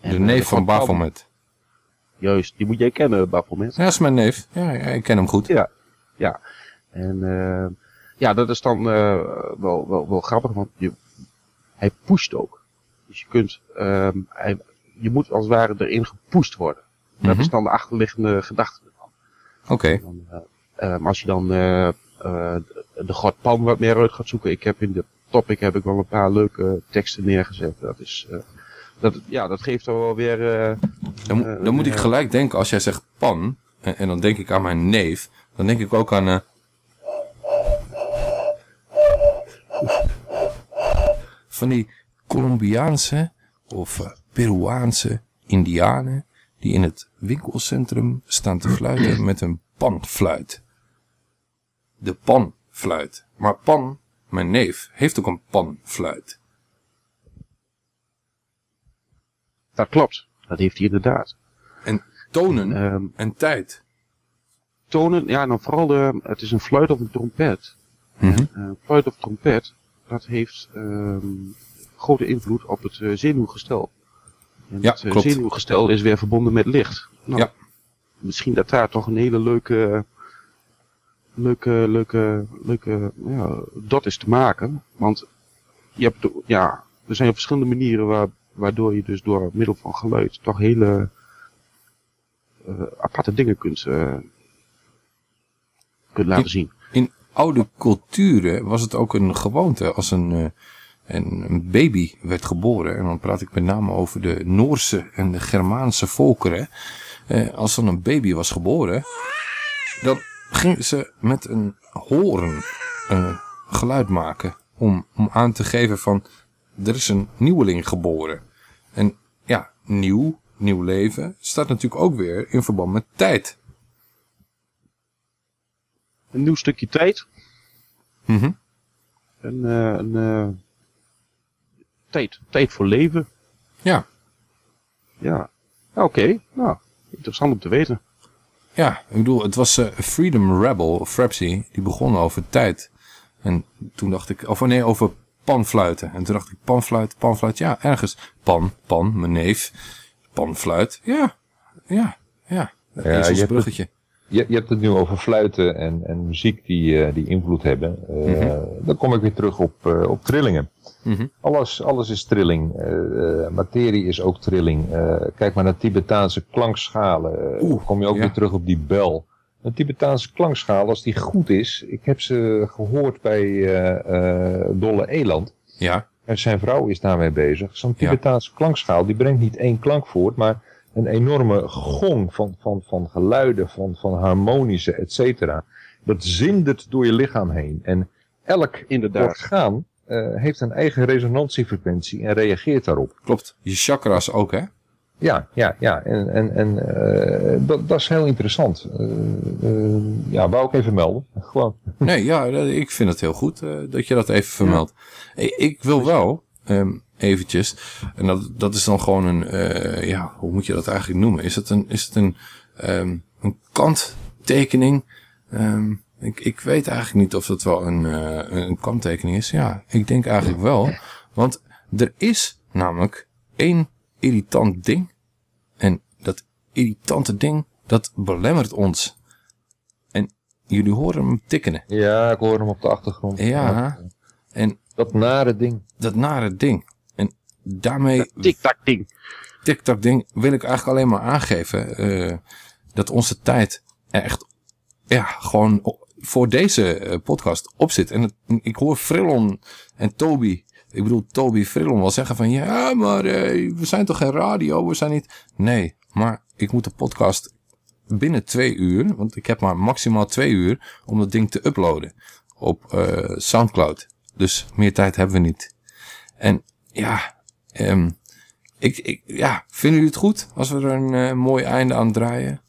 eh, neef van. Baphomet. Juist, die moet jij kennen, Baphomet. Ja, dat is mijn neef. Ja, ja, ik ken hem goed. Ja, ja. En ja, dat is dan wel, wel, wel grappig, want je, hij pusht ook. Dus je kunt, ehm, hij, je moet als het ware erin gepusht worden. Dat Mhm. is dan de achterliggende gedachte ervan. Oké. Ehm, als je dan eh, eh, de god Pan wat meer uit gaat zoeken. Ik heb in de topic heb ik wel een paar leuke teksten neergezet. Dat is, eh, dat, ja, dat geeft er wel weer... Dan, dan moet ik gelijk denken, als jij zegt Pan, en, en dan denk ik aan mijn neef, dan denk ik ook aan... van die Colombiaanse of Peruaanse indianen die in het winkelcentrum staan te fluiten met een panfluit. De panfluit. Maar Pan, mijn neef, heeft ook een panfluit. Dat klopt. Dat heeft hij inderdaad. En tonen Ehm, en tijd. tonen, ja, dan vooral de, het is een fluit of een trompet. En, eh, fluit of trompet, dat heeft ehm, grote invloed op het eh, zenuwgestel. En Ja, het eh, klopt. zenuwgestel is weer verbonden met licht. Nou, Ja. Misschien dat daar toch een hele leuke, leuke, leuke, leuke, ja, dot is te maken. Want je hebt, ja, er zijn verschillende manieren waar, waardoor je dus door middel van geluid toch hele eh, aparte dingen kunt, eh, kunt laten zien. In oude culturen was het ook een gewoonte als een, eh, en een baby werd geboren, en dan praat ik met name over de Noorse en de Germaanse volkeren, als dan een baby was geboren, dan ging ze met een hoorn eh, geluid maken om, om aan te geven van er is een nieuweling geboren. En ja, nieuw, nieuw leven staat natuurlijk ook weer in verband met tijd. Een nieuw stukje tijd. Mhm. Een, eh, een eh, tijd, tijd voor leven. Ja. Ja. Oké, nou, interessant om te weten. Ja, ik bedoel, het was eh, Freedom Rebel, Frapsy, die begon over tijd. En toen dacht ik, of nee, over panfluiten. En toen dacht ik, panfluit, panfluit, ja, ergens. Pan, pan, mijn neef, panfluit, ja, ja, ja. Dat Ja, is hebt bruggetje. Je, je hebt het nu over fluiten en, en muziek die, eh, die invloed hebben. Eh, Mhm. Dan kom ik weer terug op, op trillingen. Mhm. Alles, alles is trilling. Eh, eh, materie is ook trilling. Eh, kijk maar naar Tibetaanse klankschalen. Eh, dan kom je ook ja. weer terug op die bel. Een Tibetaanse klankschaal, als die goed is. Ik heb ze gehoord bij Dolle Eland. Ja. En zijn vrouw is daarmee bezig. Zo'n Tibetaanse klankschaal, die brengt niet één klank voort, maar een enorme gong van, van, van geluiden, van, van harmonische, et cetera. Dat zindert door je lichaam heen. En elk orgaan eh, heeft een eigen resonantiefrequentie en reageert daarop. Klopt. Je chakras ook, hè? Ja, ja, ja. En, en, en eh, dat, dat is heel interessant. Eh, eh, ja, wou ik even melden. [LAUGHS] Gewoon. Nee, ja, ik vind het heel goed dat je dat even vermeldt. Ik, ik wil wel ehm, eventjes, en dat, dat is dan gewoon een, ja, hoe moet je dat eigenlijk noemen? Is het een, is het een, ehm, een kanttekening? Ehm, ik, ik weet eigenlijk niet of dat wel een, eh, een kanttekening is. Ja, ik denk eigenlijk wel. Want er is namelijk één irritant ding. En dat irritante ding, dat belemmert ons. En jullie horen hem tikkenen. Ja, ik hoor hem op de achtergrond. Ja. En dat nare ding. Dat nare ding. En daarmee... Tik-tak ding. Tik-tak ding wil ik eigenlijk alleen maar aangeven eh, dat onze tijd echt ja, gewoon voor deze eh, podcast op zit. En ik hoor Frillon en Toby, ik bedoel Toby Frillon wel zeggen van ja, maar eh, we zijn toch geen radio, we zijn niet... Nee, maar ik moet de podcast binnen twee uur, want ik heb maar maximaal twee uur om dat ding te uploaden op eh, Soundcloud. Dus meer tijd hebben we niet. En ja, ehm, ik, ik, ja, vinden jullie het goed als we er een mooi einde aan draaien?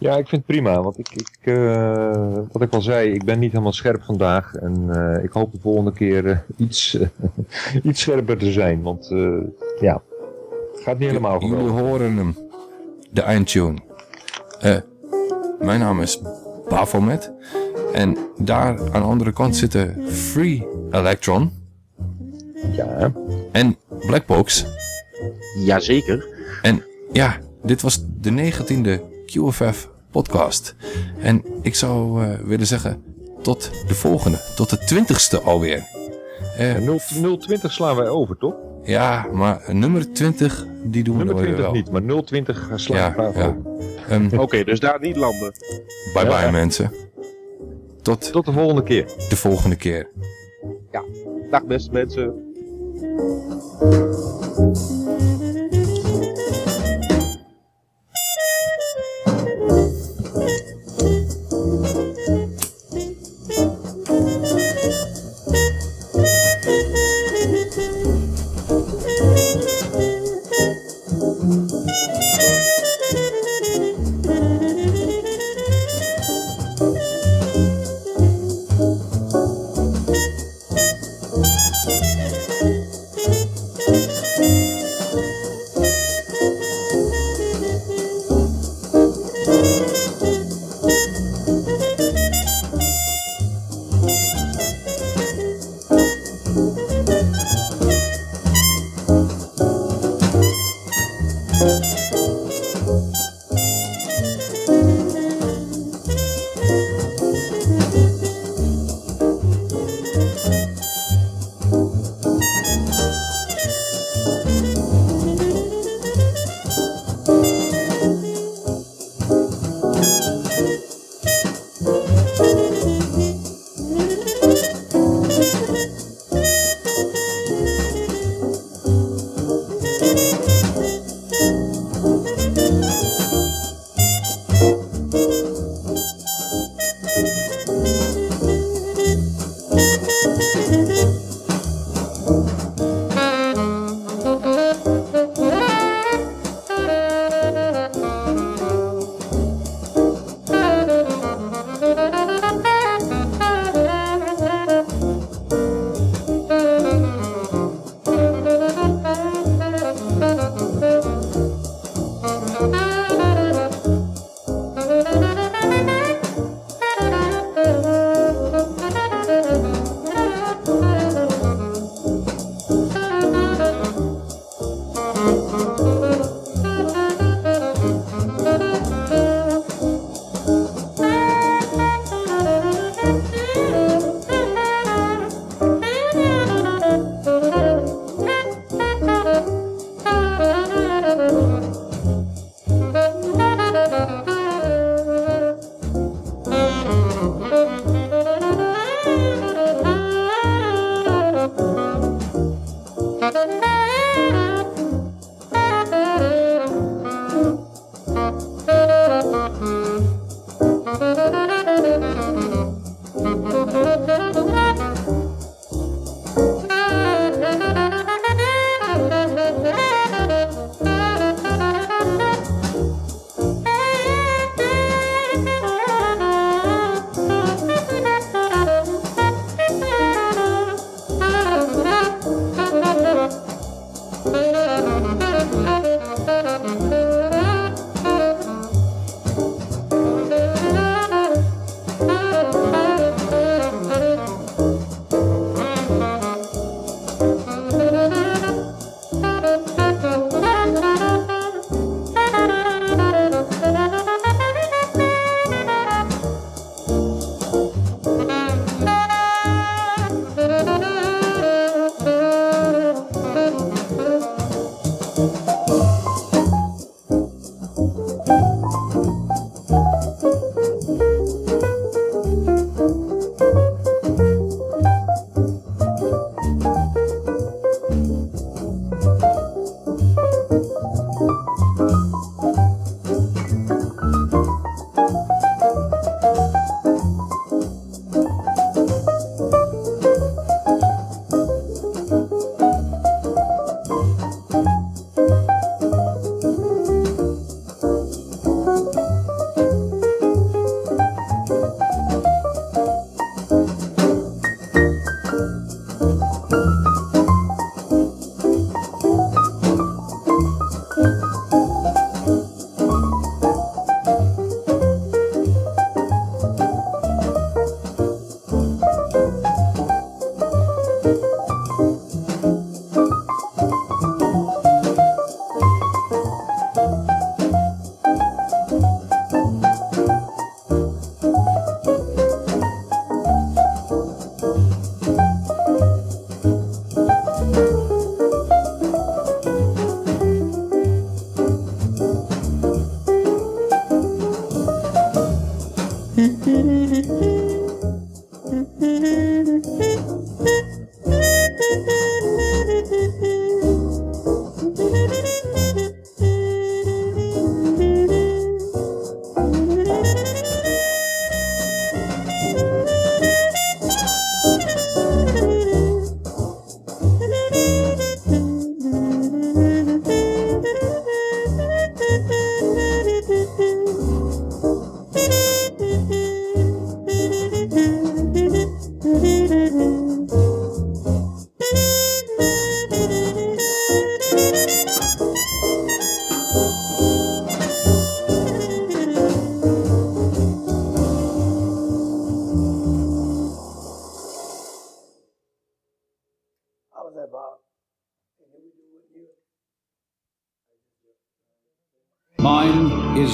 Ja, ik vind het prima. Want ik, ik, eh, wat ik al zei, ik ben niet helemaal scherp vandaag. En eh, ik hoop de volgende keer eh, iets, [LAUGHS] iets scherper te zijn. Want eh, ja, het gaat niet helemaal Jullie geweldig. horen hem, de eindtune. Eh, mijn naam is Bafomet. En daar aan de andere kant zitten Free Electron. Ja. En Blackbox. Jazeker. En ja, dit was de 19e QFF podcast. En ik zou eh, willen zeggen, tot de volgende. Tot de 20ste alweer. Eh, 020 slaan wij over, toch? Ja, maar nummer 20, die doen Nummer we dan weer 20 wel. niet, maar 020 slaan Ja, we ja. over. Ehm, [LAUGHS] Oké, dus daar niet landen. Bye bye mensen. Tot, Tot de volgende keer. De volgende keer. Ja, dag beste mensen.